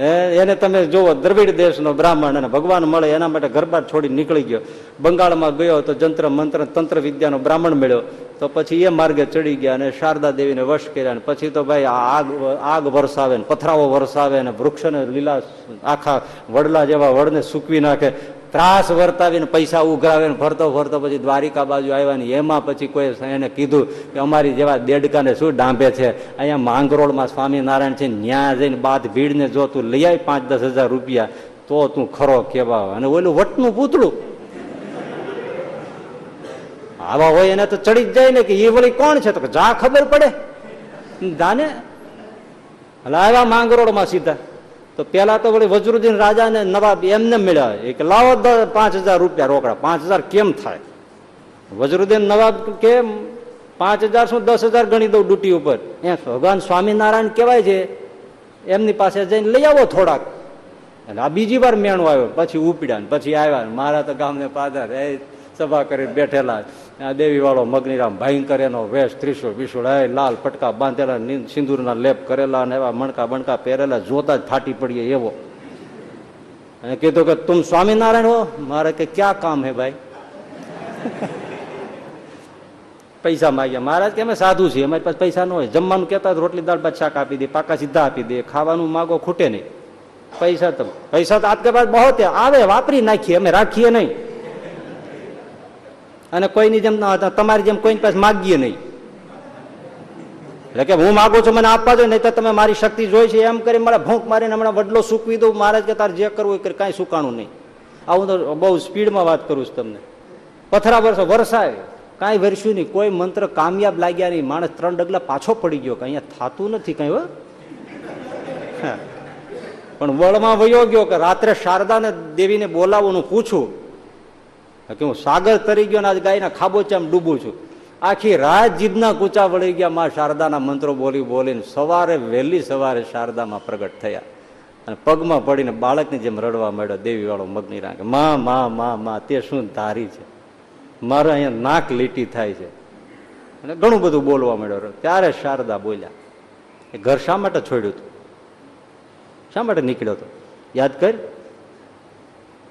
એને તમે જુઓ દ્રવિડ દેશનો બ્રાહ્મણ અને ભગવાન મળે, એના માટે ઘરબાર છોડી નીકળી ગયો. બંગાળમાં ગયો તો જંત્ર, મંત્ર, તંત્ર વિદ્યાનો બ્રાહ્મણ મળ્યો. તો પછી એ માર્ગે ચડી ગયા અને શારદા દેવીને વશ કર્યા અને પછી તો ભાઈ આગ આગ વરસાવે ને, પથરાવો વરસાવે ને, વૃક્ષને લીલા આખા વડલા જેવા વડને સૂકવી નાખે. ત્રાસ વર્તાવીને પૈસા ઉઘરાવીને ફરતો ફરતો પછી દ્વારિકા બાજુ આવ્યા ને એમાં પછી કોઈ એને કીધું કે અમારી જેવા દેડકાને શું ડાંભે છે? અહીંયા માંગરોળમાં સ્વામિનારાયણ છે, ન્યા જઈને બાદ ભીડને જો તું લઈ આવી પાંચ દસ હજાર રૂપિયા, તો તું ખરો કેવા અને ઓલું વટનું પૂતળું. આવા હોય એને તો ચડી જ જાય ને કે એ વળી કોણ છે? તો જા ખબર પડે. જાને. એટલે આવ્યા માંગરોળમાં સીધા. તો પેલા તો વળી વજરુદ્દીન રાજાને નવાબ એમને મળ્યા. એ કે લાવો પાંચ હજાર રૂપિયા રોકડા. પાંચ હજાર કેમ થાય? વજરુદ્દીન નવાબ કેમ પાંચ હજાર શું? દસ હજાર ગણી દઉં ડ્યુટી ઉપર. એ ભગવાન સ્વામિનારાયણ કહેવાય છે, એમની પાસે જઈને લઈ આવો થોડાક. એટલે આ બીજી વાર મેણું આવ્યો, પછી ઉપડ્યા પછી આવ્યા મારા તો ગામને પાદર, એ સભા કરી બેઠેલા આ દેવી વાળો મગનીરામ ભયંકર એનો વેશ ત્રિશુળ વિશુળ હે લાલ પટકા બાંધેલા સિંદૂરના લેપ કરેલા અને એવા મણકા બણકા પહેરેલા, જોતા જ ફાટી પડીએ એવો. અને કીધું કે, તું સ્વામિનારાયણ હો? મારે કે, ક્યાં કામ હે ભાઈ? પૈસા માગ્યા. મહારાજ કે, અમે સાધુ છીએ, અમારી પાસે પૈસા ન હોય. જમવાનું કહેતા રોટલી, દાળ, ભાત, શાક આપી દે, પાકા સીધા આપી દે, ખાવાનું માગો ખૂટે નહીં. પૈસા તો પૈસા તો આપકે બાદ બહુ આવે, વાપરી નાખીએ, અમે રાખીએ નહીં. અને કોઈની જેમ તમારી જેમ કોઈની પાસે માગીએ નહીં. એટલે કે હું માગું છું, મને આપવા જોઈએ નહીં તો તમે મારી શક્તિ જોઈ છે, એમ કરી મારે ભૂંક મારીને હમણાં વડલો સૂકવી દઉં, મહારાજ કે તારે જે કરવું એ કાંઈ સુકાણું નહીં. આવું તો બહુ સ્પીડમાં વાત કરું છું તમને. પથરા વર્ષો વરસાય, કાંઈ વરસ્યું નહીં, કોઈ મંત્ર કામયાબ લાગ્યા નહીં, માણસ ત્રણ ડગલા પાછો પડી ગયો કે અહીંયા થતું નથી કઈ હો. પણ વળમાં વયો ગયો કે રાત્રે શારદાને દેવીને બોલાવવાનું પૂછું કે હું સાગર તરી ગયો ને આજ ગાયના ખાબોચામાં ડૂબું છું. આખી રાત જીભના કૂચા વળી ગયા, માં શારદાના મંત્રો બોલી બોલીને સવારે વહેલી સવારે શારદામાં પ્રગટ થયા. અને પગમાં પડીને બાળકની જેમ રડવા માંડ્યો, દેવીવાળો મગની રાખે માં માં માં માં, તે શું ધારી છે? મારે અહીંયા નાક લીટી થાય છે. અને ઘણું બધું બોલવા માંડ્યો. ત્યારે શારદા બોલ્યા, એ ઘર શા માટે છોડ્યું હતું શા માટે નીકળ્યો હતો યાદ કર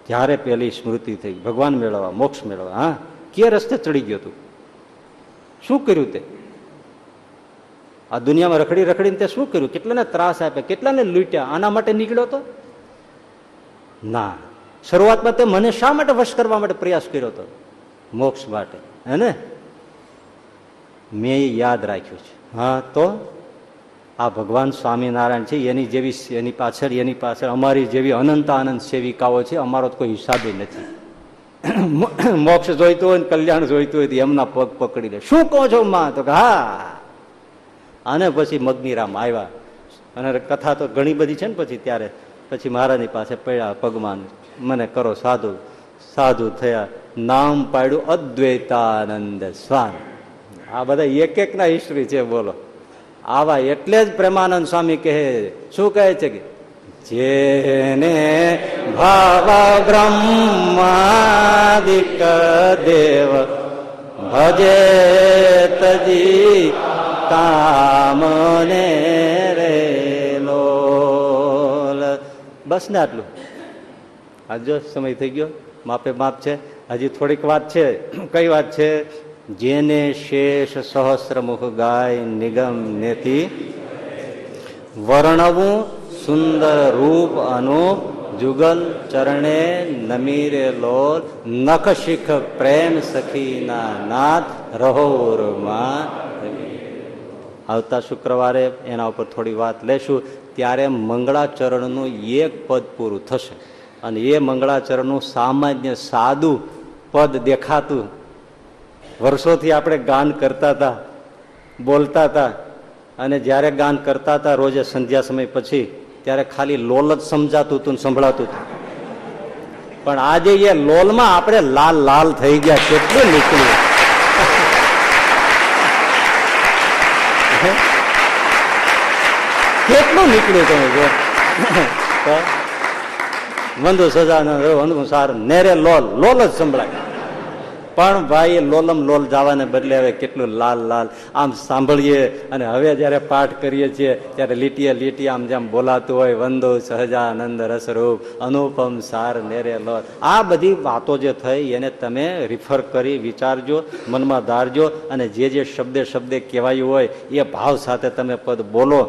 જ્યારે પેલી સ્મૃતિ થઈ. ભગવાન મેળવવા, મોક્ષ મેળવવા. હા? કે રસ્તે ચડી ગયો તું? શું કર્યું તે? આ દુનિયામાં રખડી રખડીને તે શું કર્યું? કેટલાને ત્રાસ આપ્યા, કેટલાને લૂંટ્યા? આના માટે નીકળ્યો તો? ના. શરૂઆતમાં તે મને શા માટે વશ કરવા માટે પ્રયાસ કર્યો હતો મોક્ષ માટે. હે ને? મેં યાદ રાખ્યું છે. હા, તો? આ ભગવાન સ્વામિનારાયણ છે, એની જેવી એની પાછળ એની પાછળ અમારી જેવી અનંત આનંદ સેવિકાઓ છે, અમારો કોઈ હિસાબે નથી. મોક્ષ જોઈતું હોય ને કલ્યાણ જોઈતું હોય તો એમના પગ પકડી લે. શું કહો છો માં? તો હા. અને પછી મગનીરામ આવ્યા. અને કથા તો ઘણી બધી છે ને પછી ત્યારે. પછી મહારાજની પાસે પડ્યા પગમાં મને કરો સાધુ. સાધુ થયા. નામ પાડ્યું અદ્વૈતાનંદ સ્વામી. આ બધા એક એકના હિસ્ટ્રી છે, બોલો. આવા એટલે જ પ્રેમાનંદ સ્વામી કહે, શું કહે છે કે, જેને ભાવ બ્રહ્માદિક દેવ ભજે તજી કામને રેલોલ બસ ને આટલું. આ જો સમય થઈ ગયો. માપે માપ છે. હજી થોડીક વાત છે. કઈ વાત છે? જેને શેષ સહસ્રમુખ ગાય નિગમ નેતિ, વર્ણવું સુંદર રૂપ અનુપ જુગલ ચરણે નમીરે લોલ નખ શિખ પ્રેમ સખીના નાથ રહોરમાં આવતા શુક્રવારે એના ઉપર થોડી વાત લેશું, ત્યારે મંગળાચરણનું એક પદ પૂરું થશે. અને એ મંગળાચરણનું સામાન્ય સાદું પદ દેખાતું વર્ષોથી આપણે ગાન કરતા હતા, બોલતા હતા, અને જ્યારે ગાન કરતા હતા રોજે સંધ્યા સમય પછી, ત્યારે ખાલી લોલ જ સમજાતું હતું સંભળાતું હતું. પણ આજે એ લોલમાં આપણે લાલ લાલ થઈ ગયા, કેટલું નીકળ્યું. કેટલું નીકળ્યું તમે જો. વંદુ સજાનંદ સાર, નેરે લોલ લોલ જ સંભળાય. પણ ભાઈ લોલમ લોલ જવાને બદલે હવે કેટલું લાલ લાલ. આમ સાંભળીએ અને હવે જ્યારે પાઠ કરીએ છીએ, ત્યારે લીટીએ લીટી આમ જેમ બોલાતું હોય, વંદો સહજાનંદ રસરૂપ, અનુપમ સાર નેરે લોલ. આ બધી વાતો જે થઈ, એને તમે રિફર કરી, વિચારજો, મનમાં ધારજો, અને જે જે શબ્દે શબ્દે કહેવાયું હોય, એ ભાવ સાથે તમે પદ બોલો,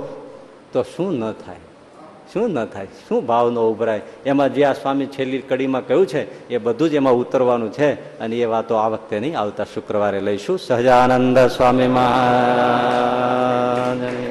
તો શું ન થાય? શું ન થાય? શું ભાવ ન ઉભરાય એમાં જે આ સ્વામી છેલ્લી કડીમાં કહ્યું છે, એ બધું જ એમાં ઉતરવાનું છે અને એ વાતો આ વખતે નહીં, આવતા શુક્રવારે લઈશું. સહજાનંદ સ્વામી મહારાજ.